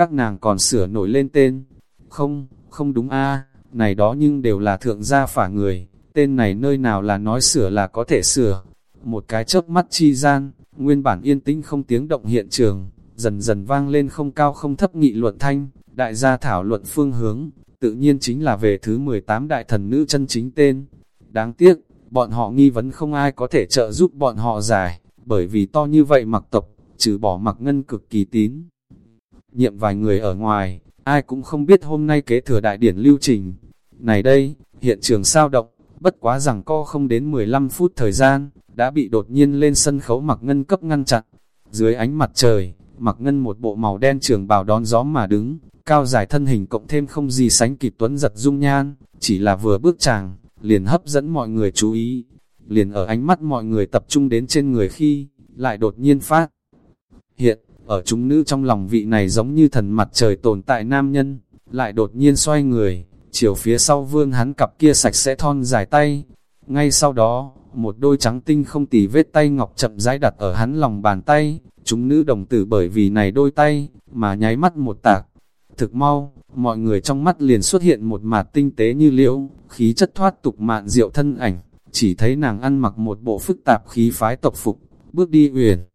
các nàng còn sửa nổi lên tên. Không, không đúng a này đó nhưng đều là thượng gia phả người, tên này nơi nào là nói sửa là có thể sửa. Một cái chớp mắt chi gian, nguyên bản yên tĩnh không tiếng động hiện trường, dần dần vang lên không cao không thấp nghị luận thanh, đại gia thảo luận phương hướng, tự nhiên chính là về thứ 18 đại thần nữ chân chính tên. Đáng tiếc, bọn họ nghi vấn không ai có thể trợ giúp bọn họ giải, bởi vì to như vậy mặc tộc, trừ bỏ mặc ngân cực kỳ tín nhiệm vài người ở ngoài, ai cũng không biết hôm nay kế thừa đại điển lưu trình. Này đây, hiện trường sao động, bất quá rằng co không đến 15 phút thời gian, đã bị đột nhiên lên sân khấu mặc ngân cấp ngăn chặn. Dưới ánh mặt trời, mặc ngân một bộ màu đen trường bào đón gió mà đứng, cao dài thân hình cộng thêm không gì sánh kịp tuấn giật dung nhan, chỉ là vừa bước chàng, liền hấp dẫn mọi người chú ý. Liền ở ánh mắt mọi người tập trung đến trên người khi, lại đột nhiên phát. Hiện, ở chúng nữ trong lòng vị này giống như thần mặt trời tồn tại nam nhân, lại đột nhiên xoay người, chiều phía sau vương hắn cặp kia sạch sẽ thon dài tay. Ngay sau đó, một đôi trắng tinh không tì vết tay ngọc chậm rãi đặt ở hắn lòng bàn tay, chúng nữ đồng tử bởi vì này đôi tay, mà nháy mắt một tạc. Thực mau, mọi người trong mắt liền xuất hiện một mặt tinh tế như liễu, khí chất thoát tục mạn diệu thân ảnh, chỉ thấy nàng ăn mặc một bộ phức tạp khí phái tộc phục, bước đi uyển.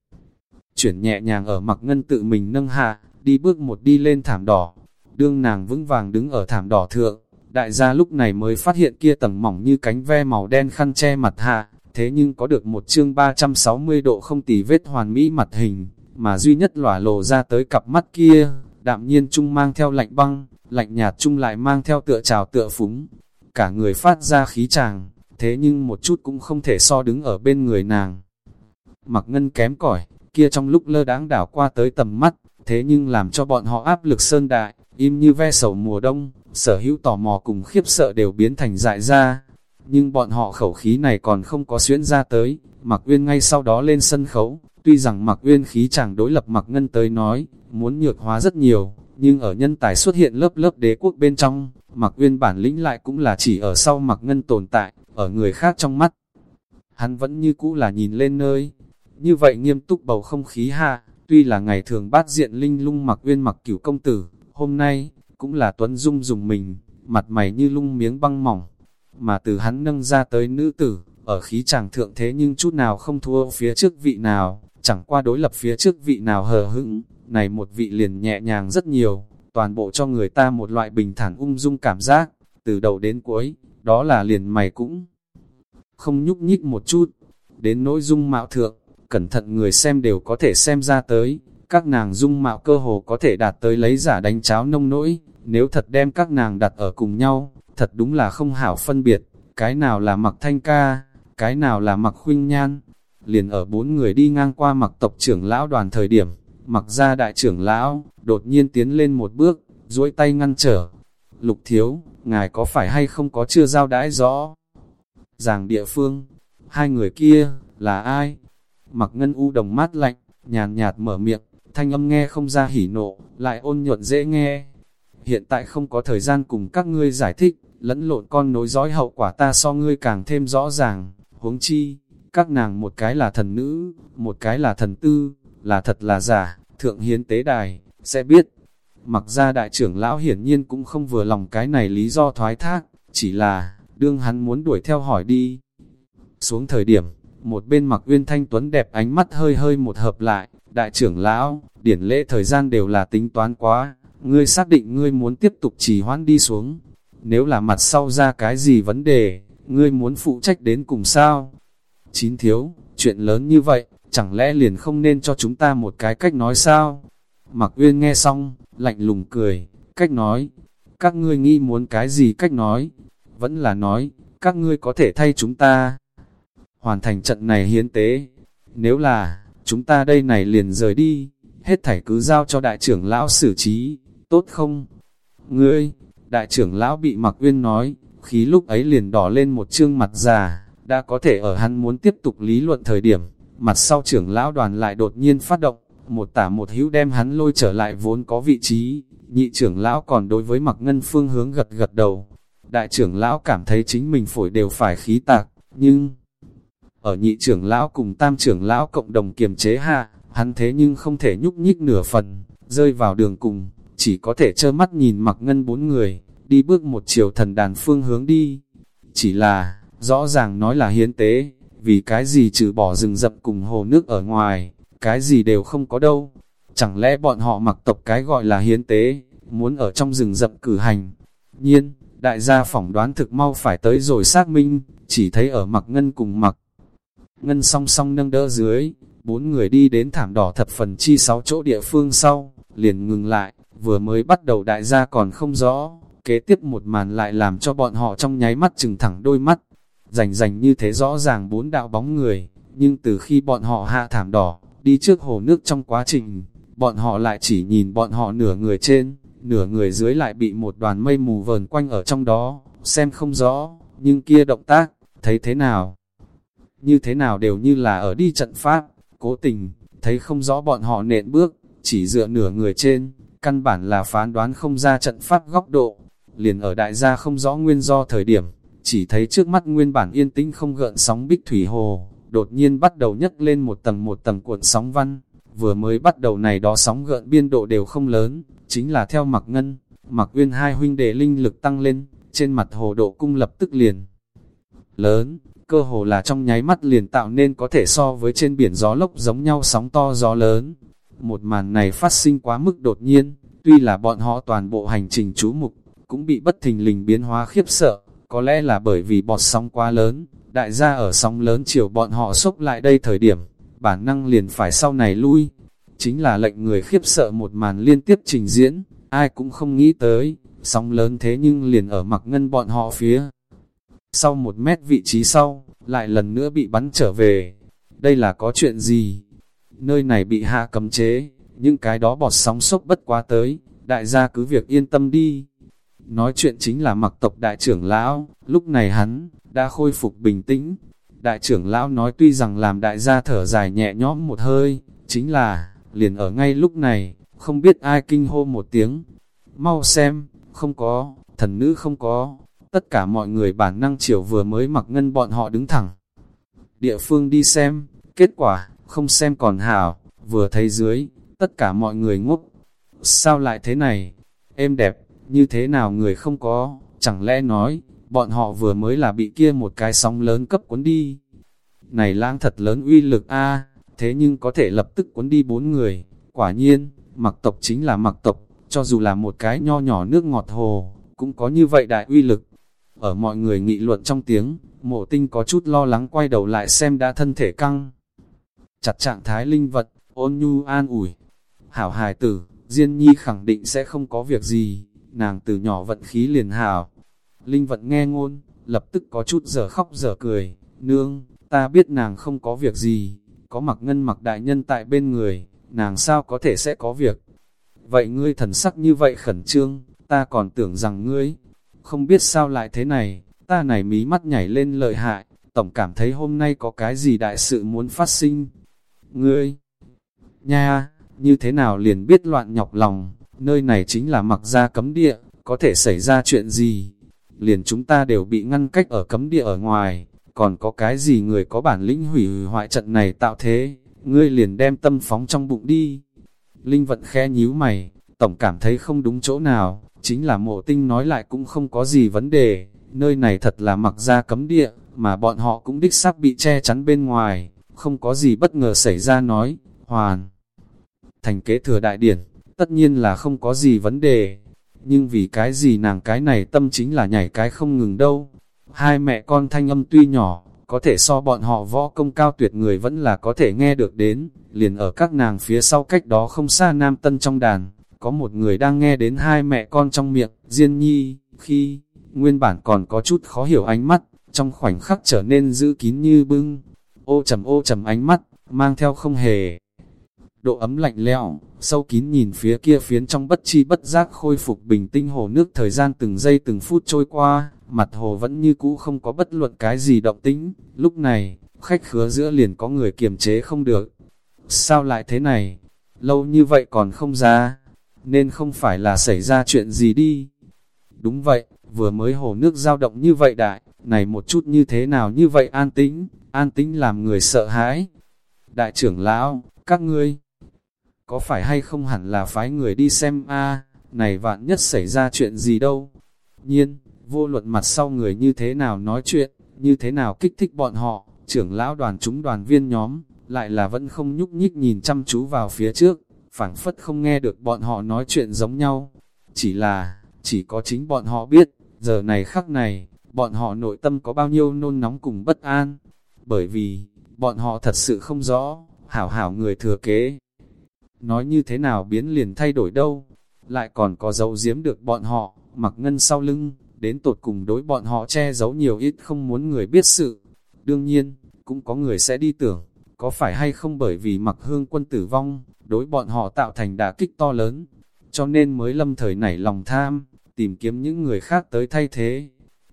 Chuyển nhẹ nhàng ở mặc ngân tự mình nâng hạ, đi bước một đi lên thảm đỏ. Đương nàng vững vàng đứng ở thảm đỏ thượng, đại gia lúc này mới phát hiện kia tầng mỏng như cánh ve màu đen khăn che mặt hạ, thế nhưng có được một chương 360 độ không tì vết hoàn mỹ mặt hình, mà duy nhất lỏa lộ ra tới cặp mắt kia, đạm nhiên chung mang theo lạnh băng, lạnh nhạt chung lại mang theo tựa trào tựa phúng. Cả người phát ra khí tràng, thế nhưng một chút cũng không thể so đứng ở bên người nàng. Mặc ngân kém cỏi kia trong lúc lơ đáng đảo qua tới tầm mắt, thế nhưng làm cho bọn họ áp lực sơn đại, im như ve sầu mùa đông, sở hữu tò mò cùng khiếp sợ đều biến thành dại ra. Nhưng bọn họ khẩu khí này còn không có xuyễn ra tới, Mạc Uyên ngay sau đó lên sân khấu, tuy rằng Mạc Uyên khí chàng đối lập Mạc Ngân tới nói, muốn nhược hóa rất nhiều, nhưng ở nhân tài xuất hiện lớp lớp đế quốc bên trong, Mạc Uyên bản lĩnh lại cũng là chỉ ở sau Mạc Ngân tồn tại, ở người khác trong mắt. Hắn vẫn như cũ là nhìn lên nơi, như vậy nghiêm túc bầu không khí hạ, tuy là ngày thường bát diện linh lung mặc Uyên mặc cửu công tử, hôm nay, cũng là Tuấn Dung dùng mình, mặt mày như lung miếng băng mỏng, mà từ hắn nâng ra tới nữ tử, ở khí chàng thượng thế nhưng chút nào không thua phía trước vị nào, chẳng qua đối lập phía trước vị nào hờ hững, này một vị liền nhẹ nhàng rất nhiều, toàn bộ cho người ta một loại bình thản ung dung cảm giác, từ đầu đến cuối, đó là liền mày cũng không nhúc nhích một chút, đến nỗi dung mạo thượng, cẩn thận người xem đều có thể xem ra tới, các nàng dung mạo cơ hồ có thể đạt tới lấy giả đánh cháo nông nỗi, nếu thật đem các nàng đặt ở cùng nhau, thật đúng là không hảo phân biệt, cái nào là mặc thanh ca, cái nào là mặc khuynh nhan. Liền ở bốn người đi ngang qua mặc tộc trưởng lão đoàn thời điểm, mặc ra đại trưởng lão, đột nhiên tiến lên một bước, duỗi tay ngăn trở. Lục thiếu, ngài có phải hay không có chưa giao đãi rõ? Giàng địa phương, hai người kia, là ai? Mặc ngân u đồng mát lạnh, nhàn nhạt mở miệng, thanh âm nghe không ra hỉ nộ, lại ôn nhuận dễ nghe. Hiện tại không có thời gian cùng các ngươi giải thích, lẫn lộn con nối dõi hậu quả ta so ngươi càng thêm rõ ràng, huống chi, các nàng một cái là thần nữ, một cái là thần tư, là thật là giả, thượng hiến tế đài, sẽ biết. Mặc ra đại trưởng lão hiển nhiên cũng không vừa lòng cái này lý do thoái thác, chỉ là, đương hắn muốn đuổi theo hỏi đi. Xuống thời điểm, một bên mặc uyên thanh tuấn đẹp ánh mắt hơi hơi một hợp lại, đại trưởng lão, điển lễ thời gian đều là tính toán quá, ngươi xác định ngươi muốn tiếp tục trì hoãn đi xuống. Nếu là mặt sau ra cái gì vấn đề, ngươi muốn phụ trách đến cùng sao? Chín thiếu, chuyện lớn như vậy, chẳng lẽ liền không nên cho chúng ta một cái cách nói sao? Mặc Uyên nghe xong, lạnh lùng cười, cách nói, các ngươi nghĩ muốn cái gì cách nói? Vẫn là nói, các ngươi có thể thay chúng ta hoàn thành trận này hiến tế. Nếu là, chúng ta đây này liền rời đi, hết thảy cứ giao cho đại trưởng lão xử trí, tốt không? Ngươi, đại trưởng lão bị mặc uyên nói, khí lúc ấy liền đỏ lên một trương mặt già, đã có thể ở hắn muốn tiếp tục lý luận thời điểm, mặt sau trưởng lão đoàn lại đột nhiên phát động, một tả một hữu đem hắn lôi trở lại vốn có vị trí, nhị trưởng lão còn đối với mặc ngân phương hướng gật gật đầu. Đại trưởng lão cảm thấy chính mình phổi đều phải khí tạc, nhưng ở nhị trưởng lão cùng tam trưởng lão cộng đồng kiềm chế hạ, hắn thế nhưng không thể nhúc nhích nửa phần, rơi vào đường cùng, chỉ có thể trơ mắt nhìn mặc ngân bốn người, đi bước một chiều thần đàn phương hướng đi. Chỉ là, rõ ràng nói là hiến tế, vì cái gì trừ bỏ rừng rậm cùng hồ nước ở ngoài, cái gì đều không có đâu. Chẳng lẽ bọn họ mặc tộc cái gọi là hiến tế, muốn ở trong rừng rậm cử hành. Nhiên, đại gia phỏng đoán thực mau phải tới rồi xác minh, chỉ thấy ở mặc ngân cùng mặc. Ngân song song nâng đỡ dưới, bốn người đi đến thảm đỏ thập phần chi sáu chỗ địa phương sau, liền ngừng lại, vừa mới bắt đầu đại gia còn không rõ, kế tiếp một màn lại làm cho bọn họ trong nháy mắt chừng thẳng đôi mắt, rành rành như thế rõ ràng bốn đạo bóng người, nhưng từ khi bọn họ hạ thảm đỏ, đi trước hồ nước trong quá trình, bọn họ lại chỉ nhìn bọn họ nửa người trên, nửa người dưới lại bị một đoàn mây mù vờn quanh ở trong đó, xem không rõ, nhưng kia động tác, thấy thế nào? Như thế nào đều như là ở đi trận pháp, cố tình, thấy không rõ bọn họ nện bước, chỉ dựa nửa người trên, căn bản là phán đoán không ra trận pháp góc độ, liền ở đại gia không rõ nguyên do thời điểm, chỉ thấy trước mắt nguyên bản yên tĩnh không gợn sóng bích thủy hồ, đột nhiên bắt đầu nhấc lên một tầng một tầng cuộn sóng văn, vừa mới bắt đầu này đó sóng gợn biên độ đều không lớn, chính là theo mặc ngân, mặc uyên hai huynh đệ linh lực tăng lên, trên mặt hồ độ cung lập tức liền. Lớn, cơ hồ là trong nháy mắt liền tạo nên có thể so với trên biển gió lốc giống nhau sóng to gió lớn. Một màn này phát sinh quá mức đột nhiên, tuy là bọn họ toàn bộ hành trình chú mục, cũng bị bất thình lình biến hóa khiếp sợ, có lẽ là bởi vì bọt sóng quá lớn, đại gia ở sóng lớn chiều bọn họ sốc lại đây thời điểm, bản năng liền phải sau này lui. Chính là lệnh người khiếp sợ một màn liên tiếp trình diễn, ai cũng không nghĩ tới, sóng lớn thế nhưng liền ở mặc ngân bọn họ phía. Sau một mét vị trí sau, lại lần nữa bị bắn trở về. Đây là có chuyện gì? Nơi này bị hạ cấm chế, những cái đó bọt sóng sốc bất quá tới, đại gia cứ việc yên tâm đi. Nói chuyện chính là mặc tộc đại trưởng lão, lúc này hắn, đã khôi phục bình tĩnh. Đại trưởng lão nói tuy rằng làm đại gia thở dài nhẹ nhõm một hơi, chính là, liền ở ngay lúc này, không biết ai kinh hô một tiếng. Mau xem, không có, thần nữ không có, tất cả mọi người bản năng chiều vừa mới mặc ngân bọn họ đứng thẳng. Địa phương đi xem, kết quả, không xem còn hảo, vừa thấy dưới, tất cả mọi người ngốc. Sao lại thế này? Êm đẹp, như thế nào người không có, chẳng lẽ nói, bọn họ vừa mới là bị kia một cái sóng lớn cấp cuốn đi. Này lang thật lớn uy lực a thế nhưng có thể lập tức cuốn đi bốn người, quả nhiên, mặc tộc chính là mặc tộc, cho dù là một cái nho nhỏ nước ngọt hồ, cũng có như vậy đại uy lực. Ở mọi người nghị luận trong tiếng, mộ tinh có chút lo lắng quay đầu lại xem đã thân thể căng. Chặt trạng thái linh vật, ôn nhu an ủi. Hảo hài tử, Diên Nhi khẳng định sẽ không có việc gì, nàng từ nhỏ vận khí liền hảo. Linh vận nghe ngôn, lập tức có chút giờ khóc giờ cười, nương, ta biết nàng không có việc gì, có mặc ngân mặc đại nhân tại bên người, nàng sao có thể sẽ có việc. Vậy ngươi thần sắc như vậy khẩn trương, ta còn tưởng rằng ngươi, không biết sao lại thế này, ta này mí mắt nhảy lên lợi hại, tổng cảm thấy hôm nay có cái gì đại sự muốn phát sinh. Ngươi, nha, như thế nào liền biết loạn nhọc lòng, nơi này chính là mặc ra cấm địa, có thể xảy ra chuyện gì. Liền chúng ta đều bị ngăn cách ở cấm địa ở ngoài, còn có cái gì người có bản lĩnh hủy hoại trận này tạo thế, ngươi liền đem tâm phóng trong bụng đi. Linh vận khe nhíu mày, tổng cảm thấy không đúng chỗ nào, chính là mộ tinh nói lại cũng không có gì vấn đề, nơi này thật là mặc ra cấm địa, mà bọn họ cũng đích xác bị che chắn bên ngoài, không có gì bất ngờ xảy ra nói, hoàn. Thành kế thừa đại điển, tất nhiên là không có gì vấn đề, nhưng vì cái gì nàng cái này tâm chính là nhảy cái không ngừng đâu. Hai mẹ con thanh âm tuy nhỏ, có thể so bọn họ võ công cao tuyệt người vẫn là có thể nghe được đến, liền ở các nàng phía sau cách đó không xa nam tân trong đàn, có một người đang nghe đến hai mẹ con trong miệng, Diên Nhi, khi, nguyên bản còn có chút khó hiểu ánh mắt, trong khoảnh khắc trở nên giữ kín như bưng, ô trầm ô trầm ánh mắt, mang theo không hề. Độ ấm lạnh lẽo, sâu kín nhìn phía kia phiến trong bất chi bất giác khôi phục bình tinh hồ nước thời gian từng giây từng phút trôi qua, mặt hồ vẫn như cũ không có bất luận cái gì động tĩnh, lúc này, khách khứa giữa liền có người kiềm chế không được. Sao lại thế này? Lâu như vậy còn không ra, nên không phải là xảy ra chuyện gì đi. Đúng vậy, vừa mới hồ nước dao động như vậy đại, này một chút như thế nào như vậy an tĩnh, an tĩnh làm người sợ hãi. Đại trưởng lão, các ngươi, có phải hay không hẳn là phái người đi xem a này vạn nhất xảy ra chuyện gì đâu. Nhiên, vô luận mặt sau người như thế nào nói chuyện, như thế nào kích thích bọn họ, trưởng lão đoàn chúng đoàn viên nhóm, lại là vẫn không nhúc nhích nhìn chăm chú vào phía trước, phảng phất không nghe được bọn họ nói chuyện giống nhau. Chỉ là, chỉ có chính bọn họ biết, giờ này khắc này, bọn họ nội tâm có bao nhiêu nôn nóng cùng bất an. Bởi vì, bọn họ thật sự không rõ, hảo hảo người thừa kế. Nói như thế nào biến liền thay đổi đâu, lại còn có dấu giếm được bọn họ, mặc ngân sau lưng, đến tột cùng đối bọn họ che giấu nhiều ít không muốn người biết sự. Đương nhiên, cũng có người sẽ đi tưởng, có phải hay không bởi vì mặc hương quân tử vong, đối bọn họ tạo thành đả kích to lớn, cho nên mới lâm thời nảy lòng tham, tìm kiếm những người khác tới thay thế.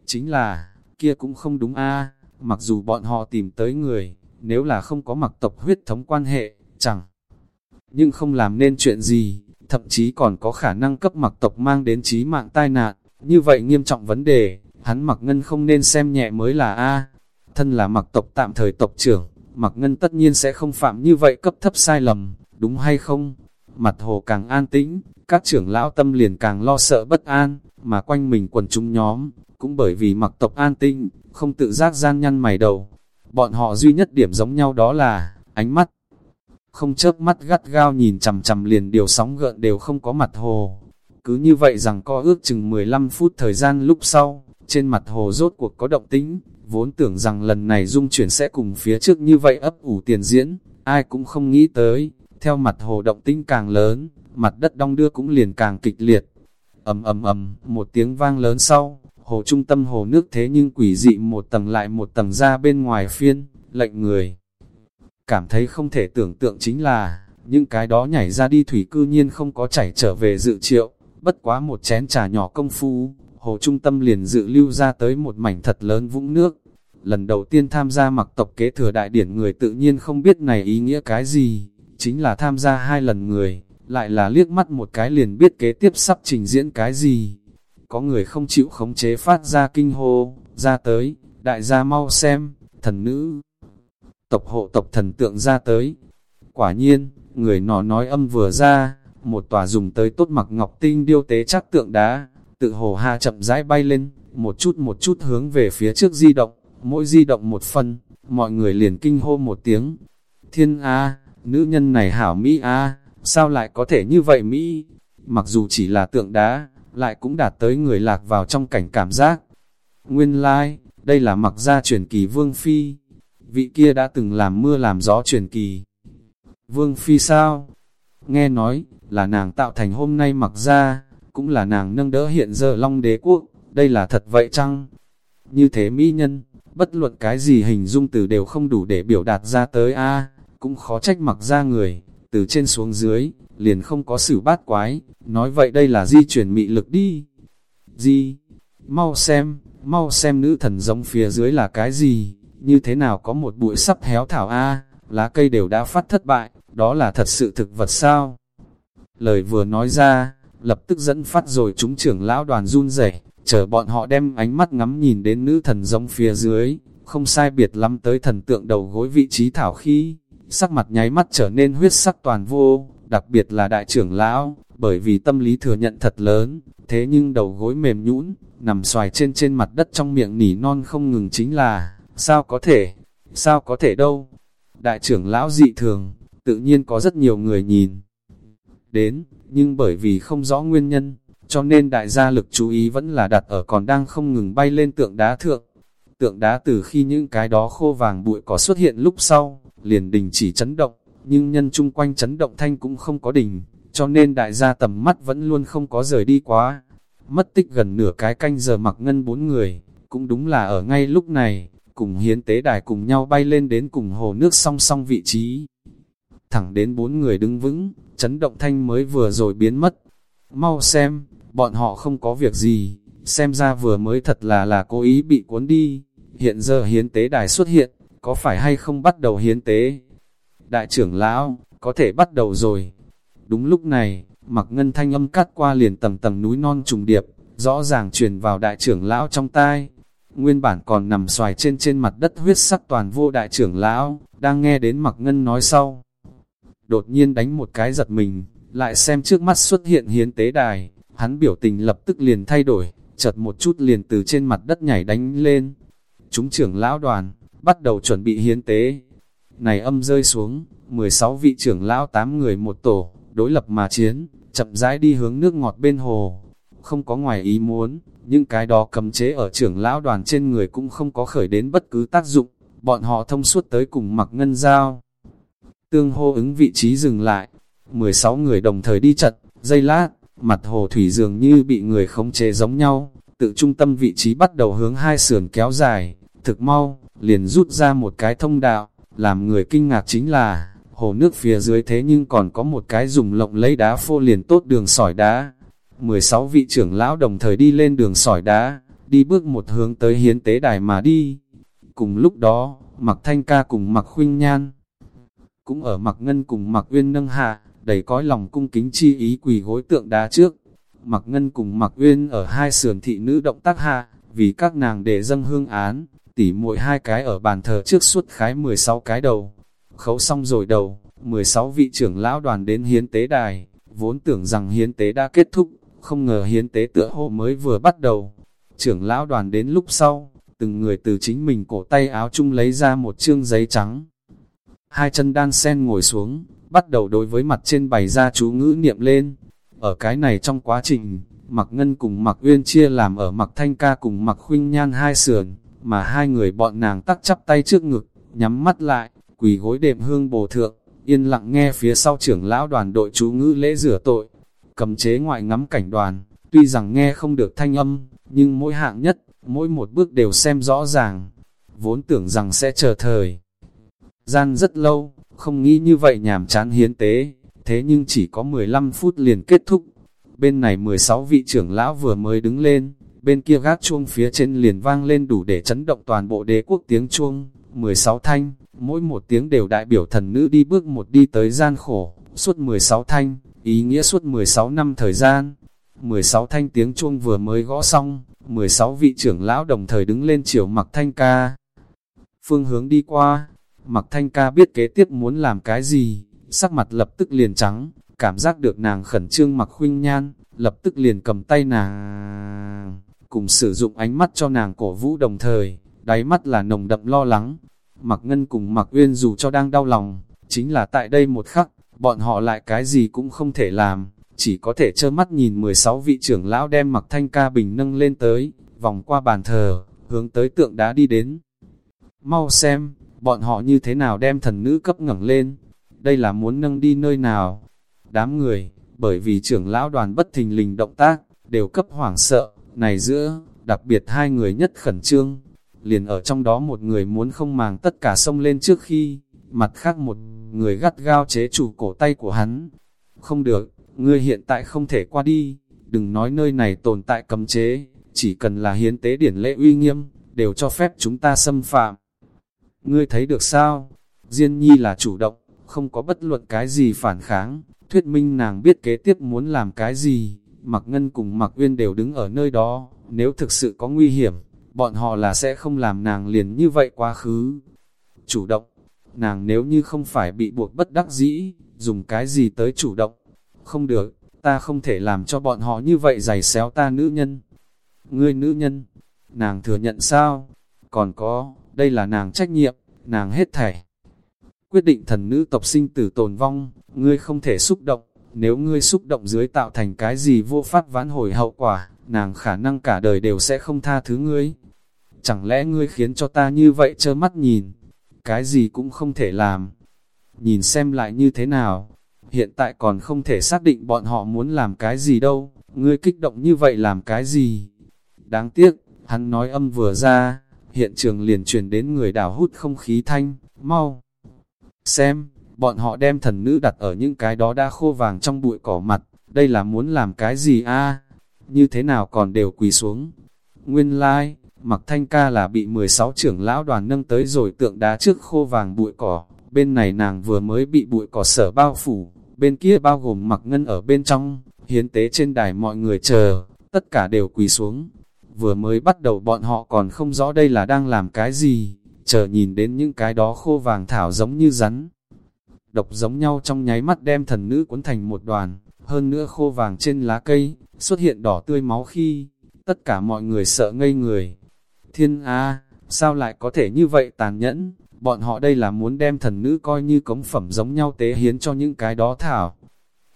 Chính là, kia cũng không đúng a mặc dù bọn họ tìm tới người, nếu là không có mặc tộc huyết thống quan hệ, chẳng. Nhưng không làm nên chuyện gì, thậm chí còn có khả năng cấp mặc tộc mang đến trí mạng tai nạn, như vậy nghiêm trọng vấn đề, hắn mặc ngân không nên xem nhẹ mới là A. Thân là mặc tộc tạm thời tộc trưởng, mặc ngân tất nhiên sẽ không phạm như vậy cấp thấp sai lầm, đúng hay không? Mặt hồ càng an tĩnh, các trưởng lão tâm liền càng lo sợ bất an, mà quanh mình quần chúng nhóm, cũng bởi vì mặc tộc an tĩnh, không tự giác gian nhăn mày đầu. Bọn họ duy nhất điểm giống nhau đó là, ánh mắt. Không chớp mắt gắt gao nhìn chằm chằm liền điều sóng gợn đều không có mặt hồ. Cứ như vậy rằng có ước chừng 15 phút thời gian lúc sau, trên mặt hồ rốt cuộc có động tĩnh, vốn tưởng rằng lần này dung chuyển sẽ cùng phía trước như vậy ấp ủ tiền diễn, ai cũng không nghĩ tới, theo mặt hồ động tinh càng lớn, mặt đất đong đưa cũng liền càng kịch liệt. ầm ầm ầm, một tiếng vang lớn sau, hồ trung tâm hồ nước thế nhưng quỷ dị một tầng lại một tầng ra bên ngoài phiên, lệnh người. Cảm thấy không thể tưởng tượng chính là, những cái đó nhảy ra đi thủy cư nhiên không có chảy trở về dự triệu, bất quá một chén trà nhỏ công phu, hồ trung tâm liền dự lưu ra tới một mảnh thật lớn vũng nước. Lần đầu tiên tham gia mặc tộc kế thừa đại điển người tự nhiên không biết này ý nghĩa cái gì, chính là tham gia hai lần người, lại là liếc mắt một cái liền biết kế tiếp sắp trình diễn cái gì. Có người không chịu khống chế phát ra kinh hô, ra tới, đại gia mau xem, thần nữ. Tộc hộ tộc thần tượng ra tới. Quả nhiên, người nọ nói âm vừa ra, một tòa dùng tới tốt mặc ngọc tinh điêu tế chắc tượng đá, tự hồ ha chậm rãi bay lên, một chút một chút hướng về phía trước di động, mỗi di động một phân, mọi người liền kinh hô một tiếng. Thiên A, nữ nhân này hảo Mỹ A, sao lại có thể như vậy Mỹ? Mặc dù chỉ là tượng đá, lại cũng đạt tới người lạc vào trong cảnh cảm giác. Nguyên lai, like, đây là mặc gia truyền kỳ Vương Phi. Vị kia đã từng làm mưa làm gió truyền kỳ. Vương Phi sao? Nghe nói, là nàng tạo thành hôm nay mặc gia, cũng là nàng nâng đỡ hiện giờ long đế quốc, đây là thật vậy chăng? Như thế mỹ nhân, bất luận cái gì hình dung từ đều không đủ để biểu đạt ra tới a cũng khó trách mặc ra người, từ trên xuống dưới, liền không có xử bát quái, nói vậy đây là di chuyển mị lực đi. Di, mau xem, mau xem nữ thần giống phía dưới là cái gì, như thế nào có một bụi sắp héo thảo a lá cây đều đã phát thất bại, đó là thật sự thực vật sao? Lời vừa nói ra, lập tức dẫn phát rồi chúng trưởng lão đoàn run rẩy chờ bọn họ đem ánh mắt ngắm nhìn đến nữ thần giống phía dưới, không sai biệt lắm tới thần tượng đầu gối vị trí thảo khi, sắc mặt nháy mắt trở nên huyết sắc toàn vô, đặc biệt là đại trưởng lão, bởi vì tâm lý thừa nhận thật lớn, thế nhưng đầu gối mềm nhũn, nằm xoài trên trên mặt đất trong miệng nỉ non không ngừng chính là, sao có thể, sao có thể đâu. Đại trưởng lão dị thường, tự nhiên có rất nhiều người nhìn đến, nhưng bởi vì không rõ nguyên nhân, cho nên đại gia lực chú ý vẫn là đặt ở còn đang không ngừng bay lên tượng đá thượng. Tượng đá từ khi những cái đó khô vàng bụi có xuất hiện lúc sau, liền đình chỉ chấn động, nhưng nhân chung quanh chấn động thanh cũng không có đình, cho nên đại gia tầm mắt vẫn luôn không có rời đi quá. Mất tích gần nửa cái canh giờ mặc ngân bốn người, cũng đúng là ở ngay lúc này, cùng hiến tế đài cùng nhau bay lên đến cùng hồ nước song song vị trí. Thẳng đến bốn người đứng vững, chấn động thanh mới vừa rồi biến mất. Mau xem, bọn họ không có việc gì, xem ra vừa mới thật là là cố ý bị cuốn đi. Hiện giờ hiến tế đài xuất hiện, có phải hay không bắt đầu hiến tế? Đại trưởng lão, có thể bắt đầu rồi. Đúng lúc này, mặc ngân thanh âm cắt qua liền tầng tầng núi non trùng điệp, rõ ràng truyền vào đại trưởng lão trong tai. Nguyên bản còn nằm xoài trên trên mặt đất huyết sắc toàn vô đại trưởng lão, đang nghe đến mặc ngân nói sau. Đột nhiên đánh một cái giật mình, lại xem trước mắt xuất hiện hiến tế đài, hắn biểu tình lập tức liền thay đổi, chợt một chút liền từ trên mặt đất nhảy đánh lên. Chúng trưởng lão đoàn, bắt đầu chuẩn bị hiến tế. Này âm rơi xuống, 16 vị trưởng lão 8 người một tổ, đối lập mà chiến, chậm rãi đi hướng nước ngọt bên hồ. Không có ngoài ý muốn, những cái đó cầm chế ở trưởng lão đoàn trên người cũng không có khởi đến bất cứ tác dụng, bọn họ thông suốt tới cùng mặc ngân giao. Tương hô ứng vị trí dừng lại, 16 người đồng thời đi chật, dây lát, mặt hồ thủy dường như bị người khống chế giống nhau, tự trung tâm vị trí bắt đầu hướng hai sườn kéo dài, thực mau, liền rút ra một cái thông đạo, làm người kinh ngạc chính là, hồ nước phía dưới thế nhưng còn có một cái dùng lộng lấy đá phô liền tốt đường sỏi đá. 16 vị trưởng lão đồng thời đi lên đường sỏi đá, đi bước một hướng tới hiến tế đài mà đi. Cùng lúc đó, mặc thanh ca cùng mặc khuynh nhan, cũng ở mặc ngân cùng mặc uyên nâng hạ, đầy cõi lòng cung kính chi ý quỳ gối tượng đá trước. Mặc ngân cùng mặc uyên ở hai sườn thị nữ động tác hạ, vì các nàng để dâng hương án, tỉ muội hai cái ở bàn thờ trước suốt khái 16 cái đầu. Khấu xong rồi đầu, 16 vị trưởng lão đoàn đến hiến tế đài, vốn tưởng rằng hiến tế đã kết thúc, không ngờ hiến tế tựa hồ mới vừa bắt đầu. Trưởng lão đoàn đến lúc sau, từng người từ chính mình cổ tay áo chung lấy ra một chương giấy trắng. Hai chân đan sen ngồi xuống, bắt đầu đối với mặt trên bày ra chú ngữ niệm lên. Ở cái này trong quá trình, Mặc Ngân cùng Mặc Uyên chia làm ở Mặc Thanh Ca cùng Mặc Khuynh Nhan hai sườn, mà hai người bọn nàng tắc chắp tay trước ngực, nhắm mắt lại, quỳ gối đệm hương bồ thượng, yên lặng nghe phía sau trưởng lão đoàn đội chú ngữ lễ rửa tội. Cầm chế ngoại ngắm cảnh đoàn, tuy rằng nghe không được thanh âm, nhưng mỗi hạng nhất, mỗi một bước đều xem rõ ràng. Vốn tưởng rằng sẽ chờ thời. Gian rất lâu, không nghĩ như vậy nhàm chán hiến tế, thế nhưng chỉ có 15 phút liền kết thúc. Bên này 16 vị trưởng lão vừa mới đứng lên, bên kia gác chuông phía trên liền vang lên đủ để chấn động toàn bộ đế quốc tiếng chuông, 16 thanh, mỗi một tiếng đều đại biểu thần nữ đi bước một đi tới gian khổ, suốt 16 thanh, ý nghĩa suốt 16 năm thời gian. 16 thanh tiếng chuông vừa mới gõ xong, 16 vị trưởng lão đồng thời đứng lên chiều mặc thanh ca. Phương hướng đi qua, mặc thanh ca biết kế tiếp muốn làm cái gì, sắc mặt lập tức liền trắng, cảm giác được nàng khẩn trương mặc khuynh nhan, lập tức liền cầm tay nàng, cùng sử dụng ánh mắt cho nàng cổ vũ đồng thời, đáy mắt là nồng đậm lo lắng. Mặc Ngân cùng Mặc Uyên dù cho đang đau lòng, chính là tại đây một khắc, bọn họ lại cái gì cũng không thể làm, chỉ có thể trơ mắt nhìn 16 vị trưởng lão đem Mặc Thanh Ca Bình nâng lên tới, vòng qua bàn thờ, hướng tới tượng đá đi đến. Mau xem, bọn họ như thế nào đem thần nữ cấp ngẩng lên, đây là muốn nâng đi nơi nào. Đám người, bởi vì trưởng lão đoàn bất thình lình động tác, đều cấp hoảng sợ, này giữa, đặc biệt hai người nhất khẩn trương, liền ở trong đó một người muốn không màng tất cả sông lên trước khi, mặt khác một người gắt gao chế chủ cổ tay của hắn. Không được, ngươi hiện tại không thể qua đi, đừng nói nơi này tồn tại cấm chế, chỉ cần là hiến tế điển lễ uy nghiêm, đều cho phép chúng ta xâm phạm. Ngươi thấy được sao? Diên nhi là chủ động, không có bất luận cái gì phản kháng, thuyết minh nàng biết kế tiếp muốn làm cái gì. Mặc Ngân cùng Mặc Uyên đều đứng ở nơi đó, nếu thực sự có nguy hiểm, bọn họ là sẽ không làm nàng liền như vậy quá khứ. Chủ động, nàng nếu như không phải bị buộc bất đắc dĩ, dùng cái gì tới chủ động, không được, ta không thể làm cho bọn họ như vậy giày xéo ta nữ nhân. Ngươi nữ nhân, nàng thừa nhận sao? Còn có, đây là nàng trách nhiệm, nàng hết thảy. Quyết định thần nữ tộc sinh tử tồn vong, ngươi không thể xúc động, nếu ngươi xúc động dưới tạo thành cái gì vô pháp vãn hồi hậu quả, nàng khả năng cả đời đều sẽ không tha thứ ngươi. Chẳng lẽ ngươi khiến cho ta như vậy trơ mắt nhìn, cái gì cũng không thể làm. Nhìn xem lại như thế nào, hiện tại còn không thể xác định bọn họ muốn làm cái gì đâu, ngươi kích động như vậy làm cái gì. Đáng tiếc, hắn nói âm vừa ra, hiện trường liền truyền đến người đảo hút không khí thanh, mau. Xem, bọn họ đem thần nữ đặt ở những cái đó đã khô vàng trong bụi cỏ mặt, đây là muốn làm cái gì a Như thế nào còn đều quỳ xuống. Nguyên lai, like, mặc thanh ca là bị 16 trưởng lão đoàn nâng tới rồi tượng đá trước khô vàng bụi cỏ, bên này nàng vừa mới bị bụi cỏ sở bao phủ, bên kia bao gồm mặc ngân ở bên trong, hiến tế trên đài mọi người chờ, tất cả đều quỳ xuống. Vừa mới bắt đầu bọn họ còn không rõ đây là đang làm cái gì, chờ nhìn đến những cái đó khô vàng thảo giống như rắn. Độc giống nhau trong nháy mắt đem thần nữ cuốn thành một đoàn, hơn nữa khô vàng trên lá cây, xuất hiện đỏ tươi máu khi, tất cả mọi người sợ ngây người. Thiên A, sao lại có thể như vậy tàn nhẫn, bọn họ đây là muốn đem thần nữ coi như cống phẩm giống nhau tế hiến cho những cái đó thảo.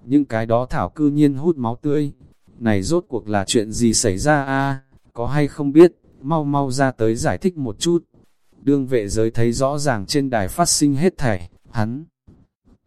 Những cái đó thảo cư nhiên hút máu tươi, này rốt cuộc là chuyện gì xảy ra a có hay không biết, mau mau ra tới giải thích một chút. Đương vệ giới thấy rõ ràng trên đài phát sinh hết thảy, hắn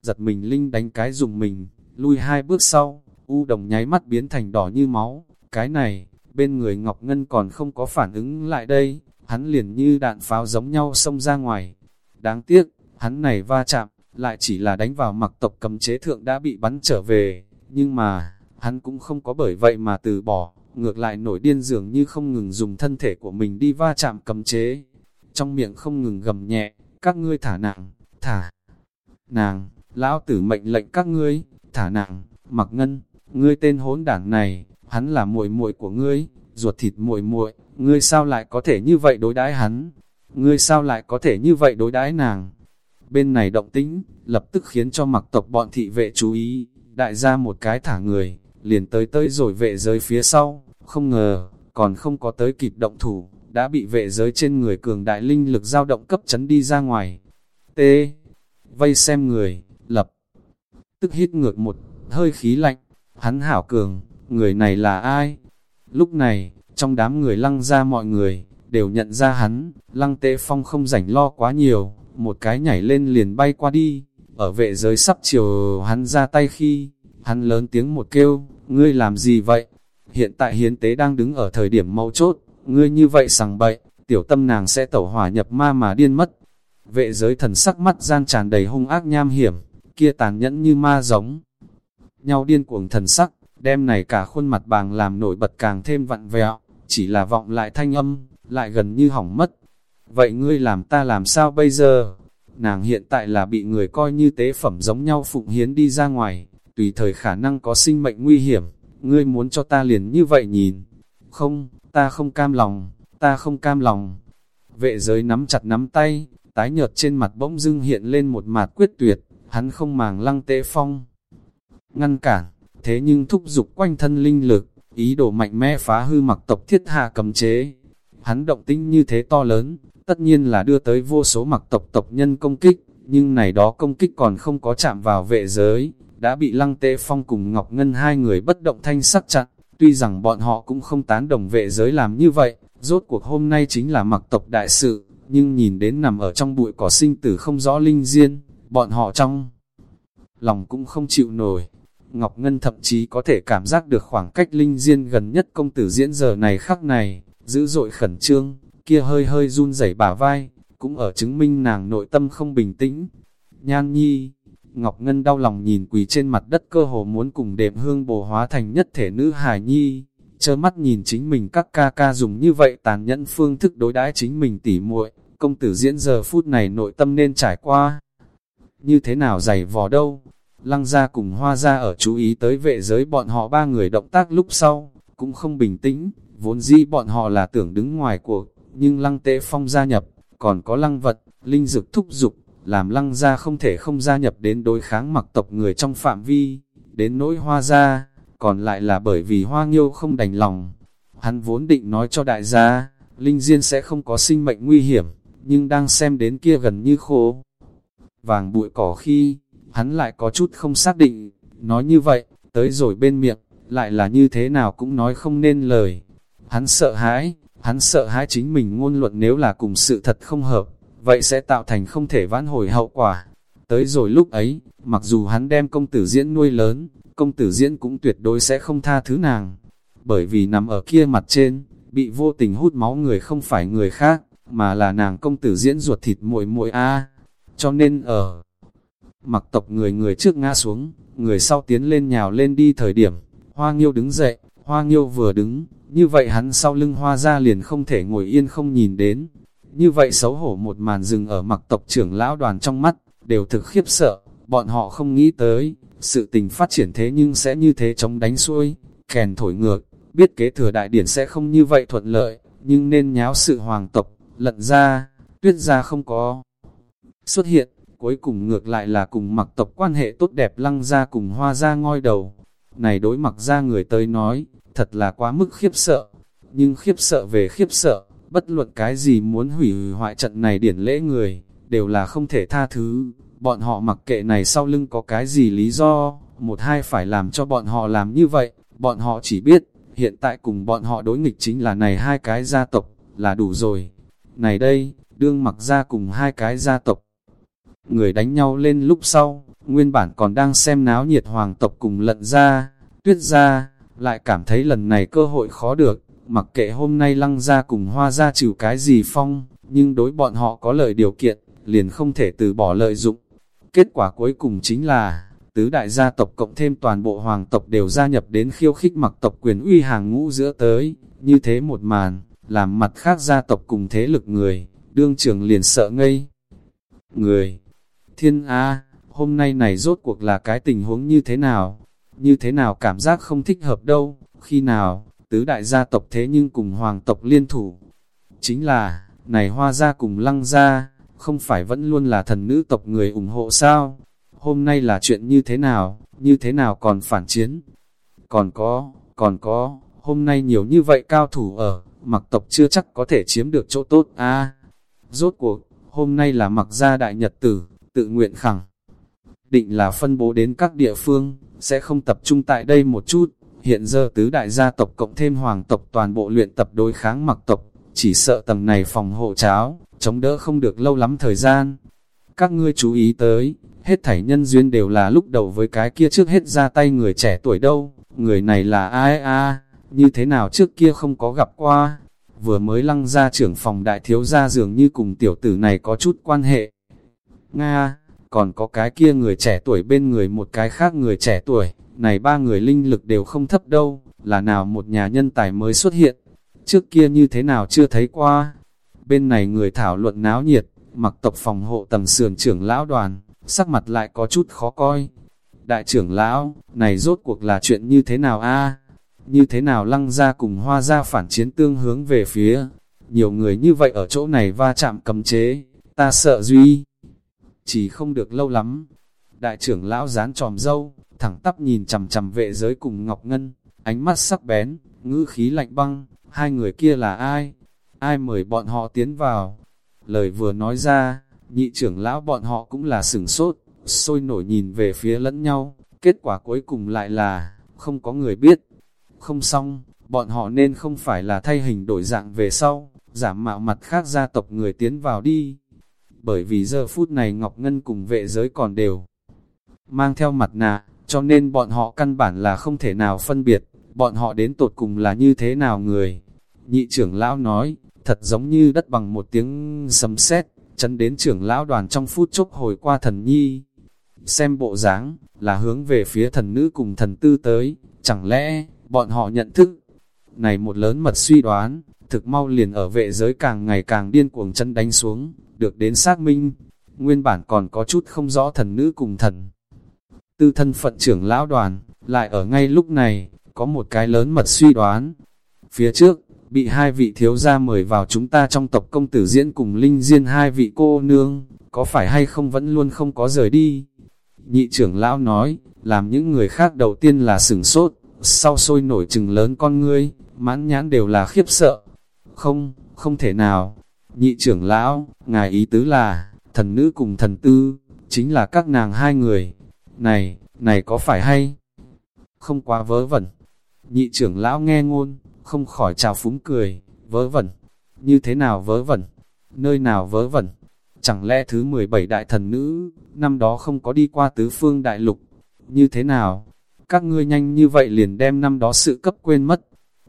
giật mình linh đánh cái dùng mình, lui hai bước sau, u đồng nháy mắt biến thành đỏ như máu, cái này, bên người Ngọc Ngân còn không có phản ứng lại đây, hắn liền như đạn pháo giống nhau xông ra ngoài. Đáng tiếc, hắn này va chạm, lại chỉ là đánh vào mặc tộc cầm chế thượng đã bị bắn trở về, nhưng mà, hắn cũng không có bởi vậy mà từ bỏ, ngược lại nổi điên dường như không ngừng dùng thân thể của mình đi va chạm cầm chế. Trong miệng không ngừng gầm nhẹ, các ngươi thả nặng, thả nàng, lão tử mệnh lệnh các ngươi, thả nặng, mặc ngân, ngươi tên hỗn đảng này, hắn là muội muội của ngươi, ruột thịt muội muội, ngươi sao lại có thể như vậy đối đãi hắn? Ngươi sao lại có thể như vậy đối đãi nàng? Bên này động tĩnh, lập tức khiến cho mặc tộc bọn thị vệ chú ý, đại gia một cái thả người, liền tới tới rồi vệ giới phía sau, không ngờ, còn không có tới kịp động thủ, đã bị vệ giới trên người cường đại linh lực dao động cấp chấn đi ra ngoài. T. Vây xem người, lập. Tức hít ngược một, hơi khí lạnh, hắn hảo cường, người này là ai? Lúc này, trong đám người lăng ra mọi người, đều nhận ra hắn, lăng tệ phong không rảnh lo quá nhiều, một cái nhảy lên liền bay qua đi, ở vệ giới sắp chiều hắn ra tay khi, hắn lớn tiếng một kêu, ngươi làm gì vậy? Hiện tại hiến tế đang đứng ở thời điểm mấu chốt, ngươi như vậy sằng bậy, tiểu tâm nàng sẽ tẩu hỏa nhập ma mà điên mất. Vệ giới thần sắc mắt gian tràn đầy hung ác nham hiểm, kia tàn nhẫn như ma giống. Nhau điên cuồng thần sắc, đem này cả khuôn mặt bàng làm nổi bật càng thêm vặn vẹo, chỉ là vọng lại thanh âm, lại gần như hỏng mất. Vậy ngươi làm ta làm sao bây giờ? Nàng hiện tại là bị người coi như tế phẩm giống nhau phụng hiến đi ra ngoài, tùy thời khả năng có sinh mệnh nguy hiểm, ngươi muốn cho ta liền như vậy nhìn. Không, ta không cam lòng, ta không cam lòng. Vệ giới nắm chặt nắm tay, tái nhợt trên mặt bỗng dưng hiện lên một mặt quyết tuyệt, hắn không màng lăng tế phong. Ngăn cản, thế nhưng thúc giục quanh thân linh lực, ý đồ mạnh mẽ phá hư mặc tộc thiết hạ cầm chế. Hắn động tinh như thế to lớn, tất nhiên là đưa tới vô số mặc tộc tộc nhân công kích, nhưng này đó công kích còn không có chạm vào vệ giới, đã bị lăng Tê phong cùng Ngọc Ngân hai người bất động thanh sắc chặn. Tuy rằng bọn họ cũng không tán đồng vệ giới làm như vậy, rốt cuộc hôm nay chính là mặc tộc đại sự, nhưng nhìn đến nằm ở trong bụi cỏ sinh tử không rõ linh diên, bọn họ trong lòng cũng không chịu nổi. Ngọc Ngân thậm chí có thể cảm giác được khoảng cách linh diên gần nhất công tử diễn giờ này khắc này, dữ dội khẩn trương, kia hơi hơi run rẩy bả vai, cũng ở chứng minh nàng nội tâm không bình tĩnh. Nhan nhi, Ngọc Ngân đau lòng nhìn quỳ trên mặt đất cơ hồ muốn cùng đệm hương bồ hóa thành nhất thể nữ hài nhi, chơ mắt nhìn chính mình các ca ca dùng như vậy tàn nhẫn phương thức đối đãi chính mình tỉ muội công tử diễn giờ phút này nội tâm nên trải qua. Như thế nào dày vò đâu? Lăng ra cùng hoa ra ở chú ý tới vệ giới bọn họ ba người động tác lúc sau, cũng không bình tĩnh, vốn dĩ bọn họ là tưởng đứng ngoài cuộc, nhưng lăng tế phong gia nhập, còn có lăng vật, linh dực thúc dục làm lăng gia không thể không gia nhập đến đối kháng mặc tộc người trong phạm vi, đến nỗi hoa gia, còn lại là bởi vì hoa nghiêu không đành lòng. Hắn vốn định nói cho đại gia, linh diên sẽ không có sinh mệnh nguy hiểm, nhưng đang xem đến kia gần như khô. Vàng bụi cỏ khi, hắn lại có chút không xác định, nói như vậy, tới rồi bên miệng, lại là như thế nào cũng nói không nên lời. Hắn sợ hãi, hắn sợ hãi chính mình ngôn luận nếu là cùng sự thật không hợp, vậy sẽ tạo thành không thể vãn hồi hậu quả. Tới rồi lúc ấy, mặc dù hắn đem công tử diễn nuôi lớn, công tử diễn cũng tuyệt đối sẽ không tha thứ nàng. Bởi vì nằm ở kia mặt trên, bị vô tình hút máu người không phải người khác, mà là nàng công tử diễn ruột thịt muội muội a. Cho nên ở mặc tộc người người trước ngã xuống, người sau tiến lên nhào lên đi thời điểm, hoa nghiêu đứng dậy, hoa nghiêu vừa đứng, như vậy hắn sau lưng hoa ra liền không thể ngồi yên không nhìn đến, như vậy xấu hổ một màn rừng ở mặc tộc trưởng lão đoàn trong mắt, đều thực khiếp sợ, bọn họ không nghĩ tới, sự tình phát triển thế nhưng sẽ như thế chống đánh xuôi, kèn thổi ngược, biết kế thừa đại điển sẽ không như vậy thuận lợi, nhưng nên nháo sự hoàng tộc, lận ra, tuyết ra không có. Xuất hiện, cuối cùng ngược lại là cùng mặc tộc quan hệ tốt đẹp lăng ra cùng hoa ra ngoi đầu. Này đối mặc ra người tới nói, thật là quá mức khiếp sợ, nhưng khiếp sợ về khiếp sợ, bất luận cái gì muốn hủy hoại trận này điển lễ người, đều là không thể tha thứ. Bọn họ mặc kệ này sau lưng có cái gì lý do, một hai phải làm cho bọn họ làm như vậy, bọn họ chỉ biết, hiện tại cùng bọn họ đối nghịch chính là này hai cái gia tộc, là đủ rồi. Này đây, đương mặc ra cùng hai cái gia tộc. Người đánh nhau lên lúc sau, nguyên bản còn đang xem náo nhiệt hoàng tộc cùng lận ra, tuyết ra, lại cảm thấy lần này cơ hội khó được, mặc kệ hôm nay lăng ra cùng hoa ra trừ cái gì phong, nhưng đối bọn họ có lợi điều kiện, liền không thể từ bỏ lợi dụng. Kết quả cuối cùng chính là, tứ đại gia tộc cộng thêm toàn bộ hoàng tộc đều gia nhập đến khiêu khích mặc tộc quyền uy hàng ngũ giữa tới, như thế một màn, làm mặt khác gia tộc cùng thế lực người, đương trường liền sợ ngây. Người, thiên A, hôm nay này rốt cuộc là cái tình huống như thế nào? Như thế nào cảm giác không thích hợp đâu, khi nào, tứ đại gia tộc thế nhưng cùng hoàng tộc liên thủ. Chính là, này hoa gia cùng lăng gia, không phải vẫn luôn là thần nữ tộc người ủng hộ sao? Hôm nay là chuyện như thế nào, như thế nào còn phản chiến? Còn có, còn có, hôm nay nhiều như vậy cao thủ ở, mặc tộc chưa chắc có thể chiếm được chỗ tốt a à, Rốt cuộc, hôm nay là mặc gia đại nhật tử, tự nguyện khẳng. Định là phân bố đến các địa phương, sẽ không tập trung tại đây một chút. Hiện giờ tứ đại gia tộc cộng thêm hoàng tộc toàn bộ luyện tập đối kháng mặc tộc, chỉ sợ tầng này phòng hộ cháo, chống đỡ không được lâu lắm thời gian. Các ngươi chú ý tới, hết thảy nhân duyên đều là lúc đầu với cái kia trước hết ra tay người trẻ tuổi đâu, người này là ai a như thế nào trước kia không có gặp qua, vừa mới lăng ra trưởng phòng đại thiếu gia dường như cùng tiểu tử này có chút quan hệ. Nga, còn có cái kia người trẻ tuổi bên người một cái khác người trẻ tuổi, này ba người linh lực đều không thấp đâu, là nào một nhà nhân tài mới xuất hiện, trước kia như thế nào chưa thấy qua. Bên này người thảo luận náo nhiệt, mặc tộc phòng hộ tầng sườn trưởng lão đoàn, sắc mặt lại có chút khó coi. Đại trưởng lão, này rốt cuộc là chuyện như thế nào a Như thế nào lăng ra cùng hoa ra phản chiến tương hướng về phía. Nhiều người như vậy ở chỗ này va chạm cấm chế, ta sợ duy. Chỉ không được lâu lắm. Đại trưởng lão dán tròm dâu, thẳng tắp nhìn chằm chằm vệ giới cùng Ngọc Ngân, ánh mắt sắc bén, ngữ khí lạnh băng, hai người kia là ai? Ai mời bọn họ tiến vào? Lời vừa nói ra, nhị trưởng lão bọn họ cũng là sửng sốt, sôi nổi nhìn về phía lẫn nhau, kết quả cuối cùng lại là, không có người biết. Không xong, bọn họ nên không phải là thay hình đổi dạng về sau, giảm mạo mặt khác gia tộc người tiến vào đi. Bởi vì giờ phút này Ngọc Ngân cùng vệ giới còn đều mang theo mặt nạ, cho nên bọn họ căn bản là không thể nào phân biệt, bọn họ đến tột cùng là như thế nào người. Nhị trưởng lão nói, thật giống như đất bằng một tiếng sấm sét chấn đến trưởng lão đoàn trong phút chốc hồi qua thần nhi. Xem bộ dáng là hướng về phía thần nữ cùng thần tư tới, chẳng lẽ, bọn họ nhận thức. Này một lớn mật suy đoán, thực mau liền ở vệ giới càng ngày càng điên cuồng chân đánh xuống, được đến xác minh. Nguyên bản còn có chút không rõ thần nữ cùng thần. Tư thân phận trưởng lão đoàn, lại ở ngay lúc này, có một cái lớn mật suy đoán. Phía trước, bị hai vị thiếu gia mời vào chúng ta trong tộc công tử diễn cùng linh diên hai vị cô nương, có phải hay không vẫn luôn không có rời đi. Nhị trưởng lão nói, làm những người khác đầu tiên là sửng sốt, sau sôi nổi chừng lớn con ngươi, mãn nhãn đều là khiếp sợ. Không, không thể nào. Nhị trưởng lão, ngài ý tứ là, thần nữ cùng thần tư, chính là các nàng hai người. Này, này có phải hay? Không quá vớ vẩn. Nhị trưởng lão nghe ngôn, không khỏi chào phúng cười, vớ vẩn. Như thế nào vớ vẩn? Nơi nào vớ vẩn? Chẳng lẽ thứ 17 đại thần nữ, năm đó không có đi qua tứ phương đại lục? Như thế nào? Các ngươi nhanh như vậy liền đem năm đó sự cấp quên mất.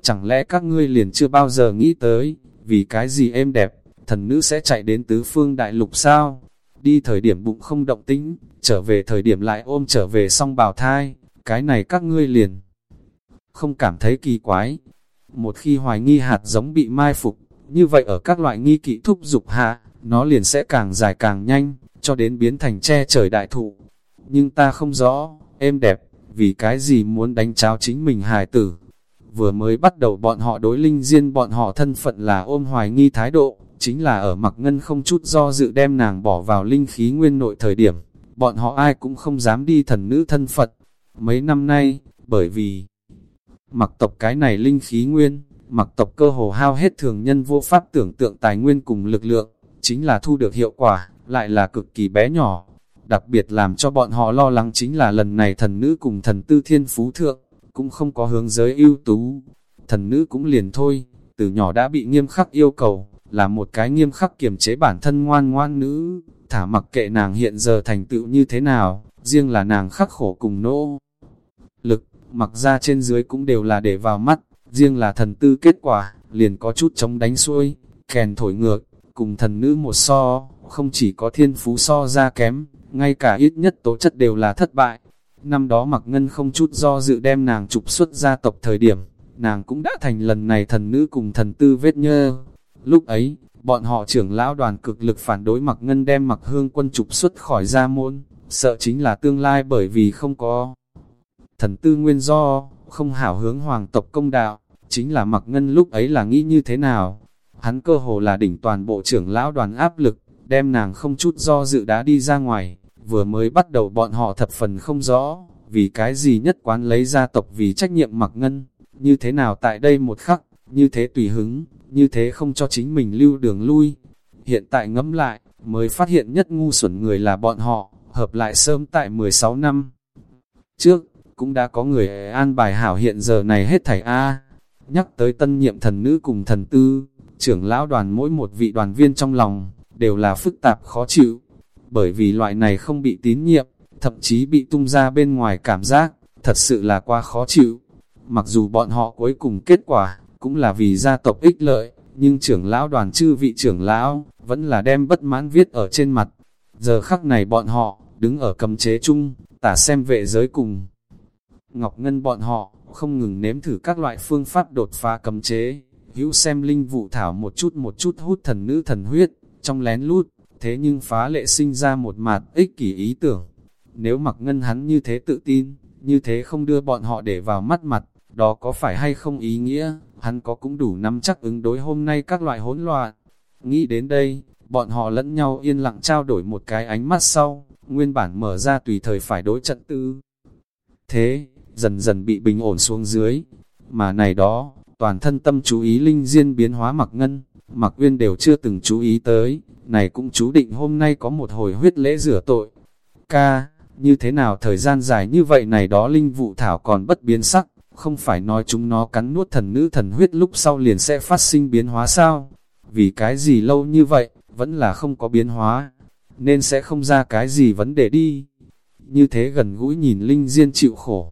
Chẳng lẽ các ngươi liền chưa bao giờ nghĩ tới, vì cái gì êm đẹp, thần nữ sẽ chạy đến tứ phương đại lục sao? Đi thời điểm bụng không động tĩnh, trở về thời điểm lại ôm trở về xong bào thai, cái này các ngươi liền. Không cảm thấy kỳ quái, một khi hoài nghi hạt giống bị mai phục, như vậy ở các loại nghi kỹ thúc dục hạ, nó liền sẽ càng dài càng nhanh, cho đến biến thành che trời đại thụ. Nhưng ta không rõ, êm đẹp, vì cái gì muốn đánh cháo chính mình hài tử. Vừa mới bắt đầu bọn họ đối linh diên bọn họ thân phận là ôm hoài nghi thái độ, chính là ở mặc ngân không chút do dự đem nàng bỏ vào linh khí nguyên nội thời điểm, bọn họ ai cũng không dám đi thần nữ thân phật Mấy năm nay, bởi vì Mặc tộc cái này linh khí nguyên, mặc tộc cơ hồ hao hết thường nhân vô pháp tưởng tượng tài nguyên cùng lực lượng, chính là thu được hiệu quả, lại là cực kỳ bé nhỏ. Đặc biệt làm cho bọn họ lo lắng chính là lần này thần nữ cùng thần tư thiên phú thượng, cũng không có hướng giới ưu tú. Thần nữ cũng liền thôi, từ nhỏ đã bị nghiêm khắc yêu cầu, là một cái nghiêm khắc kiềm chế bản thân ngoan ngoan nữ, thả mặc kệ nàng hiện giờ thành tựu như thế nào, riêng là nàng khắc khổ cùng nỗ lực, mặc ra trên dưới cũng đều là để vào mắt, riêng là thần tư kết quả, liền có chút chống đánh xuôi, kèn thổi ngược, cùng thần nữ một so, không chỉ có thiên phú so ra kém, ngay cả ít nhất tố chất đều là thất bại. Năm đó mặc ngân không chút do dự đem nàng trục xuất gia tộc thời điểm, nàng cũng đã thành lần này thần nữ cùng thần tư vết nhơ. Lúc ấy, bọn họ trưởng lão đoàn cực lực phản đối mặc ngân đem mặc hương quân trục xuất khỏi gia môn, sợ chính là tương lai bởi vì không có thần tư nguyên do, không hảo hướng hoàng tộc công đạo, chính là mặc ngân lúc ấy là nghĩ như thế nào. Hắn cơ hồ là đỉnh toàn bộ trưởng lão đoàn áp lực, đem nàng không chút do dự đã đi ra ngoài, vừa mới bắt đầu bọn họ thập phần không rõ, vì cái gì nhất quán lấy gia tộc vì trách nhiệm mặc ngân, như thế nào tại đây một khắc, như thế tùy hứng, như thế không cho chính mình lưu đường lui. Hiện tại ngẫm lại, mới phát hiện nhất ngu xuẩn người là bọn họ, hợp lại sớm tại 16 năm. Trước, cũng đã có người an bài hảo hiện giờ này hết thảy A. Nhắc tới tân nhiệm thần nữ cùng thần tư, trưởng lão đoàn mỗi một vị đoàn viên trong lòng, đều là phức tạp khó chịu. Bởi vì loại này không bị tín nhiệm, thậm chí bị tung ra bên ngoài cảm giác, thật sự là quá khó chịu. Mặc dù bọn họ cuối cùng kết quả, cũng là vì gia tộc ích lợi, nhưng trưởng lão đoàn chư vị trưởng lão, vẫn là đem bất mãn viết ở trên mặt. Giờ khắc này bọn họ, đứng ở cầm chế chung, tả xem vệ giới cùng. Ngọc Ngân bọn họ, không ngừng nếm thử các loại phương pháp đột phá cầm chế, hữu xem linh vụ thảo một chút một chút hút thần nữ thần huyết, trong lén lút, thế nhưng phá lệ sinh ra một mặt ích kỷ ý tưởng. Nếu mặc ngân hắn như thế tự tin, như thế không đưa bọn họ để vào mắt mặt, đó có phải hay không ý nghĩa, hắn có cũng đủ nắm chắc ứng đối hôm nay các loại hỗn loạn. Nghĩ đến đây, bọn họ lẫn nhau yên lặng trao đổi một cái ánh mắt sau, nguyên bản mở ra tùy thời phải đối trận tư. Thế, dần dần bị bình ổn xuống dưới, mà này đó, toàn thân tâm chú ý linh diên biến hóa mặc ngân, mặc uyên đều chưa từng chú ý tới, này cũng chú định hôm nay có một hồi huyết lễ rửa tội. Ca, như thế nào thời gian dài như vậy này đó linh vụ thảo còn bất biến sắc, không phải nói chúng nó cắn nuốt thần nữ thần huyết lúc sau liền sẽ phát sinh biến hóa sao? Vì cái gì lâu như vậy, vẫn là không có biến hóa, nên sẽ không ra cái gì vấn đề đi. Như thế gần gũi nhìn Linh Diên chịu khổ.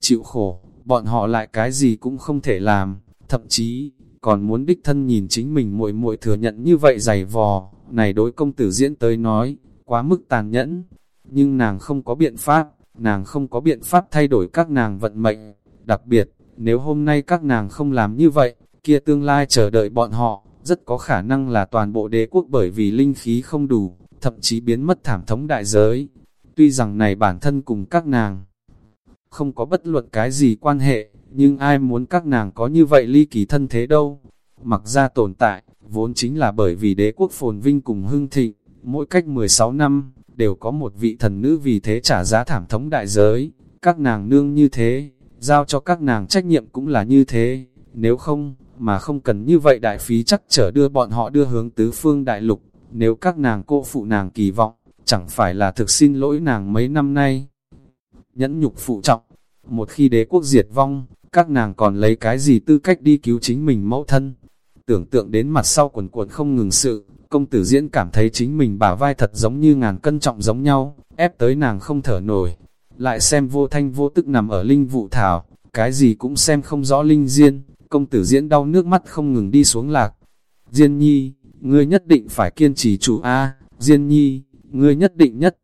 Chịu khổ, bọn họ lại cái gì cũng không thể làm, thậm chí, còn muốn đích thân nhìn chính mình muội muội thừa nhận như vậy dày vò, này đối công tử diễn tới nói, quá mức tàn nhẫn, nhưng nàng không có biện pháp, nàng không có biện pháp thay đổi các nàng vận mệnh, đặc biệt, nếu hôm nay các nàng không làm như vậy, kia tương lai chờ đợi bọn họ, rất có khả năng là toàn bộ đế quốc bởi vì linh khí không đủ, thậm chí biến mất thảm thống đại giới. Tuy rằng này bản thân cùng các nàng không có bất luận cái gì quan hệ, nhưng ai muốn các nàng có như vậy ly kỳ thân thế đâu. Mặc ra tồn tại, vốn chính là bởi vì đế quốc phồn vinh cùng hưng thịnh, mỗi cách 16 năm, đều có một vị thần nữ vì thế trả giá thảm thống đại giới. Các nàng nương như thế, giao cho các nàng trách nhiệm cũng là như thế, nếu không, mà không cần như vậy đại phí chắc trở đưa bọn họ đưa hướng tứ phương đại lục, nếu các nàng cô phụ nàng kỳ vọng, chẳng phải là thực xin lỗi nàng mấy năm nay. Nhẫn nhục phụ trọng, một khi đế quốc diệt vong, các nàng còn lấy cái gì tư cách đi cứu chính mình mẫu thân. Tưởng tượng đến mặt sau quần cuộn không ngừng sự, công tử diễn cảm thấy chính mình bả vai thật giống như ngàn cân trọng giống nhau, ép tới nàng không thở nổi. Lại xem vô thanh vô tức nằm ở linh vụ thảo, cái gì cũng xem không rõ linh diên, công tử diễn đau nước mắt không ngừng đi xuống lạc. Diên nhi, ngươi nhất định phải kiên trì trụ A, Diên nhi, ngươi nhất định nhất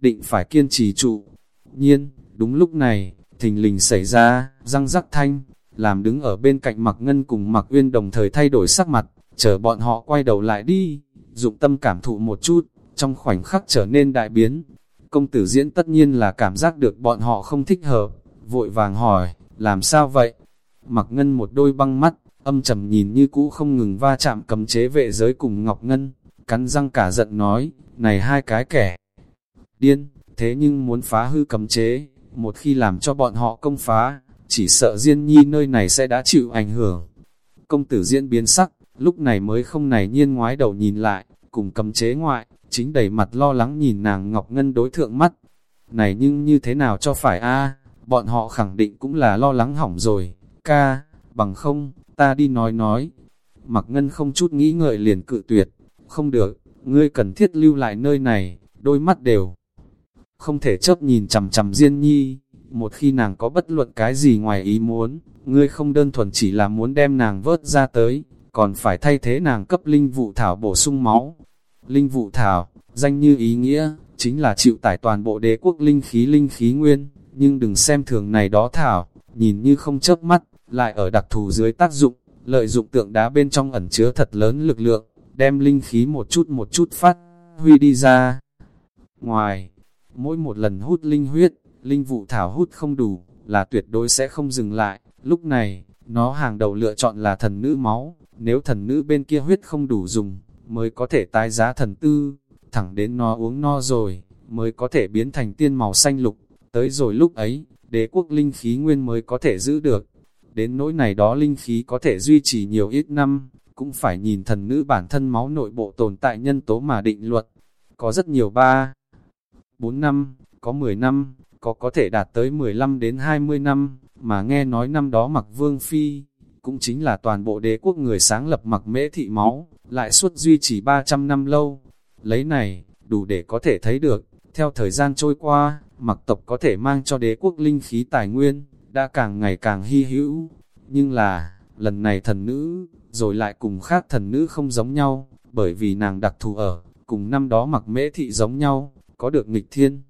định phải kiên trì trụ. Nhiên, đúng lúc này, thình lình xảy ra, răng rắc thanh, làm đứng ở bên cạnh mặc ngân cùng mặc uyên đồng thời thay đổi sắc mặt, chờ bọn họ quay đầu lại đi, dụng tâm cảm thụ một chút, trong khoảnh khắc trở nên đại biến. Công tử diễn tất nhiên là cảm giác được bọn họ không thích hợp, vội vàng hỏi, làm sao vậy? Mặc ngân một đôi băng mắt, âm trầm nhìn như cũ không ngừng va chạm cầm chế vệ giới cùng Ngọc Ngân, cắn răng cả giận nói, này hai cái kẻ điên, thế nhưng muốn phá hư cấm chế, một khi làm cho bọn họ công phá, chỉ sợ Diên Nhi nơi này sẽ đã chịu ảnh hưởng. Công tử diễn biến sắc, lúc này mới không này nhiên ngoái đầu nhìn lại, cùng cấm chế ngoại, chính đầy mặt lo lắng nhìn nàng Ngọc Ngân đối thượng mắt. Này nhưng như thế nào cho phải a bọn họ khẳng định cũng là lo lắng hỏng rồi, ca, bằng không, ta đi nói nói. Mặc Ngân không chút nghĩ ngợi liền cự tuyệt, không được, ngươi cần thiết lưu lại nơi này, đôi mắt đều. Không thể chấp nhìn chằm chằm Diên Nhi, một khi nàng có bất luận cái gì ngoài ý muốn, ngươi không đơn thuần chỉ là muốn đem nàng vớt ra tới, còn phải thay thế nàng cấp linh vụ thảo bổ sung máu. Linh vụ thảo, danh như ý nghĩa, chính là chịu tải toàn bộ đế quốc linh khí linh khí nguyên, nhưng đừng xem thường này đó thảo, nhìn như không chớp mắt, lại ở đặc thù dưới tác dụng, lợi dụng tượng đá bên trong ẩn chứa thật lớn lực lượng, đem linh khí một chút một chút phát, huy đi ra. Ngoài, mỗi một lần hút linh huyết, linh vụ thảo hút không đủ, là tuyệt đối sẽ không dừng lại. Lúc này, nó hàng đầu lựa chọn là thần nữ máu, nếu thần nữ bên kia huyết không đủ dùng, mới có thể tái giá thần tư, thẳng đến nó uống no rồi, mới có thể biến thành tiên màu xanh lục, tới rồi lúc ấy, đế quốc linh khí nguyên mới có thể giữ được. Đến nỗi này đó linh khí có thể duy trì nhiều ít năm, cũng phải nhìn thần nữ bản thân máu nội bộ tồn tại nhân tố mà định luật. Có rất nhiều ba, bốn năm, có 10 năm, có có thể đạt tới 15 đến 20 năm, mà nghe nói năm đó mặc vương phi, cũng chính là toàn bộ đế quốc người sáng lập mặc mễ thị máu, lại suốt duy trì 300 năm lâu. Lấy này, đủ để có thể thấy được, theo thời gian trôi qua, mặc tộc có thể mang cho đế quốc linh khí tài nguyên, đã càng ngày càng hy hữu. Nhưng là, lần này thần nữ, rồi lại cùng khác thần nữ không giống nhau, bởi vì nàng đặc thù ở, cùng năm đó mặc mễ thị giống nhau, có được nghịch thiên.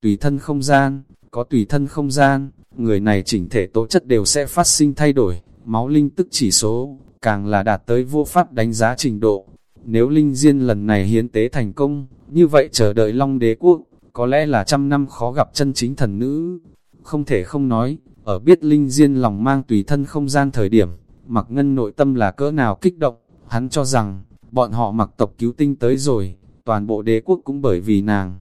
Tùy thân không gian, có tùy thân không gian, người này chỉnh thể tố chất đều sẽ phát sinh thay đổi, máu linh tức chỉ số, càng là đạt tới vô pháp đánh giá trình độ. Nếu linh diên lần này hiến tế thành công, như vậy chờ đợi long đế quốc, có lẽ là trăm năm khó gặp chân chính thần nữ. Không thể không nói, ở biết linh diên lòng mang tùy thân không gian thời điểm, mặc ngân nội tâm là cỡ nào kích động, hắn cho rằng, bọn họ mặc tộc cứu tinh tới rồi, toàn bộ đế quốc cũng bởi vì nàng.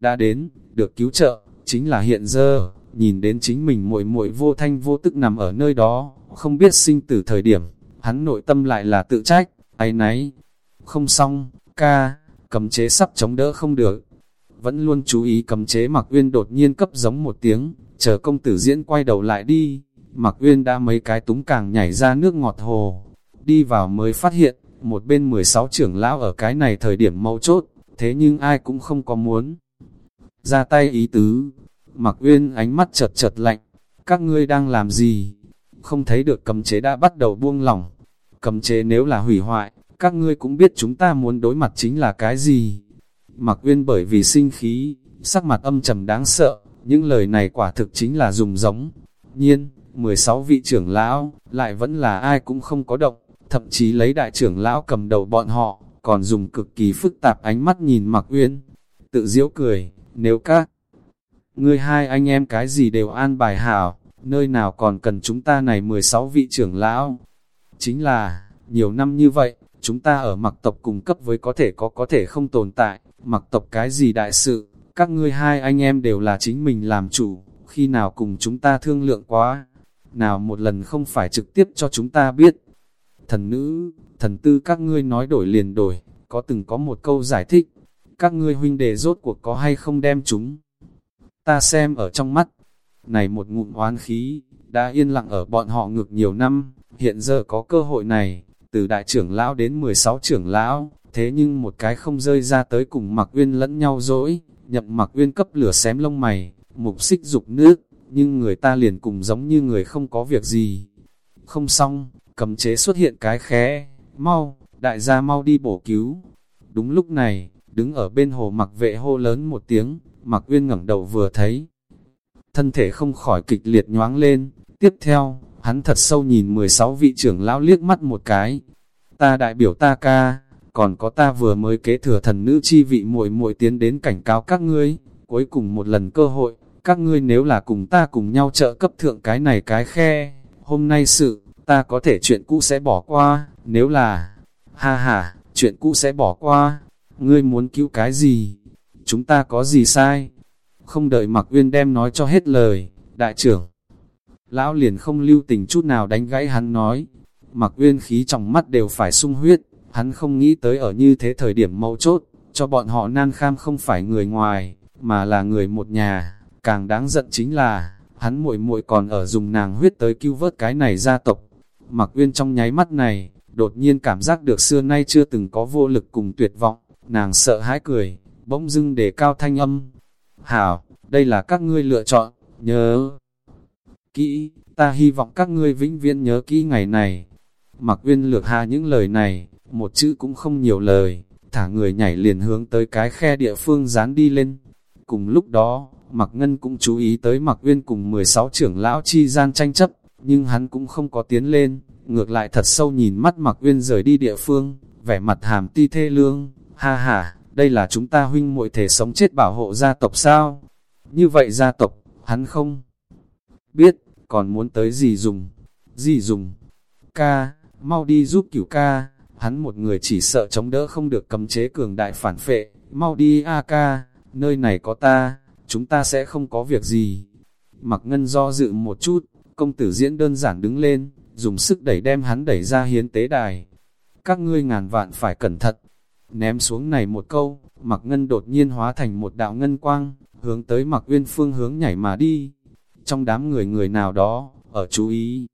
Đã đến, được cứu trợ, chính là hiện giờ, nhìn đến chính mình muội muội vô thanh vô tức nằm ở nơi đó, không biết sinh tử thời điểm, hắn nội tâm lại là tự trách, ấy nấy. Không xong, ca, cầm chế sắp chống đỡ không được. Vẫn luôn chú ý cầm chế Mạc Uyên đột nhiên cấp giống một tiếng, chờ công tử diễn quay đầu lại đi. Mạc Uyên đã mấy cái túng càng nhảy ra nước ngọt hồ. Đi vào mới phát hiện, một bên 16 trưởng lão ở cái này thời điểm mâu chốt, thế nhưng ai cũng không có muốn. Ra tay ý tứ, Mạc Uyên ánh mắt chật chật lạnh, các ngươi đang làm gì? Không thấy được cầm chế đã bắt đầu buông lỏng cấm chế nếu là hủy hoại, các ngươi cũng biết chúng ta muốn đối mặt chính là cái gì. mặc Uyên bởi vì sinh khí, sắc mặt âm trầm đáng sợ, những lời này quả thực chính là dùng giống. Nhiên, 16 vị trưởng lão, lại vẫn là ai cũng không có động, thậm chí lấy đại trưởng lão cầm đầu bọn họ, còn dùng cực kỳ phức tạp ánh mắt nhìn Mạc Uyên. Tự diễu cười, nếu các ngươi hai anh em cái gì đều an bài hảo, nơi nào còn cần chúng ta này 16 vị trưởng lão. Chính là, nhiều năm như vậy, chúng ta ở mặc tộc cùng cấp với có thể có có thể không tồn tại, mặc tộc cái gì đại sự, các ngươi hai anh em đều là chính mình làm chủ, khi nào cùng chúng ta thương lượng quá, nào một lần không phải trực tiếp cho chúng ta biết. Thần nữ, thần tư các ngươi nói đổi liền đổi, có từng có một câu giải thích, các ngươi huynh đệ rốt cuộc có hay không đem chúng. Ta xem ở trong mắt, này một ngụm oán khí, đã yên lặng ở bọn họ ngược nhiều năm, hiện giờ có cơ hội này, từ đại trưởng lão đến 16 trưởng lão, thế nhưng một cái không rơi ra tới cùng mặc uyên lẫn nhau dỗi, nhậm mặc uyên cấp lửa xém lông mày, mục xích dục nước, nhưng người ta liền cùng giống như người không có việc gì. Không xong, cầm chế xuất hiện cái khé, mau, đại gia mau đi bổ cứu. Đúng lúc này, đứng ở bên hồ mặc vệ hô lớn một tiếng, mặc uyên ngẩng đầu vừa thấy. Thân thể không khỏi kịch liệt nhoáng lên, tiếp theo, hắn thật sâu nhìn 16 vị trưởng lão liếc mắt một cái. Ta đại biểu ta ca, còn có ta vừa mới kế thừa thần nữ chi vị muội muội tiến đến cảnh cáo các ngươi, cuối cùng một lần cơ hội, các ngươi nếu là cùng ta cùng nhau trợ cấp thượng cái này cái khe, hôm nay sự, ta có thể chuyện cũ sẽ bỏ qua, nếu là, ha ha, chuyện cũ sẽ bỏ qua, ngươi muốn cứu cái gì, chúng ta có gì sai, không đợi mặc Uyên đem nói cho hết lời, đại trưởng. Lão liền không lưu tình chút nào đánh gãy hắn nói, mặc Uyên khí trong mắt đều phải sung huyết, hắn không nghĩ tới ở như thế thời điểm mấu chốt, cho bọn họ nan kham không phải người ngoài, mà là người một nhà, càng đáng giận chính là, hắn muội muội còn ở dùng nàng huyết tới cứu vớt cái này gia tộc. Mặc Uyên trong nháy mắt này, đột nhiên cảm giác được xưa nay chưa từng có vô lực cùng tuyệt vọng, nàng sợ hãi cười, bỗng dưng để cao thanh âm. Hảo, đây là các ngươi lựa chọn, nhớ kỹ, ta hy vọng các ngươi vĩnh viễn nhớ kỹ ngày này. Mặc Uyên lược hạ những lời này, một chữ cũng không nhiều lời, thả người nhảy liền hướng tới cái khe địa phương dán đi lên. Cùng lúc đó, Mặc Ngân cũng chú ý tới Mặc Uyên cùng 16 trưởng lão chi gian tranh chấp, nhưng hắn cũng không có tiến lên, ngược lại thật sâu nhìn mắt Mặc Uyên rời đi địa phương, vẻ mặt hàm ti thê lương, ha ha, đây là chúng ta huynh muội thể sống chết bảo hộ gia tộc sao? Như vậy gia tộc, hắn không biết, còn muốn tới gì dùng? gì dùng? Ca, mau đi giúp cửu ca, hắn một người chỉ sợ chống đỡ không được cấm chế cường đại phản phệ, mau đi a ca, nơi này có ta, chúng ta sẽ không có việc gì. Mặc ngân do dự một chút, công tử diễn đơn giản đứng lên, dùng sức đẩy đem hắn đẩy ra hiến tế đài. Các ngươi ngàn vạn phải cẩn thận. Ném xuống này một câu, mặc ngân đột nhiên hóa thành một đạo ngân quang, hướng tới mặc uyên phương hướng nhảy mà đi. Trong đám người người nào đó, ở chú ý.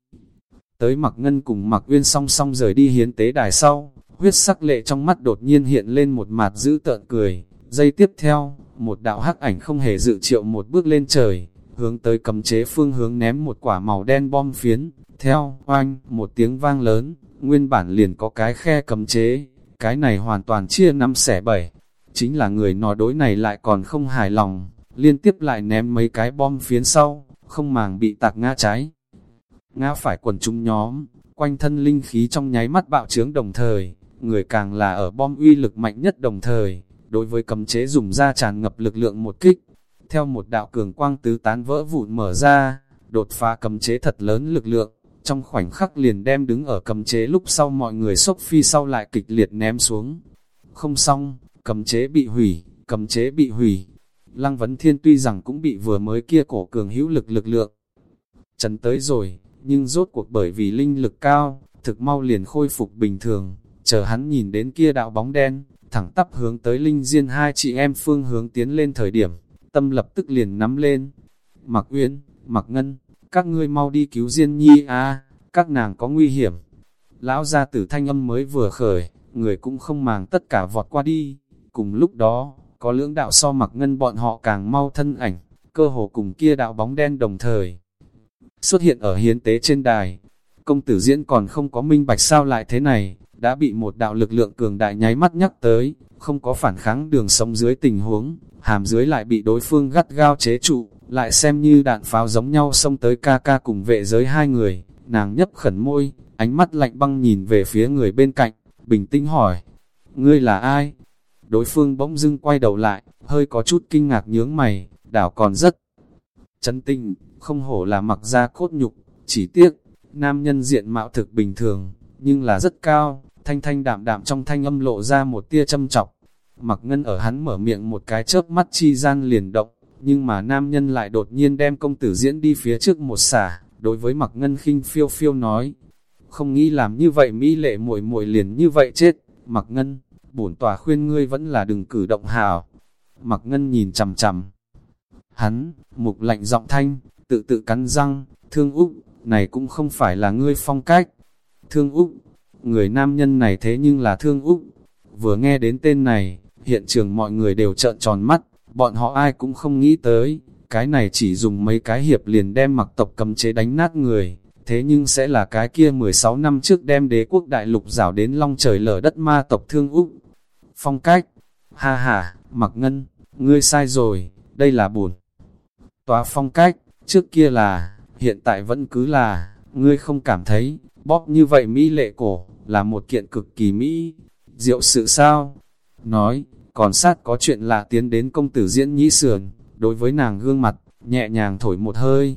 Tới mặc ngân cùng mặc uyên song song rời đi hiến tế đài sau, huyết sắc lệ trong mắt đột nhiên hiện lên một mặt dữ tợn cười. Giây tiếp theo, một đạo hắc ảnh không hề dự triệu một bước lên trời, hướng tới cầm chế phương hướng ném một quả màu đen bom phiến. Theo, oanh, một tiếng vang lớn, nguyên bản liền có cái khe cầm chế, cái này hoàn toàn chia năm xẻ bảy. Chính là người nò đối này lại còn không hài lòng, liên tiếp lại ném mấy cái bom phiến sau, không màng bị tạc ngã trái. Ngã phải quần chúng nhóm, quanh thân linh khí trong nháy mắt bạo trướng đồng thời, người càng là ở bom uy lực mạnh nhất đồng thời, đối với cấm chế dùng ra tràn ngập lực lượng một kích. Theo một đạo cường quang tứ tán vỡ vụn mở ra, đột phá cấm chế thật lớn lực lượng, trong khoảnh khắc liền đem đứng ở cấm chế lúc sau mọi người sốc phi sau lại kịch liệt ném xuống. Không xong, cấm chế bị hủy, cấm chế bị hủy. Lăng Vấn Thiên tuy rằng cũng bị vừa mới kia cổ cường hữu lực lực lượng. Chấn tới rồi, nhưng rốt cuộc bởi vì linh lực cao, thực mau liền khôi phục bình thường, chờ hắn nhìn đến kia đạo bóng đen, thẳng tắp hướng tới linh diên hai chị em phương hướng tiến lên thời điểm, tâm lập tức liền nắm lên. Mặc Uyên, Mặc Ngân, các ngươi mau đi cứu Diên Nhi a, các nàng có nguy hiểm. Lão gia tử thanh âm mới vừa khởi, người cũng không màng tất cả vọt qua đi. Cùng lúc đó, có lưỡng đạo so Mặc Ngân bọn họ càng mau thân ảnh, cơ hồ cùng kia đạo bóng đen đồng thời. Xuất hiện ở hiến tế trên đài, công tử diễn còn không có minh bạch sao lại thế này, đã bị một đạo lực lượng cường đại nháy mắt nhắc tới, không có phản kháng đường sống dưới tình huống, hàm dưới lại bị đối phương gắt gao chế trụ, lại xem như đạn pháo giống nhau xông tới ca ca cùng vệ giới hai người, nàng nhấp khẩn môi, ánh mắt lạnh băng nhìn về phía người bên cạnh, bình tĩnh hỏi, ngươi là ai? Đối phương bỗng dưng quay đầu lại, hơi có chút kinh ngạc nhướng mày, đảo còn rất chân tinh, không hổ là mặc ra cốt nhục, chỉ tiếc, nam nhân diện mạo thực bình thường, nhưng là rất cao, thanh thanh đạm đạm trong thanh âm lộ ra một tia châm chọc. Mặc ngân ở hắn mở miệng một cái chớp mắt chi gian liền động, nhưng mà nam nhân lại đột nhiên đem công tử diễn đi phía trước một xả, đối với mặc ngân khinh phiêu phiêu nói. Không nghĩ làm như vậy mỹ lệ muội muội liền như vậy chết, mặc ngân, bổn tòa khuyên ngươi vẫn là đừng cử động hào. Mặc ngân nhìn chằm chằm. Hắn, mục lạnh giọng thanh, tự tự cắn răng, thương úc, này cũng không phải là ngươi phong cách. Thương úc, người nam nhân này thế nhưng là thương úc. Vừa nghe đến tên này, hiện trường mọi người đều trợn tròn mắt, bọn họ ai cũng không nghĩ tới, cái này chỉ dùng mấy cái hiệp liền đem mặc tộc cầm chế đánh nát người, thế nhưng sẽ là cái kia 16 năm trước đem đế quốc đại lục rảo đến long trời lở đất ma tộc thương Úc. Phong cách, ha ha, mặc ngân, ngươi sai rồi, đây là buồn. tòa phong cách, trước kia là, hiện tại vẫn cứ là, ngươi không cảm thấy, bóp như vậy mỹ lệ cổ, là một kiện cực kỳ mỹ, diệu sự sao? Nói, còn sát có chuyện lạ tiến đến công tử diễn nhĩ sườn, đối với nàng gương mặt, nhẹ nhàng thổi một hơi.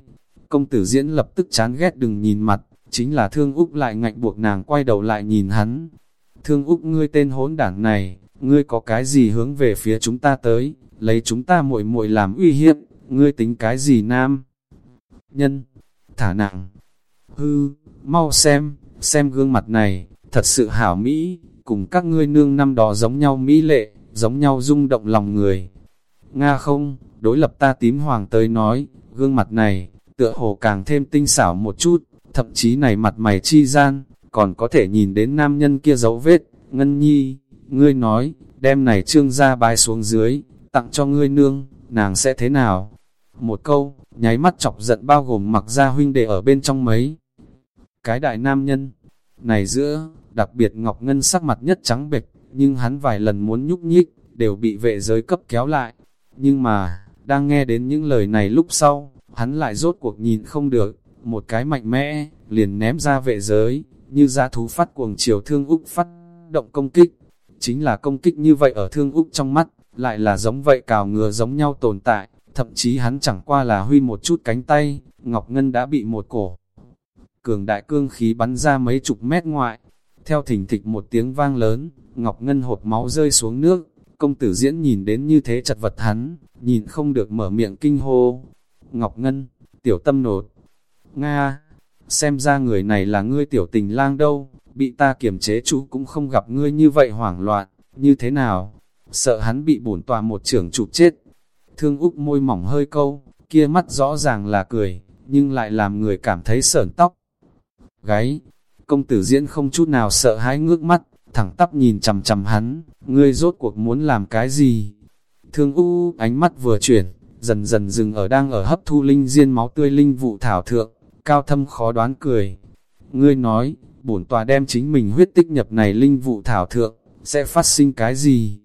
Công tử diễn lập tức chán ghét đừng nhìn mặt, chính là thương Úc lại ngạnh buộc nàng quay đầu lại nhìn hắn. Thương Úc ngươi tên hỗn đảng này, ngươi có cái gì hướng về phía chúng ta tới, lấy chúng ta muội muội làm uy hiếp, ngươi tính cái gì nam? Nhân, thả nặng, hư, mau xem, xem gương mặt này, thật sự hảo mỹ, cùng các ngươi nương năm đó giống nhau mỹ lệ, giống nhau rung động lòng người. Nga không, đối lập ta tím hoàng tới nói, gương mặt này, tựa hồ càng thêm tinh xảo một chút, thậm chí này mặt mày chi gian, còn có thể nhìn đến nam nhân kia dấu vết, ngân nhi, ngươi nói, đem này trương ra bái xuống dưới, tặng cho ngươi nương, nàng sẽ thế nào? Một câu, nháy mắt chọc giận bao gồm mặc ra huynh đệ ở bên trong mấy. Cái đại nam nhân, này giữa, đặc biệt Ngọc Ngân sắc mặt nhất trắng bệch, nhưng hắn vài lần muốn nhúc nhích, đều bị vệ giới cấp kéo lại. Nhưng mà, đang nghe đến những lời này lúc sau, hắn lại rốt cuộc nhìn không được, một cái mạnh mẽ, liền ném ra vệ giới, như ra thú phát cuồng chiều thương Úc phát động công kích. Chính là công kích như vậy ở thương Úc trong mắt, lại là giống vậy cào ngừa giống nhau tồn tại, thậm chí hắn chẳng qua là huy một chút cánh tay, Ngọc Ngân đã bị một cổ cường đại cương khí bắn ra mấy chục mét ngoại. Theo thỉnh thịch một tiếng vang lớn, Ngọc Ngân hộp máu rơi xuống nước, công tử diễn nhìn đến như thế chật vật hắn, nhìn không được mở miệng kinh hô. Ngọc Ngân, tiểu tâm nột. Nga, xem ra người này là ngươi tiểu tình lang đâu, bị ta kiềm chế chú cũng không gặp ngươi như vậy hoảng loạn, như thế nào? Sợ hắn bị bổn tòa một trưởng chụp chết. Thương Úc môi mỏng hơi câu, kia mắt rõ ràng là cười, nhưng lại làm người cảm thấy sởn tóc. Gáy, công tử diễn không chút nào sợ hãi ngước mắt, thẳng tắp nhìn chầm chầm hắn, ngươi rốt cuộc muốn làm cái gì? Thương U ánh mắt vừa chuyển, dần dần dừng ở đang ở hấp thu linh diên máu tươi linh vụ thảo thượng, cao thâm khó đoán cười. Ngươi nói, bổn tòa đem chính mình huyết tích nhập này linh vụ thảo thượng, sẽ phát sinh cái gì?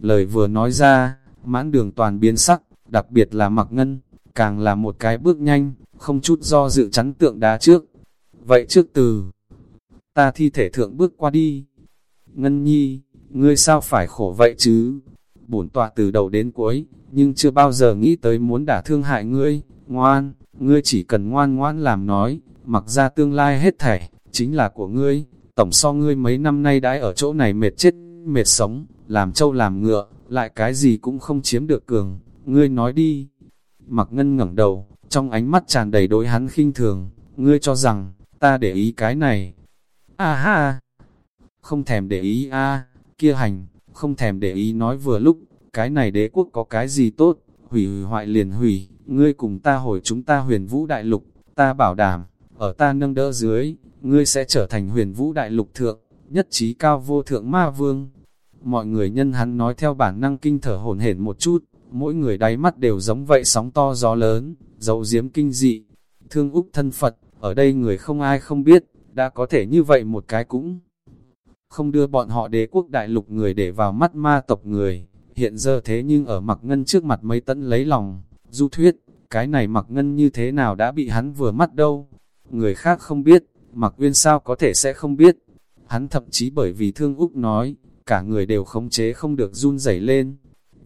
Lời vừa nói ra, mãn đường toàn biến sắc, đặc biệt là mặc ngân, càng là một cái bước nhanh, không chút do dự chắn tượng đá trước. Vậy trước từ, ta thi thể thượng bước qua đi. Ngân nhi, ngươi sao phải khổ vậy chứ? Bổn tọa từ đầu đến cuối, nhưng chưa bao giờ nghĩ tới muốn đả thương hại ngươi. Ngoan, ngươi chỉ cần ngoan ngoan làm nói, mặc ra tương lai hết thảy, chính là của ngươi. Tổng so ngươi mấy năm nay đãi ở chỗ này mệt chết, mệt sống, làm trâu làm ngựa, lại cái gì cũng không chiếm được cường. Ngươi nói đi. Mặc ngân ngẩng đầu, trong ánh mắt tràn đầy đối hắn khinh thường, ngươi cho rằng, ta để ý cái này. À ha! Không thèm để ý a kia hành, không thèm để ý nói vừa lúc, cái này đế quốc có cái gì tốt, hủy hủy hoại liền hủy, ngươi cùng ta hồi chúng ta huyền vũ đại lục, ta bảo đảm, ở ta nâng đỡ dưới, ngươi sẽ trở thành huyền vũ đại lục thượng, nhất trí cao vô thượng ma vương. Mọi người nhân hắn nói theo bản năng kinh thở hồn hển một chút, mỗi người đáy mắt đều giống vậy sóng to gió lớn, dấu diếm kinh dị. Thương Úc thân Phật, ở đây người không ai không biết, đã có thể như vậy một cái cũng không đưa bọn họ đế quốc đại lục người để vào mắt ma tộc người. Hiện giờ thế nhưng ở mặc ngân trước mặt mấy tấn lấy lòng, du thuyết, cái này mặc ngân như thế nào đã bị hắn vừa mắt đâu. Người khác không biết, mặc uyên sao có thể sẽ không biết. Hắn thậm chí bởi vì thương Úc nói, cả người đều khống chế không được run rẩy lên.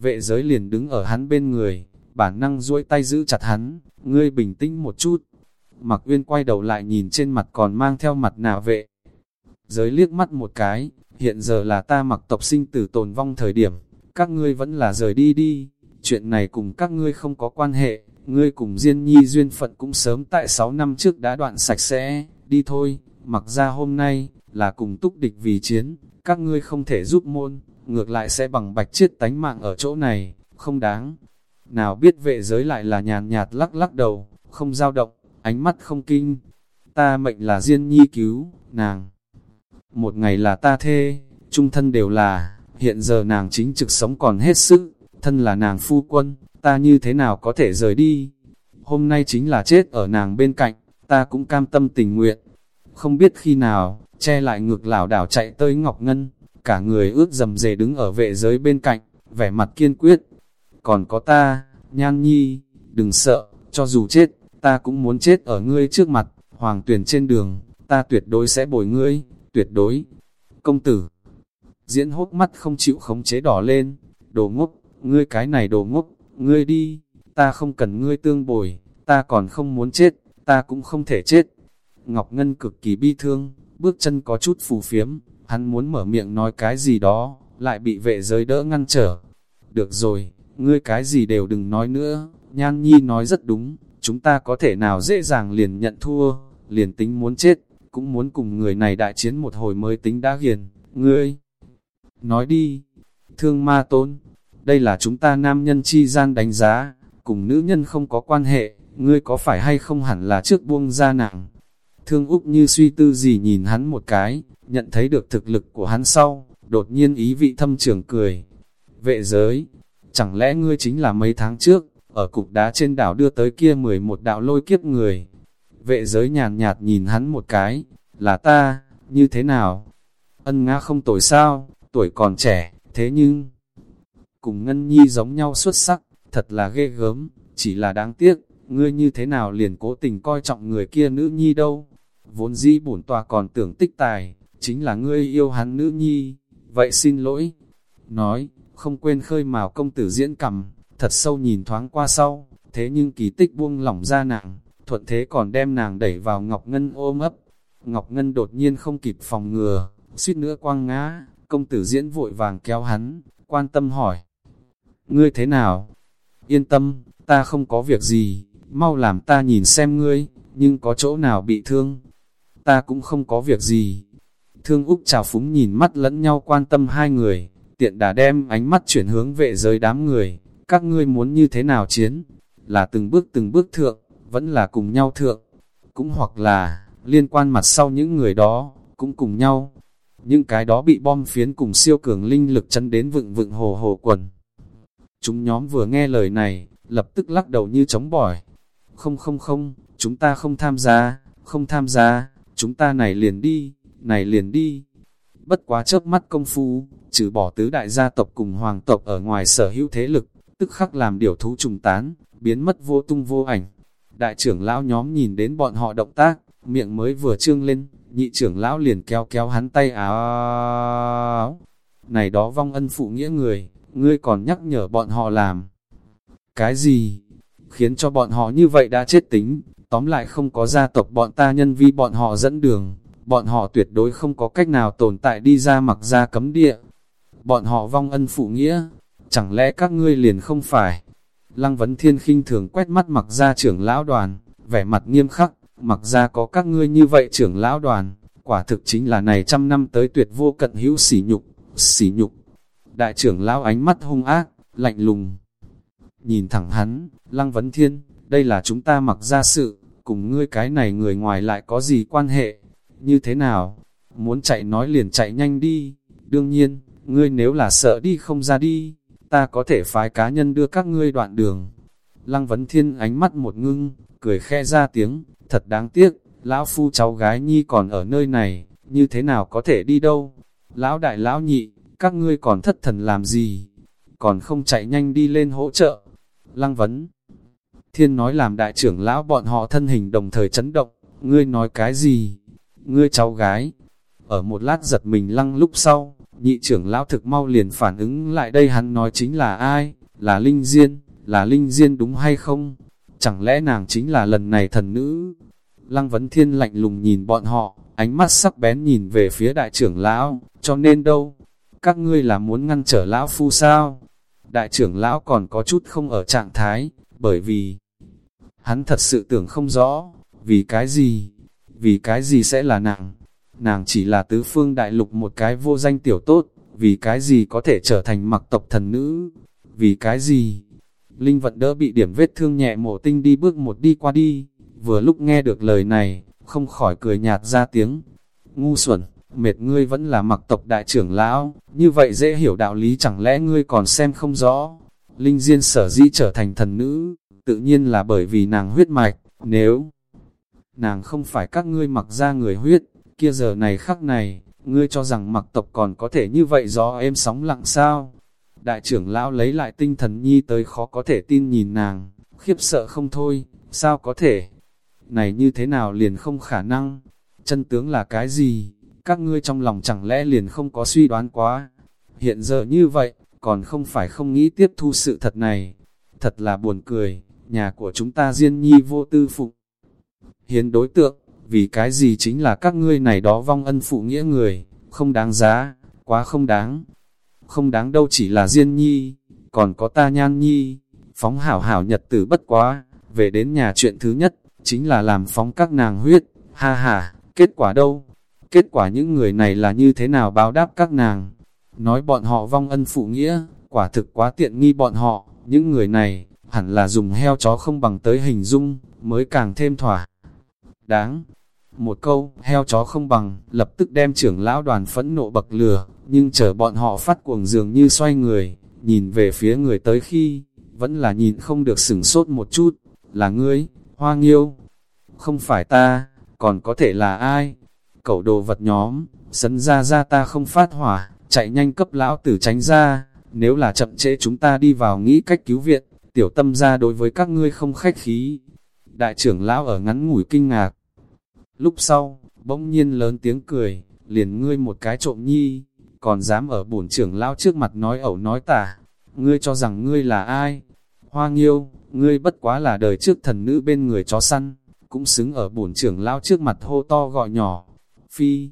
Vệ giới liền đứng ở hắn bên người, bản năng duỗi tay giữ chặt hắn, ngươi bình tĩnh một chút. Mặc uyên quay đầu lại nhìn trên mặt còn mang theo mặt nạ vệ. Giới liếc mắt một cái, hiện giờ là ta mặc tộc sinh tử tồn vong thời điểm, các ngươi vẫn là rời đi đi, chuyện này cùng các ngươi không có quan hệ, ngươi cùng Diên Nhi duyên phận cũng sớm tại 6 năm trước đã đoạn sạch sẽ, đi thôi, mặc ra hôm nay, là cùng túc địch vì chiến, các ngươi không thể giúp môn, ngược lại sẽ bằng bạch chết tánh mạng ở chỗ này, không đáng. Nào biết vệ giới lại là nhàn nhạt lắc lắc đầu, không dao động, ánh mắt không kinh. Ta mệnh là Diên Nhi cứu, nàng. Một ngày là ta thê, trung thân đều là, hiện giờ nàng chính trực sống còn hết sức, thân là nàng phu quân, ta như thế nào có thể rời đi. Hôm nay chính là chết ở nàng bên cạnh, ta cũng cam tâm tình nguyện. Không biết khi nào, che lại ngược lảo đảo chạy tới Ngọc Ngân, cả người ướt dầm dề đứng ở vệ giới bên cạnh, vẻ mặt kiên quyết. Còn có ta, Nhan Nhi, đừng sợ, cho dù chết, ta cũng muốn chết ở ngươi trước mặt, hoàng tuyển trên đường, ta tuyệt đối sẽ bồi ngươi, tuyệt đối. Công tử, diễn hốt mắt không chịu khống chế đỏ lên, đồ ngốc, ngươi cái này đồ ngốc, ngươi đi, ta không cần ngươi tương bồi, ta còn không muốn chết, ta cũng không thể chết. Ngọc Ngân cực kỳ bi thương, bước chân có chút phù phiếm, hắn muốn mở miệng nói cái gì đó, lại bị vệ giới đỡ ngăn trở. Được rồi, ngươi cái gì đều đừng nói nữa, Nhan Nhi nói rất đúng, chúng ta có thể nào dễ dàng liền nhận thua, liền tính muốn chết, cũng muốn cùng người này đại chiến một hồi mới tính đã hiền, ngươi. Nói đi, thương ma tôn, đây là chúng ta nam nhân chi gian đánh giá, cùng nữ nhân không có quan hệ, ngươi có phải hay không hẳn là trước buông ra nặng. Thương Úc như suy tư gì nhìn hắn một cái, nhận thấy được thực lực của hắn sau, đột nhiên ý vị thâm trường cười. Vệ giới, chẳng lẽ ngươi chính là mấy tháng trước, ở cục đá trên đảo đưa tới kia 11 đạo lôi kiếp người. Vệ giới nhàn nhạt nhìn hắn một cái, là ta, như thế nào? Ân nga không tuổi sao, tuổi còn trẻ, thế nhưng, cùng Ngân Nhi giống nhau xuất sắc, thật là ghê gớm, chỉ là đáng tiếc, ngươi như thế nào liền cố tình coi trọng người kia nữ nhi đâu. Vốn dĩ bổn tòa còn tưởng tích tài, chính là ngươi yêu hắn nữ nhi, vậy xin lỗi. Nói, không quên khơi mào công tử diễn cầm, thật sâu nhìn thoáng qua sau, thế nhưng kỳ tích buông lỏng ra nặng, thuận thế còn đem nàng đẩy vào Ngọc Ngân ôm ấp. Ngọc Ngân đột nhiên không kịp phòng ngừa, suýt nữa quăng ngã, công tử diễn vội vàng kéo hắn, quan tâm hỏi. Ngươi thế nào? Yên tâm, ta không có việc gì, mau làm ta nhìn xem ngươi, nhưng có chỗ nào bị thương? Ta cũng không có việc gì. Thương Úc chào phúng nhìn mắt lẫn nhau quan tâm hai người, tiện đã đem ánh mắt chuyển hướng vệ giới đám người, các ngươi muốn như thế nào chiến? Là từng bước từng bước thượng, vẫn là cùng nhau thượng, cũng hoặc là, liên quan mặt sau những người đó, cũng cùng nhau. Những cái đó bị bom phiến cùng siêu cường linh lực chấn đến vựng vựng hồ hồ quần. Chúng nhóm vừa nghe lời này, lập tức lắc đầu như chống bỏi. Không không không, chúng ta không tham gia, không tham gia, chúng ta này liền đi, này liền đi. Bất quá chớp mắt công phu, trừ bỏ tứ đại gia tộc cùng hoàng tộc ở ngoài sở hữu thế lực, tức khắc làm điều thú trùng tán, biến mất vô tung vô ảnh. Đại trưởng lão nhóm nhìn đến bọn họ động tác, miệng mới vừa trương lên, nhị trưởng lão liền kéo kéo hắn tay áo. Này đó vong ân phụ nghĩa người, ngươi còn nhắc nhở bọn họ làm. Cái gì? Khiến cho bọn họ như vậy đã chết tính, tóm lại không có gia tộc bọn ta nhân vi bọn họ dẫn đường, bọn họ tuyệt đối không có cách nào tồn tại đi ra mặc ra cấm địa. Bọn họ vong ân phụ nghĩa, chẳng lẽ các ngươi liền không phải? Lăng vấn thiên khinh thường quét mắt mặc ra trưởng lão đoàn, vẻ mặt nghiêm khắc, mặc ra có các ngươi như vậy trưởng lão đoàn, quả thực chính là này trăm năm tới tuyệt vô cận hữu sỉ nhục, sỉ nhục. Đại trưởng lão ánh mắt hung ác, lạnh lùng. Nhìn thẳng hắn, lăng vấn thiên, đây là chúng ta mặc ra sự, cùng ngươi cái này người ngoài lại có gì quan hệ, như thế nào? Muốn chạy nói liền chạy nhanh đi, đương nhiên, ngươi nếu là sợ đi không ra đi, ta có thể phái cá nhân đưa các ngươi đoạn đường. Lăng vấn thiên ánh mắt một ngưng, cười khe ra tiếng, thật đáng tiếc, lão phu cháu gái nhi còn ở nơi này, như thế nào có thể đi đâu? Lão đại lão nhị, các ngươi còn thất thần làm gì? Còn không chạy nhanh đi lên hỗ trợ. Lăng vấn thiên nói làm đại trưởng lão bọn họ thân hình đồng thời chấn động, ngươi nói cái gì? Ngươi cháu gái. Ở một lát giật mình lăng lúc sau, nhị trưởng lão thực mau liền phản ứng lại đây hắn nói chính là ai? Là Linh Diên, là Linh Diên đúng hay không? Chẳng lẽ nàng chính là lần này thần nữ? Lăng vấn thiên lạnh lùng nhìn bọn họ, ánh mắt sắc bén nhìn về phía đại trưởng lão, cho nên đâu? Các ngươi là muốn ngăn trở lão phu sao? Đại trưởng lão còn có chút không ở trạng thái, bởi vì hắn thật sự tưởng không rõ, vì cái gì, vì cái gì sẽ là nàng. Nàng chỉ là tứ phương đại lục một cái vô danh tiểu tốt, vì cái gì có thể trở thành mặc tộc thần nữ, vì cái gì. Linh vận đỡ bị điểm vết thương nhẹ mổ tinh đi bước một đi qua đi, vừa lúc nghe được lời này, không khỏi cười nhạt ra tiếng. Ngu xuẩn, mệt ngươi vẫn là mặc tộc đại trưởng lão, như vậy dễ hiểu đạo lý chẳng lẽ ngươi còn xem không rõ. Linh Diên sở dĩ trở thành thần nữ, tự nhiên là bởi vì nàng huyết mạch, nếu nàng không phải các ngươi mặc ra người huyết, kia giờ này khắc này, ngươi cho rằng mặc tộc còn có thể như vậy gió êm sóng lặng sao? Đại trưởng lão lấy lại tinh thần nhi tới khó có thể tin nhìn nàng, khiếp sợ không thôi, sao có thể? Này như thế nào liền không khả năng? Chân tướng là cái gì? Các ngươi trong lòng chẳng lẽ liền không có suy đoán quá? Hiện giờ như vậy, còn không phải không nghĩ tiếp thu sự thật này. Thật là buồn cười, nhà của chúng ta riêng nhi vô tư phục. Hiến đối tượng, vì cái gì chính là các ngươi này đó vong ân phụ nghĩa người, không đáng giá, quá không đáng. Không đáng đâu chỉ là riêng nhi, còn có ta nhan nhi, phóng hảo hảo nhật tử bất quá, về đến nhà chuyện thứ nhất, chính là làm phóng các nàng huyết, ha ha, kết quả đâu? Kết quả những người này là như thế nào báo đáp các nàng? Nói bọn họ vong ân phụ nghĩa, quả thực quá tiện nghi bọn họ, những người này, hẳn là dùng heo chó không bằng tới hình dung, mới càng thêm thỏa. Đáng, một câu, heo chó không bằng, lập tức đem trưởng lão đoàn phẫn nộ bậc lừa, nhưng chờ bọn họ phát cuồng dường như xoay người, nhìn về phía người tới khi, vẫn là nhìn không được sửng sốt một chút, là ngươi, hoa nghiêu, không phải ta, còn có thể là ai? Cẩu đồ vật nhóm, sấn ra ra ta không phát hỏa, chạy nhanh cấp lão tử tránh ra, nếu là chậm trễ chúng ta đi vào nghĩ cách cứu viện, tiểu tâm ra đối với các ngươi không khách khí. Đại trưởng lão ở ngắn ngủi kinh ngạc. Lúc sau, bỗng nhiên lớn tiếng cười, liền ngươi một cái trộm nhi, còn dám ở bổn trưởng lão trước mặt nói ẩu nói tả. Ngươi cho rằng ngươi là ai? Hoa nghiêu, ngươi bất quá là đời trước thần nữ bên người chó săn, cũng xứng ở bổn trưởng lão trước mặt hô to gọi nhỏ. Phi,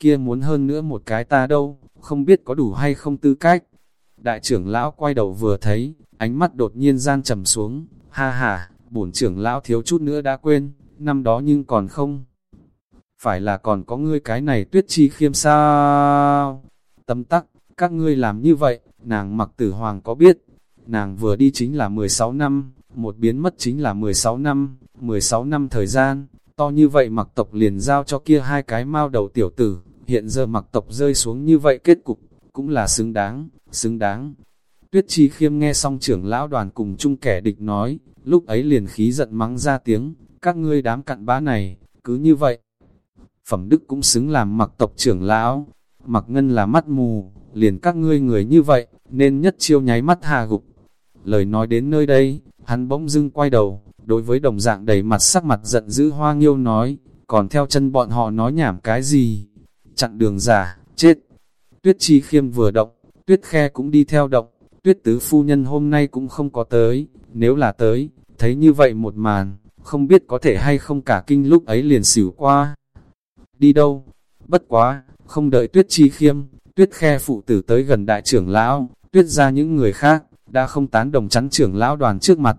kia muốn hơn nữa một cái ta đâu, không biết có đủ hay không tư cách. Đại trưởng lão quay đầu vừa thấy, ánh mắt đột nhiên gian trầm xuống, ha ha, bổn trưởng lão thiếu chút nữa đã quên, năm đó nhưng còn không. Phải là còn có ngươi cái này tuyết chi khiêm sao? Tâm tắc, các ngươi làm như vậy, nàng mặc tử hoàng có biết, nàng vừa đi chính là 16 năm, một biến mất chính là 16 năm, 16 năm thời gian, to như vậy mặc tộc liền giao cho kia hai cái mao đầu tiểu tử, hiện giờ mặc tộc rơi xuống như vậy kết cục, cũng là xứng đáng, xứng đáng. Tuyết Chi Khiêm nghe xong trưởng lão đoàn cùng chung kẻ địch nói, lúc ấy liền khí giận mắng ra tiếng, các ngươi đám cặn bã này, cứ như vậy. Phẩm đức cũng xứng làm mặc tộc trưởng lão, mặc ngân là mắt mù, liền các ngươi người như vậy, nên nhất chiêu nháy mắt hà gục. Lời nói đến nơi đây, hắn bỗng dưng quay đầu, đối với đồng dạng đầy mặt sắc mặt giận dữ hoa nghiêu nói, còn theo chân bọn họ nói nhảm cái gì? Chặn đường giả, chết. Tuyết chi khiêm vừa động, tuyết khe cũng đi theo động, tuyết tứ phu nhân hôm nay cũng không có tới, nếu là tới, thấy như vậy một màn, không biết có thể hay không cả kinh lúc ấy liền xỉu qua. Đi đâu? Bất quá, không đợi tuyết chi khiêm, tuyết khe phụ tử tới gần đại trưởng lão, tuyết ra những người khác, đã không tán đồng chắn trưởng lão đoàn trước mặt.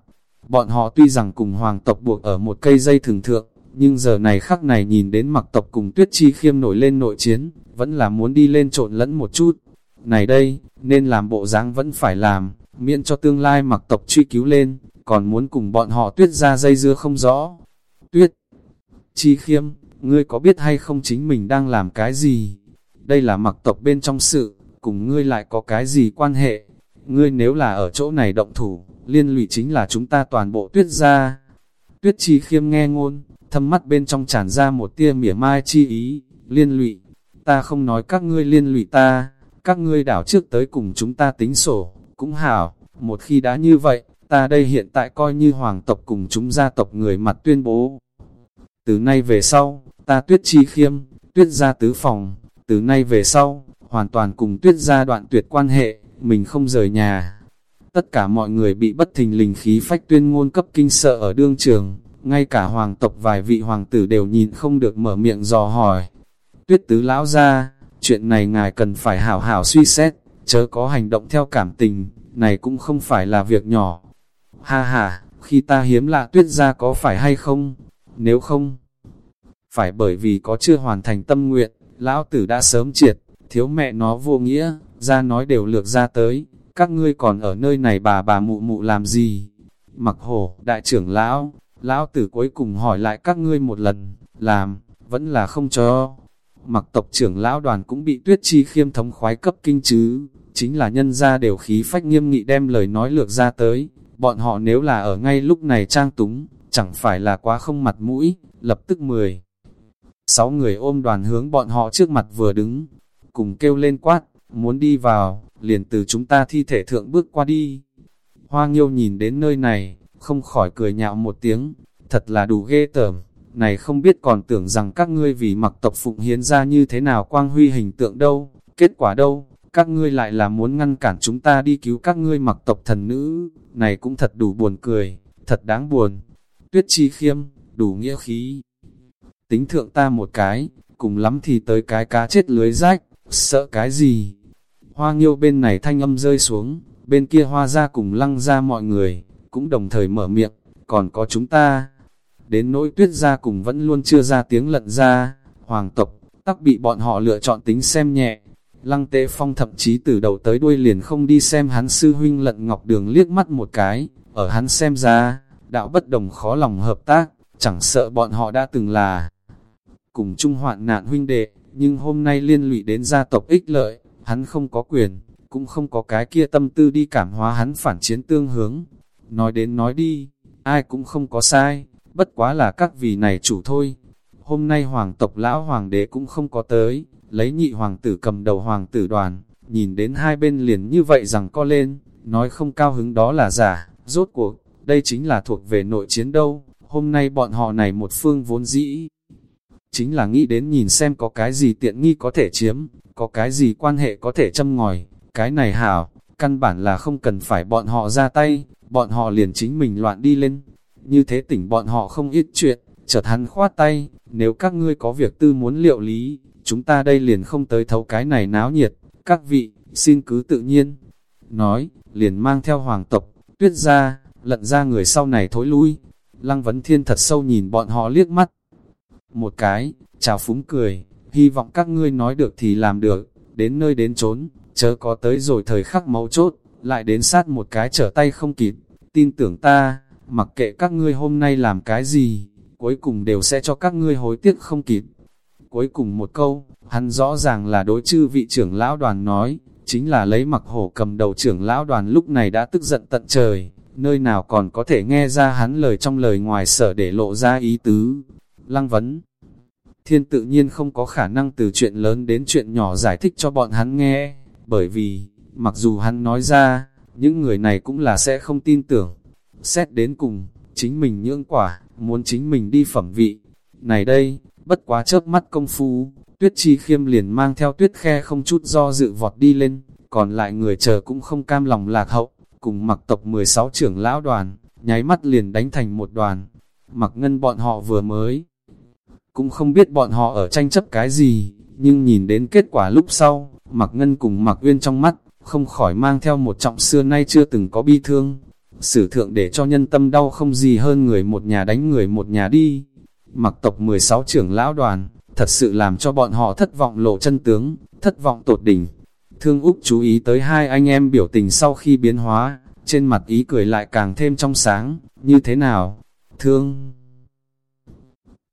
Bọn họ tuy rằng cùng hoàng tộc buộc ở một cây dây thường thượng, nhưng giờ này khắc này nhìn đến mặc tộc cùng tuyết chi khiêm nổi lên nội chiến, vẫn là muốn đi lên trộn lẫn một chút. Này đây, nên làm bộ dáng vẫn phải làm, miễn cho tương lai mặc tộc truy cứu lên, còn muốn cùng bọn họ tuyết ra dây dưa không rõ. Tuyết, chi khiêm, ngươi có biết hay không chính mình đang làm cái gì? Đây là mặc tộc bên trong sự, cùng ngươi lại có cái gì quan hệ? Ngươi nếu là ở chỗ này động thủ, liên lụy chính là chúng ta toàn bộ tuyết ra. Tuyết chi khiêm nghe ngôn, thâm mắt bên trong tràn ra một tia mỉa mai chi ý, liên lụy. Ta không nói các ngươi liên lụy ta, các ngươi đảo trước tới cùng chúng ta tính sổ, cũng hảo, một khi đã như vậy, ta đây hiện tại coi như hoàng tộc cùng chúng gia tộc người mặt tuyên bố. Từ nay về sau, ta tuyết chi khiêm, tuyết gia tứ phòng, từ nay về sau, hoàn toàn cùng tuyết gia đoạn tuyệt quan hệ, mình không rời nhà. Tất cả mọi người bị bất thình lình khí phách tuyên ngôn cấp kinh sợ ở đương trường, ngay cả hoàng tộc vài vị hoàng tử đều nhìn không được mở miệng dò hỏi. Tuyết tứ lão ra, chuyện này ngài cần phải hảo hảo suy xét, chớ có hành động theo cảm tình, này cũng không phải là việc nhỏ. Ha ha, khi ta hiếm lạ tuyết ra có phải hay không? Nếu không, phải bởi vì có chưa hoàn thành tâm nguyện, lão tử đã sớm triệt, thiếu mẹ nó vô nghĩa, ra nói đều lược ra tới, các ngươi còn ở nơi này bà bà mụ mụ làm gì? Mặc hổ, đại trưởng lão, lão tử cuối cùng hỏi lại các ngươi một lần, làm, vẫn là không cho. Mặc tộc trưởng lão đoàn cũng bị tuyết chi khiêm thống khoái cấp kinh chứ, chính là nhân ra đều khí phách nghiêm nghị đem lời nói lược ra tới, bọn họ nếu là ở ngay lúc này trang túng, chẳng phải là quá không mặt mũi, lập tức mười. Sáu người ôm đoàn hướng bọn họ trước mặt vừa đứng, cùng kêu lên quát, muốn đi vào, liền từ chúng ta thi thể thượng bước qua đi. Hoa nghiêu nhìn đến nơi này, không khỏi cười nhạo một tiếng, thật là đủ ghê tởm, này không biết còn tưởng rằng các ngươi vì mặc tộc phụng hiến ra như thế nào quang huy hình tượng đâu, kết quả đâu, các ngươi lại là muốn ngăn cản chúng ta đi cứu các ngươi mặc tộc thần nữ, này cũng thật đủ buồn cười, thật đáng buồn. Tuyết chi khiêm, đủ nghĩa khí. Tính thượng ta một cái, cùng lắm thì tới cái cá chết lưới rách, sợ cái gì? Hoa nghiêu bên này thanh âm rơi xuống, bên kia hoa ra cùng lăng ra mọi người, cũng đồng thời mở miệng, còn có chúng ta. Đến nỗi tuyết ra cùng vẫn luôn chưa ra tiếng lận ra, hoàng tộc, tắc bị bọn họ lựa chọn tính xem nhẹ. Lăng tế phong thậm chí từ đầu tới đuôi liền không đi xem hắn sư huynh lận ngọc đường liếc mắt một cái, ở hắn xem ra, đạo bất đồng khó lòng hợp tác, chẳng sợ bọn họ đã từng là cùng chung hoạn nạn huynh đệ, nhưng hôm nay liên lụy đến gia tộc ích lợi, hắn không có quyền, cũng không có cái kia tâm tư đi cảm hóa hắn phản chiến tương hướng. Nói đến nói đi, ai cũng không có sai, bất quá là các vị này chủ thôi. Hôm nay hoàng tộc lão hoàng đế cũng không có tới, lấy nhị hoàng tử cầm đầu hoàng tử đoàn, nhìn đến hai bên liền như vậy rằng co lên, nói không cao hứng đó là giả, rốt cuộc, đây chính là thuộc về nội chiến đâu, hôm nay bọn họ này một phương vốn dĩ. Chính là nghĩ đến nhìn xem có cái gì tiện nghi có thể chiếm, có cái gì quan hệ có thể châm ngòi, cái này hảo, căn bản là không cần phải bọn họ ra tay, bọn họ liền chính mình loạn đi lên. Như thế tỉnh bọn họ không ít chuyện, chợt hắn khoát tay, nếu các ngươi có việc tư muốn liệu lý, chúng ta đây liền không tới thấu cái này náo nhiệt, các vị, xin cứ tự nhiên. Nói, liền mang theo hoàng tộc, tuyết ra, lận ra người sau này thối lui. Lăng vấn thiên thật sâu nhìn bọn họ liếc mắt. Một cái, chào phúng cười, hy vọng các ngươi nói được thì làm được, đến nơi đến trốn, chớ có tới rồi thời khắc máu chốt, lại đến sát một cái trở tay không kịp, tin tưởng ta, mặc kệ các ngươi hôm nay làm cái gì, cuối cùng đều sẽ cho các ngươi hối tiếc không kịp. Cuối cùng một câu, hắn rõ ràng là đối chư vị trưởng lão đoàn nói, chính là lấy mặc hổ cầm đầu trưởng lão đoàn lúc này đã tức giận tận trời, nơi nào còn có thể nghe ra hắn lời trong lời ngoài sở để lộ ra ý tứ. Lăng vấn Thiên tự nhiên không có khả năng từ chuyện lớn đến chuyện nhỏ giải thích cho bọn hắn nghe, bởi vì, mặc dù hắn nói ra, những người này cũng là sẽ không tin tưởng. Xét đến cùng, chính mình nhưỡng quả, muốn chính mình đi phẩm vị. Này đây, bất quá chớp mắt công phu, tuyết chi khiêm liền mang theo tuyết khe không chút do dự vọt đi lên, còn lại người chờ cũng không cam lòng lạc hậu, cùng mặc tộc 16 trưởng lão đoàn, nháy mắt liền đánh thành một đoàn. Mặc ngân bọn họ vừa mới, cũng không biết bọn họ ở tranh chấp cái gì, nhưng nhìn đến kết quả lúc sau, mặc ngân cùng mặc uyên trong mắt, không khỏi mang theo một trọng xưa nay chưa từng có bi thương. Sử thượng để cho nhân tâm đau không gì hơn người một nhà đánh người một nhà đi. Mặc tộc 16 trưởng lão đoàn, thật sự làm cho bọn họ thất vọng lộ chân tướng, thất vọng tột đỉnh. Thương Úc chú ý tới hai anh em biểu tình sau khi biến hóa, trên mặt ý cười lại càng thêm trong sáng, như thế nào? Thương!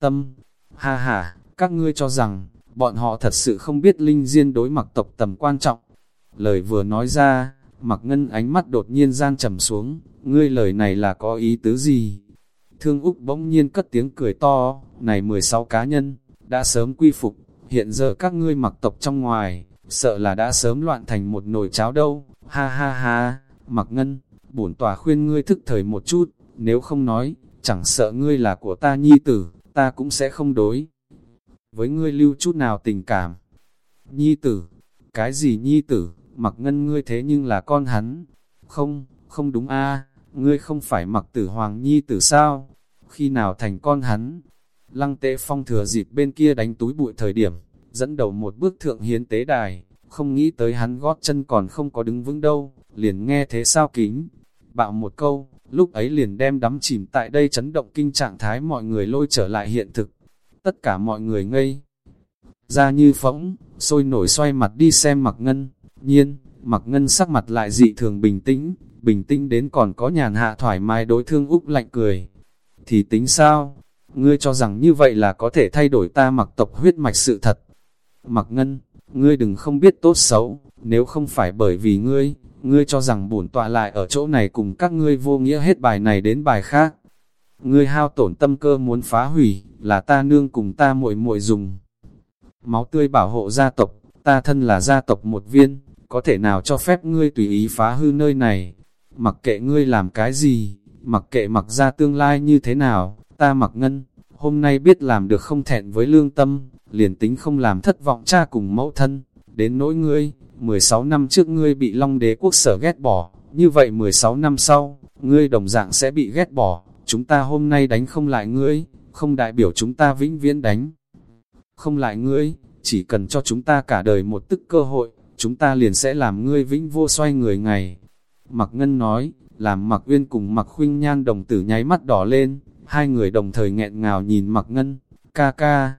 Tâm! Ha ha, các ngươi cho rằng, bọn họ thật sự không biết linh diên đối mặc tộc tầm quan trọng. Lời vừa nói ra, mặc ngân ánh mắt đột nhiên gian trầm xuống, ngươi lời này là có ý tứ gì? Thương Úc bỗng nhiên cất tiếng cười to, này 16 cá nhân, đã sớm quy phục, hiện giờ các ngươi mặc tộc trong ngoài, sợ là đã sớm loạn thành một nồi cháo đâu, ha ha ha, mặc ngân, bổn tòa khuyên ngươi thức thời một chút, nếu không nói, chẳng sợ ngươi là của ta nhi tử, ta cũng sẽ không đối. Với ngươi lưu chút nào tình cảm. Nhi tử, cái gì nhi tử, mặc ngân ngươi thế nhưng là con hắn. Không, không đúng a ngươi không phải mặc tử hoàng nhi tử sao? Khi nào thành con hắn? Lăng tế phong thừa dịp bên kia đánh túi bụi thời điểm, dẫn đầu một bước thượng hiến tế đài, không nghĩ tới hắn gót chân còn không có đứng vững đâu, liền nghe thế sao kính. Bạo một câu, lúc ấy liền đem đắm chìm tại đây chấn động kinh trạng thái mọi người lôi trở lại hiện thực. Tất cả mọi người ngây ra như phỗng, sôi nổi xoay mặt đi xem mặc ngân, nhiên, mặc ngân sắc mặt lại dị thường bình tĩnh, bình tĩnh đến còn có nhàn hạ thoải mái đối thương Úc lạnh cười. Thì tính sao? Ngươi cho rằng như vậy là có thể thay đổi ta mặc tộc huyết mạch sự thật. Mặc ngân, ngươi đừng không biết tốt xấu, nếu không phải bởi vì ngươi, ngươi cho rằng bổn tọa lại ở chỗ này cùng các ngươi vô nghĩa hết bài này đến bài khác. Ngươi hao tổn tâm cơ muốn phá hủy, là ta nương cùng ta muội muội dùng. Máu tươi bảo hộ gia tộc, ta thân là gia tộc một viên, có thể nào cho phép ngươi tùy ý phá hư nơi này. Mặc kệ ngươi làm cái gì, mặc kệ mặc ra tương lai như thế nào, ta mặc ngân, hôm nay biết làm được không thẹn với lương tâm, liền tính không làm thất vọng cha cùng mẫu thân, đến nỗi ngươi, 16 năm trước ngươi bị Long đế quốc sở ghét bỏ, như vậy 16 năm sau, ngươi đồng dạng sẽ bị ghét bỏ, chúng ta hôm nay đánh không lại ngươi, không đại biểu chúng ta vĩnh viễn đánh. Không lại ngươi, chỉ cần cho chúng ta cả đời một tức cơ hội, chúng ta liền sẽ làm ngươi vĩnh vô xoay người ngày. Mặc Ngân nói, làm Mặc Uyên cùng Mặc Khuynh Nhan đồng tử nháy mắt đỏ lên, hai người đồng thời nghẹn ngào nhìn Mặc Ngân, ca ca.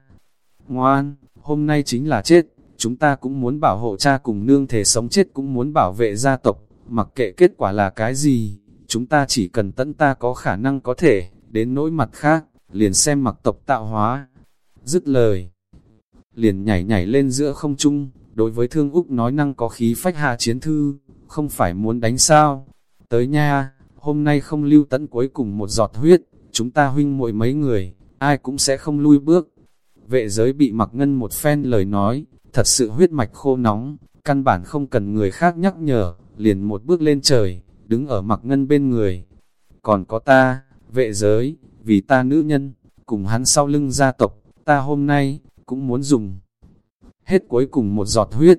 Ngoan, hôm nay chính là chết, chúng ta cũng muốn bảo hộ cha cùng nương thể sống chết cũng muốn bảo vệ gia tộc, mặc kệ kết quả là cái gì, chúng ta chỉ cần tận ta có khả năng có thể, đến nỗi mặt khác, liền xem mặc tộc tạo hóa. Dứt lời, liền nhảy nhảy lên giữa không trung, đối với thương Úc nói năng có khí phách hạ chiến thư, không phải muốn đánh sao. Tới nha, hôm nay không lưu tận cuối cùng một giọt huyết, chúng ta huynh muội mấy người, ai cũng sẽ không lui bước. Vệ giới bị mặc ngân một phen lời nói, thật sự huyết mạch khô nóng, căn bản không cần người khác nhắc nhở, liền một bước lên trời, đứng ở mặc ngân bên người. Còn có ta, vệ giới, vì ta nữ nhân, cùng hắn sau lưng gia tộc, ta hôm nay, cũng muốn dùng hết cuối cùng một giọt huyết.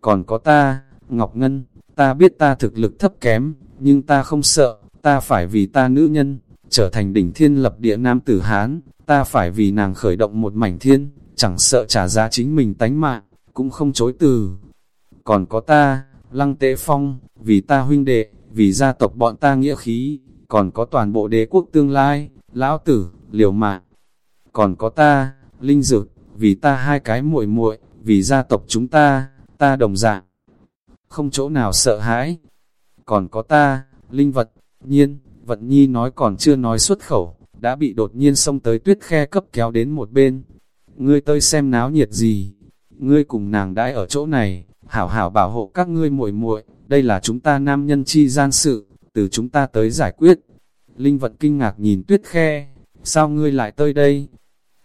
Còn có ta, Ngọc Ngân, ta biết ta thực lực thấp kém, nhưng ta không sợ, ta phải vì ta nữ nhân, trở thành đỉnh thiên lập địa nam tử Hán, ta phải vì nàng khởi động một mảnh thiên, chẳng sợ trả giá chính mình tánh mạng, cũng không chối từ. Còn có ta, lăng tế phong, vì ta huynh đệ, vì gia tộc bọn ta nghĩa khí, còn có toàn bộ đế quốc tương lai, lão tử, liều mạng. Còn có ta, linh dược, vì ta hai cái muội muội, vì gia tộc chúng ta, ta đồng dạng. Không chỗ nào sợ hãi. Còn có ta, linh vật, nhiên, vận nhi nói còn chưa nói xuất khẩu, đã bị đột nhiên xông tới tuyết khe cấp kéo đến một bên. Ngươi tơi xem náo nhiệt gì, ngươi cùng nàng đãi ở chỗ này, hảo hảo bảo hộ các ngươi muội muội, đây là chúng ta nam nhân chi gian sự, từ chúng ta tới giải quyết. Linh vận kinh ngạc nhìn tuyết khe, sao ngươi lại tới đây?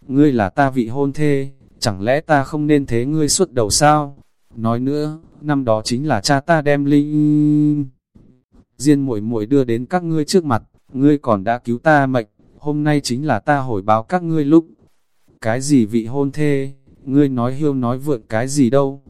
Ngươi là ta vị hôn thê, chẳng lẽ ta không nên thế ngươi suốt đầu sao? Nói nữa, năm đó chính là cha ta đem linh diên muội muội đưa đến các ngươi trước mặt, ngươi còn đã cứu ta mệnh, hôm nay chính là ta hồi báo các ngươi lúc. Cái gì vị hôn thê, ngươi nói hiêu nói vượn cái gì đâu.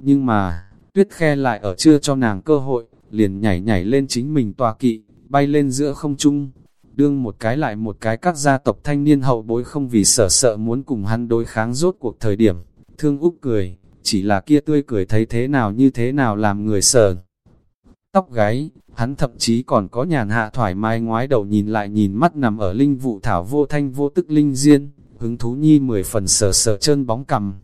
Nhưng mà, tuyết khe lại ở chưa cho nàng cơ hội, liền nhảy nhảy lên chính mình tòa kỵ, bay lên giữa không trung. Đương một cái lại một cái các gia tộc thanh niên hậu bối không vì sợ sợ muốn cùng hắn đối kháng rốt cuộc thời điểm. Thương Úc cười, chỉ là kia tươi cười thấy thế nào như thế nào làm người sợ. Tóc gáy, hắn thậm chí còn có nhàn hạ thoải mái ngoái đầu nhìn lại nhìn mắt nằm ở linh vụ thảo vô thanh vô tức linh diên, hứng thú nhi mười phần sờ sờ chân bóng cầm.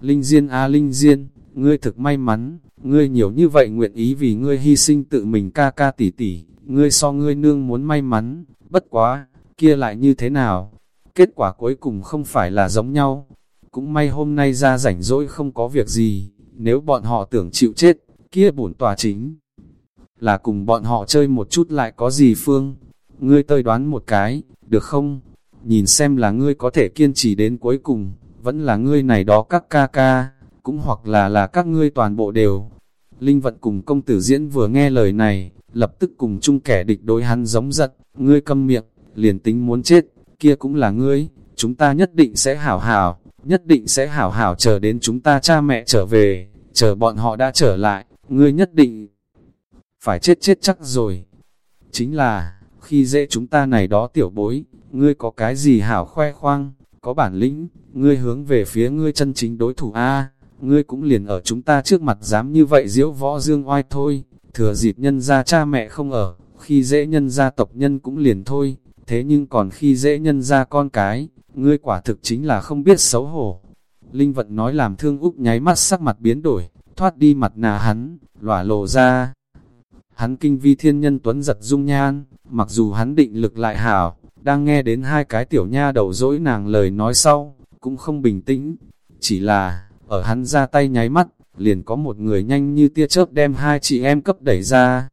Linh diên a linh diên, ngươi thực may mắn, ngươi nhiều như vậy nguyện ý vì ngươi hy sinh tự mình ca ca tỉ tỉ, ngươi so ngươi nương muốn may mắn, bất quá, kia lại như thế nào? Kết quả cuối cùng không phải là giống nhau. Cũng may hôm nay ra rảnh rỗi không có việc gì, nếu bọn họ tưởng chịu chết, kia bổn tòa chính. Là cùng bọn họ chơi một chút lại có gì phương? Ngươi tơi đoán một cái, được không? Nhìn xem là ngươi có thể kiên trì đến cuối cùng, vẫn là ngươi này đó các ca ca, cũng hoặc là là các ngươi toàn bộ đều. Linh vận cùng công tử diễn vừa nghe lời này, lập tức cùng chung kẻ địch đối hắn giống giật, ngươi câm miệng, liền tính muốn chết, kia cũng là ngươi, chúng ta nhất định sẽ hảo hảo, nhất định sẽ hảo hảo chờ đến chúng ta cha mẹ trở về, chờ bọn họ đã trở lại, ngươi nhất định phải chết chết chắc rồi. Chính là, khi dễ chúng ta này đó tiểu bối, ngươi có cái gì hảo khoe khoang, có bản lĩnh, ngươi hướng về phía ngươi chân chính đối thủ A, ngươi cũng liền ở chúng ta trước mặt dám như vậy diễu võ dương oai thôi, thừa dịp nhân gia cha mẹ không ở, khi dễ nhân gia tộc nhân cũng liền thôi, thế nhưng còn khi dễ nhân gia con cái, ngươi quả thực chính là không biết xấu hổ. Linh vận nói làm thương Úc nháy mắt sắc mặt biến đổi, thoát đi mặt nà hắn, lỏa lộ ra. Hắn kinh vi thiên nhân tuấn giật dung nhan, mặc dù hắn định lực lại hảo, đang nghe đến hai cái tiểu nha đầu dỗi nàng lời nói sau, cũng không bình tĩnh. Chỉ là, ở hắn ra tay nháy mắt, liền có một người nhanh như tia chớp đem hai chị em cấp đẩy ra,